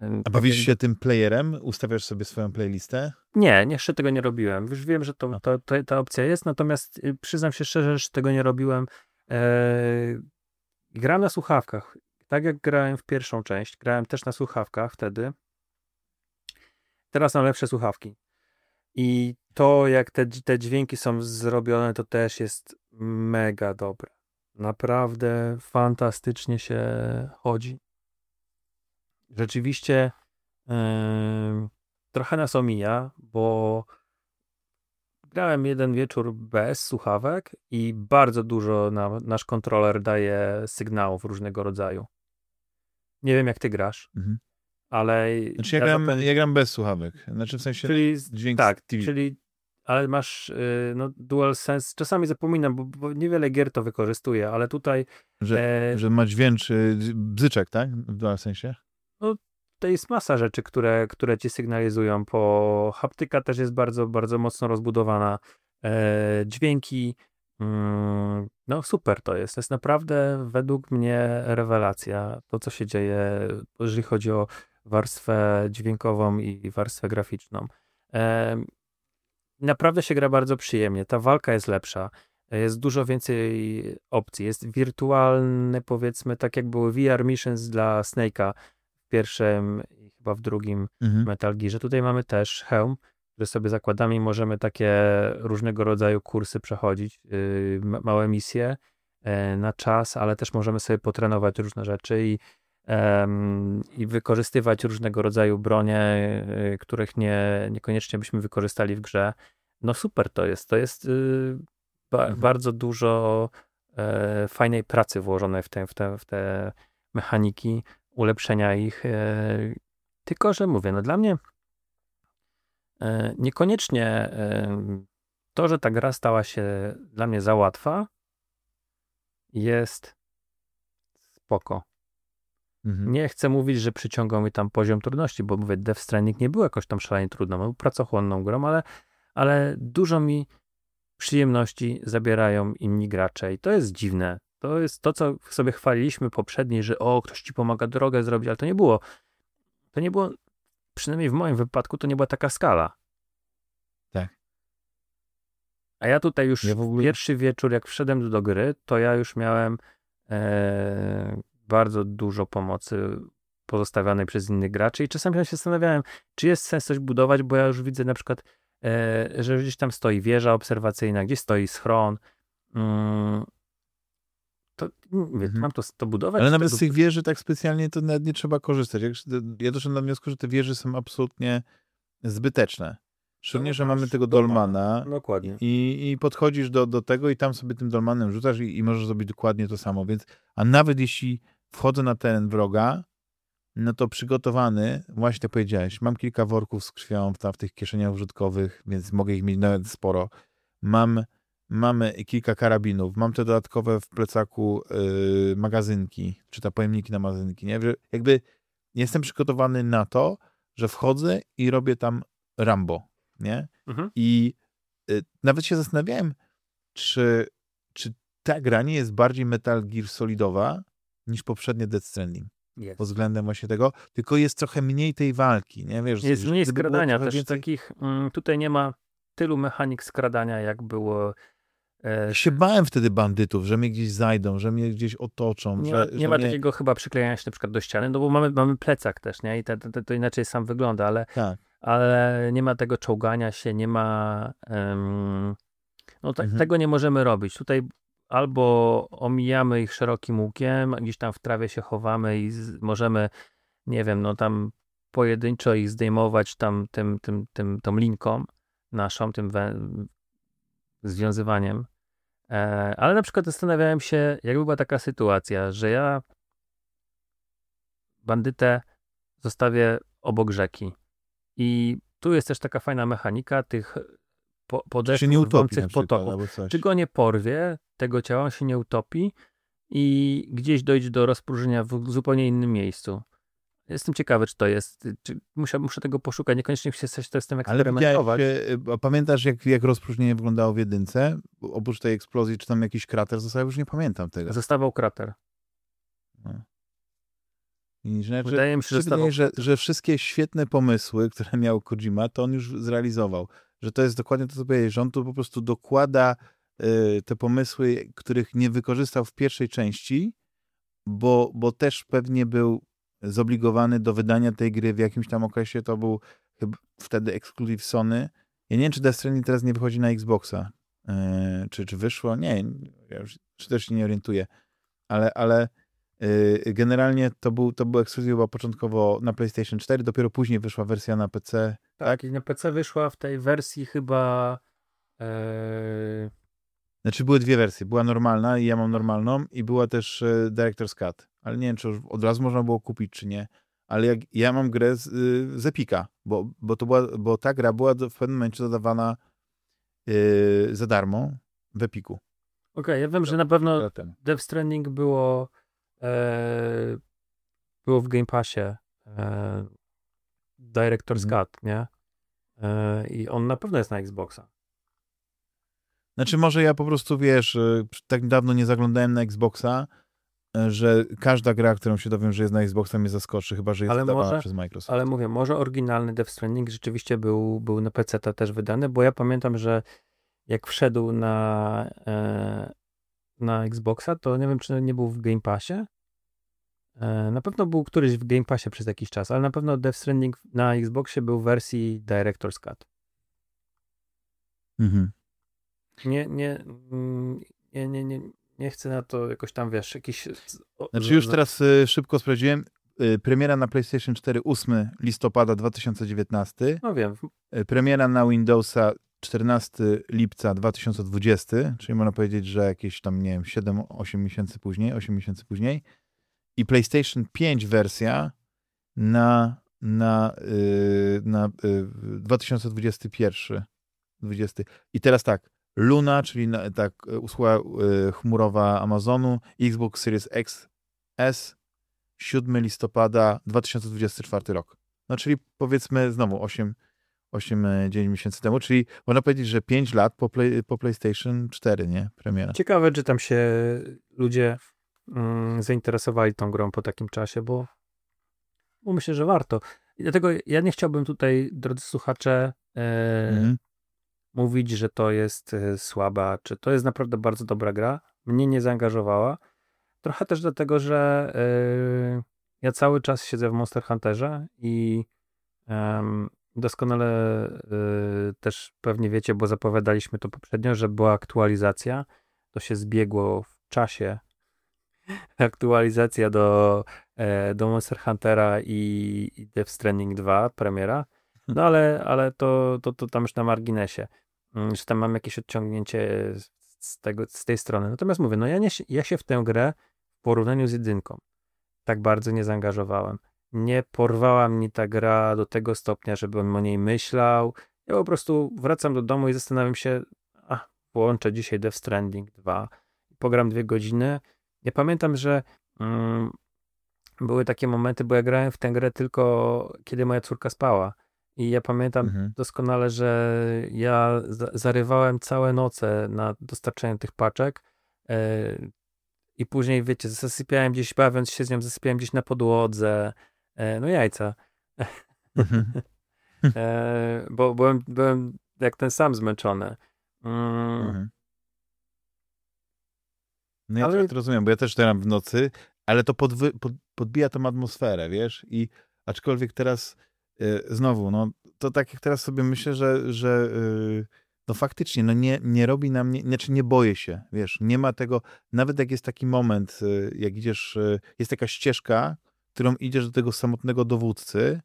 A tak bawisz jak- się tym playerem? Ustawiasz sobie swoją playlistę? Nie, jeszcze tego nie robiłem. Już wiem, że to, to, to, ta opcja jest, natomiast y, przyznam się szczerze, że tego nie robiłem. Eee, gram na słuchawkach. Tak jak grałem w pierwszą część, grałem też na słuchawkach wtedy. Teraz mam lepsze słuchawki. I to, jak te, te dźwięki są zrobione, to też jest mega dobre. Naprawdę fantastycznie się chodzi. Rzeczywiście em, trochę nas omija, bo grałem jeden wieczór bez słuchawek i bardzo dużo na, nasz kontroler daje sygnałów różnego rodzaju. Nie wiem, jak ty grasz, Mhm. ale. Znaczy ja, ja gram, zapewne- ja gram bez słuchawek. Znaczy w sensie czyli dźwięk tak, TV. czyli ale masz y, no, DualSense. Czasami zapominam, bo, bo niewiele gier to wykorzystuje, ale tutaj Że, e, że ma dźwięczy bzyczek, tak? W dużym sensie. To jest masa rzeczy, które, które ci sygnalizują. Po haptyka też jest bardzo, bardzo mocno rozbudowana. E, dźwięki. Mm, no super to jest. To jest naprawdę według mnie rewelacja. To, co się dzieje, jeżeli chodzi o warstwę dźwiękową i warstwę graficzną. E, naprawdę się gra bardzo przyjemnie. Ta walka jest lepsza. Jest dużo więcej opcji. Jest wirtualny, powiedzmy, tak jak były VR Missions dla Snake'a pierwszym i chyba w drugim Mhm. Metal Gearze. Tutaj mamy też hełm, że sobie zakładamy i możemy takie różnego rodzaju kursy przechodzić, yy, ma- małe misje e, na czas, ale też możemy sobie potrenować różne rzeczy i, i wykorzystywać różnego rodzaju bronie, y, których nie, niekoniecznie byśmy wykorzystali w grze. No super to jest. To jest y, ba, Mhm. bardzo dużo e, fajnej pracy włożonej w te, w te, w te mechaniki, ulepszenia ich. E, tylko, że mówię, no dla mnie e, niekoniecznie e, to, że ta gra stała się dla mnie za łatwa, jest spoko. Mhm. Nie chcę mówić, że przyciągał mi tam poziom trudności, bo mówię, Death Stranding nie był jakoś tam szalenie trudną, był pracochłonną grą, ale, ale dużo mi przyjemności zabierają inni gracze i to jest dziwne. To jest to, co sobie chwaliliśmy poprzedniej, że o, ktoś ci pomaga drogę zrobić, ale to nie było, to nie było, przynajmniej w moim wypadku, to nie była taka skala. Tak. A ja tutaj już Ja ogóle- pierwszy wieczór, jak wszedłem do gry, to ja już miałem e, bardzo dużo pomocy pozostawionej przez innych graczy i czasami się zastanawiałem, czy jest sens coś budować, bo ja już widzę na przykład, e, że gdzieś tam stoi wieża obserwacyjna, gdzieś stoi schron. Mm, to mówię, Mhm. mam to, to budować? Ale nawet tego- z tych wieży tak specjalnie to nawet nie trzeba korzystać. Ja doszedłem do wniosku, że te wieże są absolutnie zbyteczne. Szczególnie, No, że masz mamy tego Dolmana. Dokładnie. i, i podchodzisz do, do tego i tam sobie tym dolmanem rzucasz i, i możesz zrobić dokładnie to samo. Więc, a nawet jeśli wchodzę na teren wroga, no to przygotowany, właśnie to powiedziałeś, mam kilka worków z krwią w, w tych kieszeniach użytkowych, więc mogę ich mieć nawet sporo. Mam, mamy kilka karabinów, mam te dodatkowe w plecaku yy, magazynki, czy te pojemniki na magazynki, nie? Że jakby jestem przygotowany na to, że wchodzę i robię tam Rambo, nie? Mhm. I y, nawet się zastanawiałem, czy, czy ta gra nie jest bardziej Metal Gear Solidowa niż poprzednie Death Stranding Jest. pod względem właśnie tego, tylko jest trochę mniej tej walki, nie? Wiesz, Jest mniej skradania też więcej- takich, mm, tutaj nie ma tylu mechanik skradania, jak było się bałem wtedy bandytów, że mnie gdzieś zajdą, że mnie gdzieś otoczą. Nie, że, ma, nie że ma mnie... takiego chyba przyklejania się na przykład do ściany, no bo mamy, mamy plecak też, nie? I te, te, to inaczej sam wygląda, ale, Tak. ale nie ma tego czołgania się, nie ma... em, no ta, Mhm. tego nie możemy robić. Tutaj albo omijamy ich szerokim łukiem, gdzieś tam w trawie się chowamy i z, możemy, nie wiem, no tam pojedynczo ich zdejmować tam tym, tym, tym, tą linką naszą, tym wę- związywaniem. E, ale na przykład zastanawiałem się, jakby była taka sytuacja, że ja bandytę zostawię obok rzeki. I tu jest też taka fajna mechanika tych po, Czy podeszw się nie utopi płynących na przykład, potoków. Czy go nie porwie, tego ciała się nie utopi i gdzieś dojdzie do rozpróżnienia w zupełnie innym miejscu. Jestem ciekawy, czy to jest. Czy muszę, muszę tego poszukać. Niekoniecznie chcę coś z tym Ale widziałeś, eksperymentować. e, a pamiętasz jak, jak rozpróżnienie wyglądało w jedynce? Oprócz tej eksplozji, czy tam jakiś krater został, już nie pamiętam tego. Zostawał krater. I, znaczy, Wydaje mi się, że zostawał. że, że wszystkie świetne pomysły, które miał Kojima, to on już zrealizował. Że to jest dokładnie to, co powiedziałeś, że on tu po prostu dokłada y, te pomysły, których nie wykorzystał w pierwszej części, bo, bo też pewnie był zobligowany do wydania tej gry w jakimś tam okresie, to był chyba wtedy ekskluzyw Sony. Ja nie wiem, czy Death Stranding teraz nie wychodzi na Xboxa. Y, czy, czy wyszło? Nie, ja już czy też się nie orientuję. Ale, ale y, generalnie to był, to był ekskluzyw chyba początkowo na PlayStation 4, dopiero później wyszła wersja na PC. Tak, i na PC wyszła w tej wersji chyba. E, Znaczy były dwie wersje. Była normalna i ja mam normalną i była też e, Director's Cut. Ale nie wiem, czy już od razu można było kupić, czy nie. Ale jak, ja mam grę z, y, z Epika, bo, bo, to była, bo ta gra była w pewnym momencie dodawana y, za darmo w Epiku. Okej, ja wiem, że na pewno Lata temu. Death Stranding było. E, było w Game Passie. E, Director's Mhm. Cut, nie? E, I on na pewno jest na Xboxa. Znaczy może ja po prostu, wiesz, y, tak dawno nie zaglądałem na Xboxa, że każda gra, którą się dowiem, że jest na Xboxa mnie zaskoczy, chyba, że jest Ale może- przez Microsoft. Ale mówię, może oryginalny Death Stranding rzeczywiście był, był na PC też wydany, bo ja pamiętam, że jak wszedł na, e, na Xboxa, to nie wiem, czy nie był w Game Passie. E, na pewno był któryś w Game Passie przez jakiś czas, ale na pewno Death Stranding na Xboxie był w wersji Director's Cut. Mhm. Nie, nie, mm, nie, nie, nie, nie chcę na to jakoś tam, wiesz, jakiś... Znaczy już teraz y, szybko sprawdziłem. Y, premiera na PlayStation 4 8 listopada 2019. No wiem, Y, premiera na Windowsa 14 lipca 2020, czyli można powiedzieć, że jakieś tam, nie wiem, 7-8 miesięcy później, 8 miesięcy później. I PlayStation 5 wersja na, na, y, na y, 2021. 20. I teraz tak, Luna, czyli tak y, usługa y, chmurowa Amazonu, Xbox Series X S 7 listopada 2024 rok. No czyli powiedzmy znowu 8, 8 9 miesięcy temu, czyli można powiedzieć, że 5 lat po, play, po PlayStation 4, nie? Premiera. Ciekawe, czy tam się ludzie mm, zainteresowali tą grą po takim czasie, bo, bo myślę, że warto. I dlatego ja nie chciałbym tutaj, drodzy słuchacze, e, Mhm. Mówić, że to jest e, słaba, czy to jest naprawdę bardzo dobra gra. Mnie nie zaangażowała. Trochę też dlatego, że e, ja cały czas siedzę w Monster Hunterze i em, doskonale e, też pewnie wiecie, bo zapowiadaliśmy to poprzednio, że była aktualizacja. To się zbiegło w czasie. (laughs) Aktualizacja do, do Monster Huntera i, i Death Stranding 2 premiera. No ale, ale to, to, to tam już na marginesie. Mm, Że tam mam jakieś odciągnięcie z- tego, z tej strony. Natomiast mówię, no ja, nie, ja się w tę grę w porównaniu z jedynką tak bardzo nie zaangażowałem. Nie porwała mnie ta gra do tego stopnia, żebym o niej myślał. Ja po prostu wracam do domu i zastanawiam się, a włączę dzisiaj Death Stranding 2, pogram dwie godziny. Ja pamiętam, że mm, były takie momenty, bo ja grałem w tę grę tylko kiedy moja córka spała. I ja pamiętam Mhm. doskonale, że ja za- zarywałem całe noce na dostarczanie tych paczek. e, I później, wiecie, zasypiałem gdzieś, bawiąc się z nią, zasypiałem gdzieś na podłodze. e, No jajca. Mhm. (laughs) E, bo byłem, byłem jak ten sam zmęczony. Mm. Mhm. No ja Ale- to rozumiem, bo ja też teraz w nocy, ale to podwy, pod, podbija tą atmosferę, wiesz? I aczkolwiek teraz znowu, no to tak jak teraz sobie myślę, że, że y, no faktycznie, no nie, nie robi na mnie, znaczy nie boję się, wiesz, nie ma tego, nawet jak jest taki moment, y, jak idziesz, y, jest taka ścieżka, którą idziesz do tego samotnego dowódcy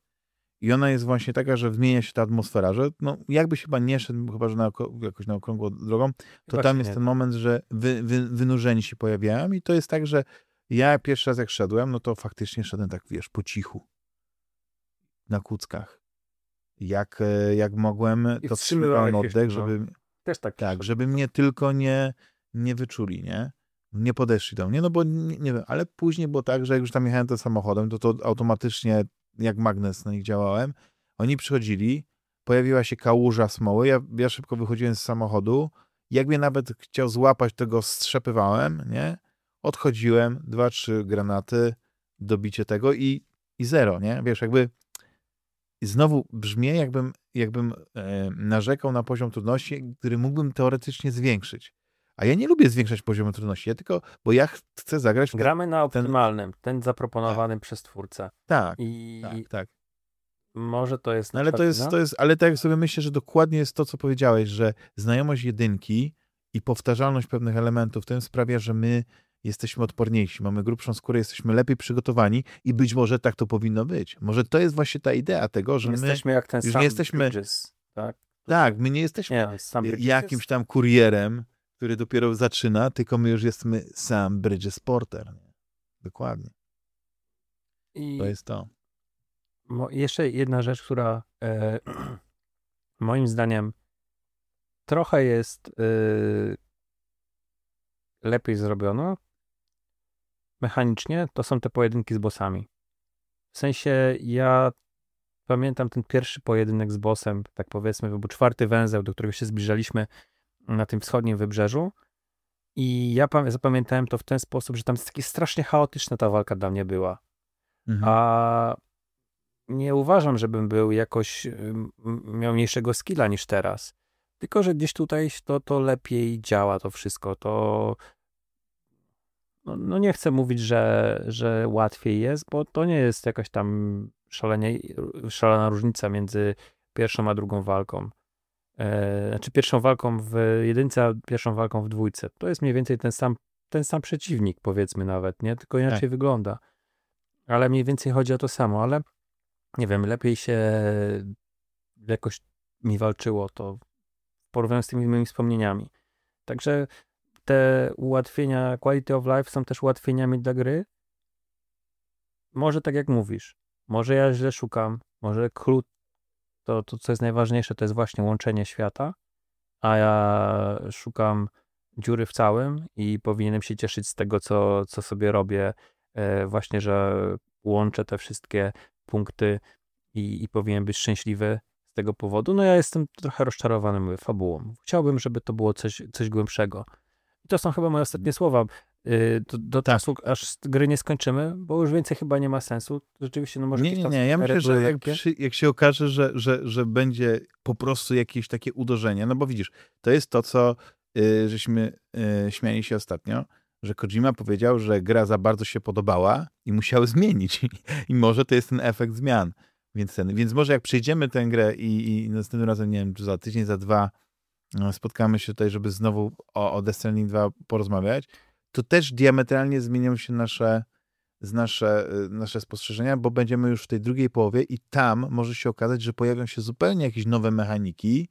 i ona jest właśnie taka, że zmienia się ta atmosfera, że no jakbyś chyba nie szedł, chyba że na, jakoś na okrągłą drogą, to Właśnie tam jest nie. ten moment, że wy, wy, wynurzeni się pojawiają i to jest tak, że ja pierwszy raz jak szedłem, no to faktycznie szedłem tak, wiesz, po cichu. Na kuckach. Jak, e, jak mogłem, I to wstrzymywałem jeszcze, oddech, no. żeby, Też tak. tak, żeby mnie tylko nie, nie wyczuli, nie? Nie podeszli do mnie, no bo nie, nie wiem, ale później było tak, że jak już tam jechałem tym samochodem, to to automatycznie jak magnes na nich działałem. Oni przychodzili, pojawiła się kałuża smoły, ja, ja szybko wychodziłem z samochodu, jak mnie nawet chciał złapać, to go strzepywałem, nie? Odchodziłem, dwa, trzy granaty, dobicie tego i, i zero, nie? Wiesz, jakby i znowu brzmi, jakbym, jakbym e, narzekał na poziom trudności, który mógłbym teoretycznie zwiększyć. A ja nie lubię zwiększać poziomu trudności, ja tylko, bo ja ch- chcę zagrać w ten, Gramy na optymalnym, ten zaproponowany przez twórcę. Tak, I tak, tak. może to jest. No ale to jest, to jest, ale tak sobie myślę, że dokładnie jest to, co powiedziałeś, że znajomość jedynki i powtarzalność pewnych elementów w tym sprawia, że my jesteśmy odporniejsi, mamy grubszą skórę, jesteśmy lepiej przygotowani i być może tak to powinno być. Może to jest właśnie ta idea tego, że my, Jesteśmy jak ten już sam nie jesteśmy- Bridges, tak? tak, my nie jesteśmy Nie, sam jakimś tam kurierem, który dopiero zaczyna, tylko my już jesteśmy sam Bridges Porter. Nie? Dokładnie, I to jest to. jeszcze jedna rzecz, która e, (clears throat) moim zdaniem trochę jest e, lepiej zrobiona mechanicznie, to są te pojedynki z bossami. W sensie ja pamiętam ten pierwszy pojedynek z bossem, tak powiedzmy, to był czwarty węzeł, do którego się zbliżaliśmy na tym wschodnim wybrzeżu. I ja pam- zapamiętałem to w ten sposób, że tam jest takie strasznie chaotyczna ta walka dla mnie była. Mhm. A nie uważam, żebym był jakoś, miał mniejszego skilla niż teraz. Tylko, że gdzieś tutaj to, to lepiej działa to wszystko. To no, no nie chcę mówić, że, że łatwiej jest, bo to nie jest jakaś tam szalenie, szalona różnica między pierwszą a drugą walką. E, znaczy pierwszą walką w jedynce, a pierwszą walką w dwójce. To jest mniej więcej ten sam, ten sam przeciwnik, powiedzmy nawet, nie? Tylko inaczej wygląda. Ale mniej więcej chodzi o to samo, ale nie wiem, lepiej się jakoś mi walczyło to w porównaniu z tymi moimi wspomnieniami. Także te ułatwienia quality of life są też ułatwieniami dla gry. Może tak jak mówisz, może ja źle szukam, może klucz, to, to co jest najważniejsze, to jest właśnie łączenie świata, a ja szukam dziury w całym i powinienem się cieszyć z tego, co, co sobie robię, e, właśnie, że łączę te wszystkie punkty i, i powinien być szczęśliwy z tego powodu. No ja jestem trochę rozczarowany mówię, fabułą. Chciałbym, żeby to było coś, coś głębszego. To są chyba moje ostatnie słowa. Do, do Tak. czasu, aż gry nie skończymy, bo już więcej chyba nie ma sensu. Rzeczywiście, no może Nie, nie, nie. Ja myślę, że jak, przy, jak się okaże, że, że, że będzie po prostu jakieś takie uderzenie, no bo widzisz, to jest to, co y, żeśmy y, śmiali się ostatnio, że Kojima powiedział, że gra za bardzo się podobała i musiał (laughs) zmienić. I może to jest ten efekt zmian. Więc, ten, więc może jak przejdziemy tę grę i, i następnym razem, nie wiem, czy za tydzień, za dwa spotkamy się tutaj, żeby znowu o, o Stranding 2 porozmawiać, to też diametralnie zmienią się nasze, nasze, y, nasze spostrzeżenia, bo będziemy już w tej drugiej połowie i tam może się okazać, że pojawią się zupełnie jakieś nowe mechaniki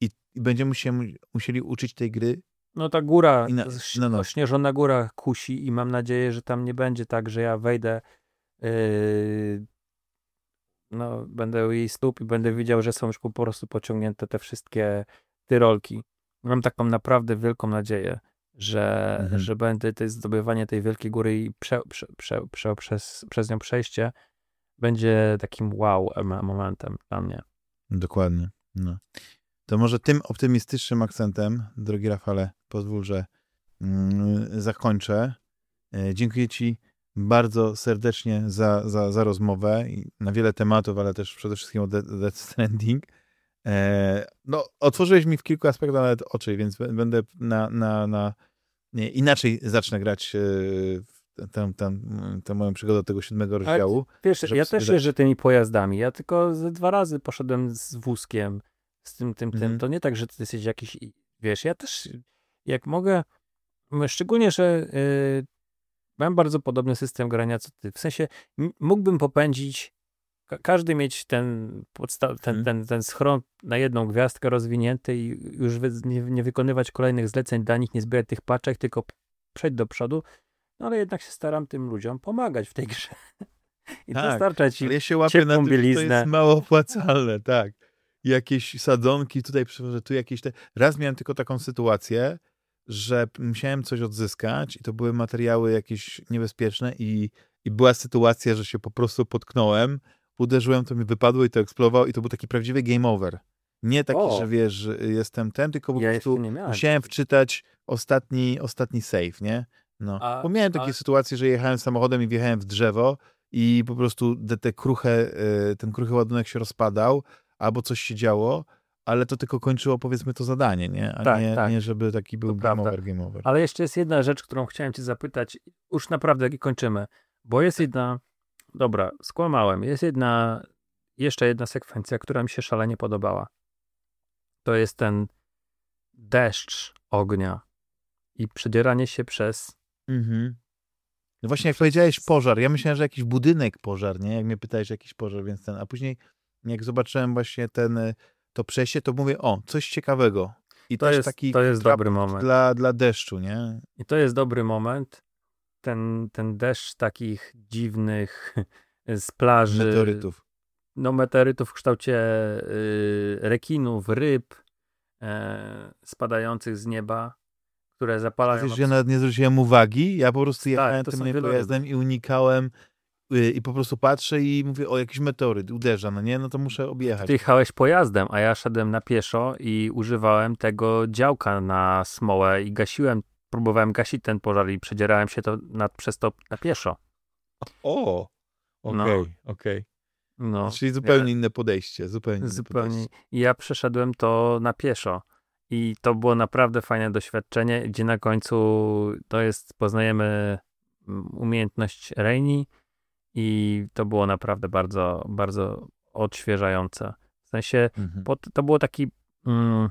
i, i będziemy się musieli uczyć tej gry. No ta góra, na- no, no. ośnieżona góra kusi i mam nadzieję, że tam nie będzie tak, że ja wejdę yy, no, będę jej stóp i będę widział, że są już po prostu pociągnięte te wszystkie tyrolki. Mam taką naprawdę wielką nadzieję, że, Mhm. że będzie to zdobywanie tej wielkiej góry i prze, prze, prze, prze, przez, przez nią przejście będzie takim wow em- momentem dla mnie. Dokładnie. No. To może tym optymistycznym akcentem, drogi Rafale, pozwól, że mm, zakończę. E, dziękuję Ci bardzo serdecznie za, za, za rozmowę i na wiele tematów, ale też przede wszystkim o De- Death Stranding. E, no, otworzyłeś mi w kilku aspektach nawet oczy, więc będę na, na, na nie, inaczej zacznę grać e, tę, tę, tę moją przygodę tego siódmego rozdziału. Wiesz, ja też jeżdżę tymi pojazdami. Ja tylko ze dwa razy poszedłem z wózkiem, z tym, tym, tym. Mhm. To nie tak, że ty jesteś jakiś, wiesz, ja też jak mogę, szczególnie, że y, mam bardzo podobny system grania co ty. W sensie mógłbym popędzić, ka- każdy mieć ten, podsta- ten, Mhm. ten, ten schron na jedną gwiazdkę rozwinięty i już nie, nie wykonywać kolejnych zleceń dla nich, nie zbierać tych paczek, tylko przejść do przodu. No ale jednak się staram tym ludziom pomagać w tej grze. (laughs) I Tak, dostarczać im ja się łapię na tym, to jest mało opłacalne, (laughs) tak. Jakieś sadzonki, tutaj przywożę, tu jakieś te... Raz miałem tylko taką sytuację, że musiałem coś odzyskać i to były materiały jakieś niebezpieczne i, i była sytuacja, że się po prostu potknąłem, uderzyłem, to mi wypadło i to eksplodowało i to był taki prawdziwy game over. Nie taki, O. że wiesz, że jestem ten, tylko po Ja prostu musiałem wczytać ostatni, ostatni save, nie? No. A- Bo miałem takie a- sytuacje, że jechałem samochodem i wjechałem w drzewo i po prostu te, te kruche, y, ten kruchy ładunek się rozpadał, albo coś się działo, ale to tylko kończyło powiedzmy to zadanie, nie? A Tak, nie, tak. nie żeby taki był To game prawda. over, game over. Ale jeszcze jest jedna rzecz, którą chciałem cię zapytać. Już naprawdę i kończymy. Bo jest jedna. Dobra, skłamałem. Jest jedna. Jeszcze jedna sekwencja, która mi się szalenie podobała. To jest ten deszcz ognia i przedzieranie się przez. Mhm. No właśnie jak powiedziałeś pożar, ja myślałem, że jakiś budynek pożar, nie? Jak mnie pytałeś jakiś pożar, więc ten, a później jak zobaczyłem właśnie ten, y, to przejście, to mówię, o, coś ciekawego. I To jest, taki to jest dobry moment. dla, dla deszczu, nie? I to jest dobry moment. Ten, ten deszcz takich dziwnych (laughs) z plaży. Meteorytów. no, meteorytów w kształcie y, rekinów, ryb e, spadających z nieba, które zapalają. Wiesz, że ja nawet nie zwróciłem uwagi, ja po prostu jechałem to tym pojazdem i unikałem y, i po prostu patrzę i mówię, o, jakiś meteoryt uderza, no nie? No to muszę objechać. Ty jechałeś pojazdem, a ja szedłem na pieszo i używałem tego działka na smołę i gasiłem, próbowałem gasić ten pożar i przedzierałem się to na, przez to na pieszo. O! Okej, No. okej. No, Czyli zupełnie inne podejście, zupełnie inne zupełnie. podejście. I ja przeszedłem to na pieszo. I to było naprawdę fajne doświadczenie, gdzie na końcu to jest, poznajemy mm, umiejętność Reini i to było naprawdę bardzo, bardzo odświeżające. W sensie Mhm. to było taki, mm,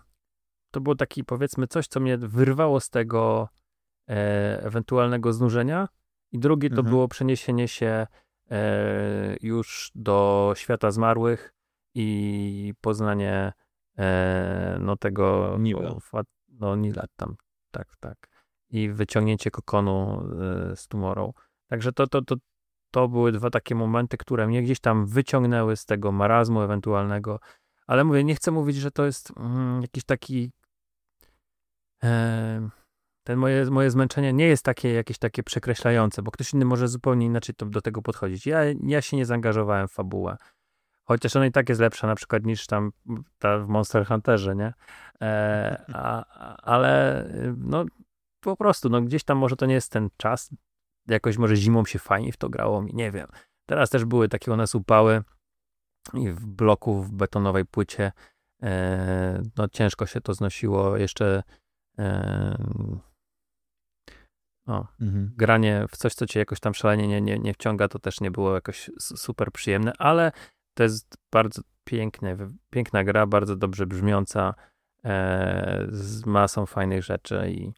to było taki powiedzmy coś, co mnie wyrwało z tego e, ewentualnego znużenia i drugie to Mhm. było przeniesienie się e, już do świata zmarłych i poznanie e, no tego Nila. no Nila tam, tak, tak i wyciągnięcie kokonu e, z tumorą. Także to, to, to, to były dwa takie momenty, które mnie gdzieś tam wyciągnęły z tego marazmu ewentualnego. Ale mówię, nie chcę mówić, że to jest mm, jakiś taki. Ten moje, moje zmęczenie nie jest takie jakieś takie przekreślające, bo ktoś inny może zupełnie inaczej do tego podchodzić. Ja, ja się nie zaangażowałem w fabułę. Chociaż ona i tak jest lepsza na przykład niż tam ta w Monster Hunterze, nie? E, a, ale no po prostu, no gdzieś tam może to nie jest ten czas. Jakoś może zimą się fajnie w to grało mi, nie wiem. Teraz też były takie nas upały i w bloku, w betonowej płycie e, no ciężko się to znosiło. Jeszcze o, Mhm. granie w coś, co cię jakoś tam szalenie nie, nie, nie wciąga, to też nie było jakoś super przyjemne, ale to jest bardzo piękne, piękna gra, bardzo dobrze brzmiąca, e, z masą fajnych rzeczy i,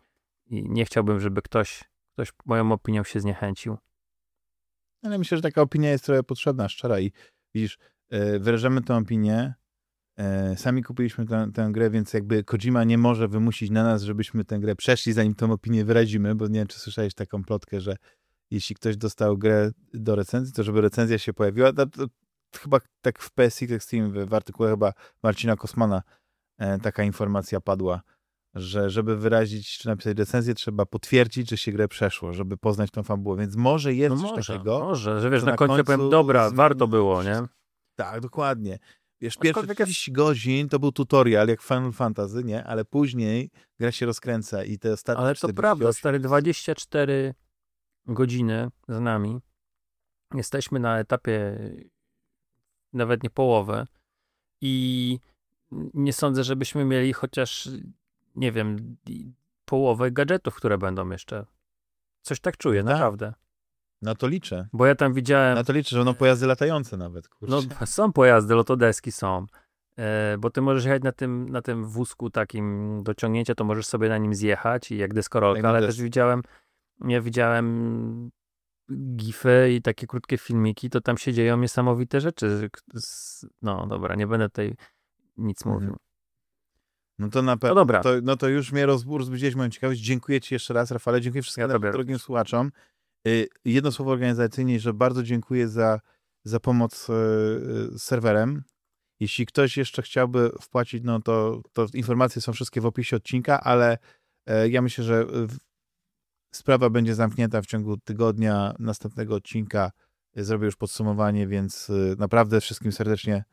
i nie chciałbym, żeby ktoś, ktoś moją opinią się zniechęcił. Ale myślę, że taka opinia jest trochę potrzebna, szczera i widzisz, e, wyrażamy tę opinię, sami kupiliśmy tę, tę grę, więc jakby Kojima nie może wymusić na nas, żebyśmy tę grę przeszli, zanim tę opinię wyrazimy, bo nie wiem, czy słyszałeś taką plotkę, że jeśli ktoś dostał grę do recenzji, to żeby recenzja się pojawiła, to, to, to chyba tak w PSX Extreme, w, artykule chyba Marcina Kosmana e, taka informacja padła, że żeby wyrazić, czy napisać recenzję, trzeba potwierdzić, że się grę przeszło, żeby poznać tą fabułę, więc może jest No coś może, takiego, może, że wiesz, na, na końcu, końcu powiem, dobra, warto było, nie? Tak, dokładnie. Wiesz, pierwsze Aczkolwiek ja- 30 godzin to był tutorial, jak Final Fantasy, nie? Ale później gra się rozkręca i te ostatnie Ale to 48 prawda, stary, 24 godziny za nami. Jesteśmy na etapie nawet nie połowy i nie sądzę, żebyśmy mieli chociaż, nie wiem, połowę gadżetów, które będą jeszcze. Coś tak czuję, Tak. naprawdę. Na to liczę. Bo ja tam widziałem, Na to liczę, że będą pojazdy latające nawet. Kurczę. no są pojazdy, lotodeski są. E, bo ty możesz jechać na tym, na tym wózku takim do ciągnięcia, to możesz sobie na nim zjechać i jak deskorolka, na ale des- też widziałem, ja widziałem gify i takie krótkie filmiki, to tam się dzieją niesamowite rzeczy. No dobra, nie będę tutaj nic Mhm. mówił. No to na No pewno. dobra. To, no to już mnie roz, rozbudziłeś moją ciekawość. Dziękuję Ci jeszcze raz, Rafale. Dziękuję wszystkim Ja drogim słuchaczom. Y, Jedno słowo organizacyjnie, że bardzo dziękuję za, za pomoc y, y, z serwerem. Jeśli ktoś jeszcze chciałby wpłacić, no to, to informacje są wszystkie w opisie odcinka, ale e, ja myślę, że sprawa będzie zamknięta w ciągu tygodnia następnego odcinka. Zrobię już podsumowanie, więc y, naprawdę wszystkim serdecznie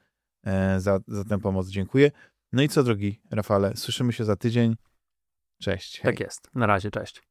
e, za, za tę pomoc dziękuję. No i co, drogi Rafale, słyszymy się za tydzień. Cześć. hej. Tak jest. Na razie, cześć.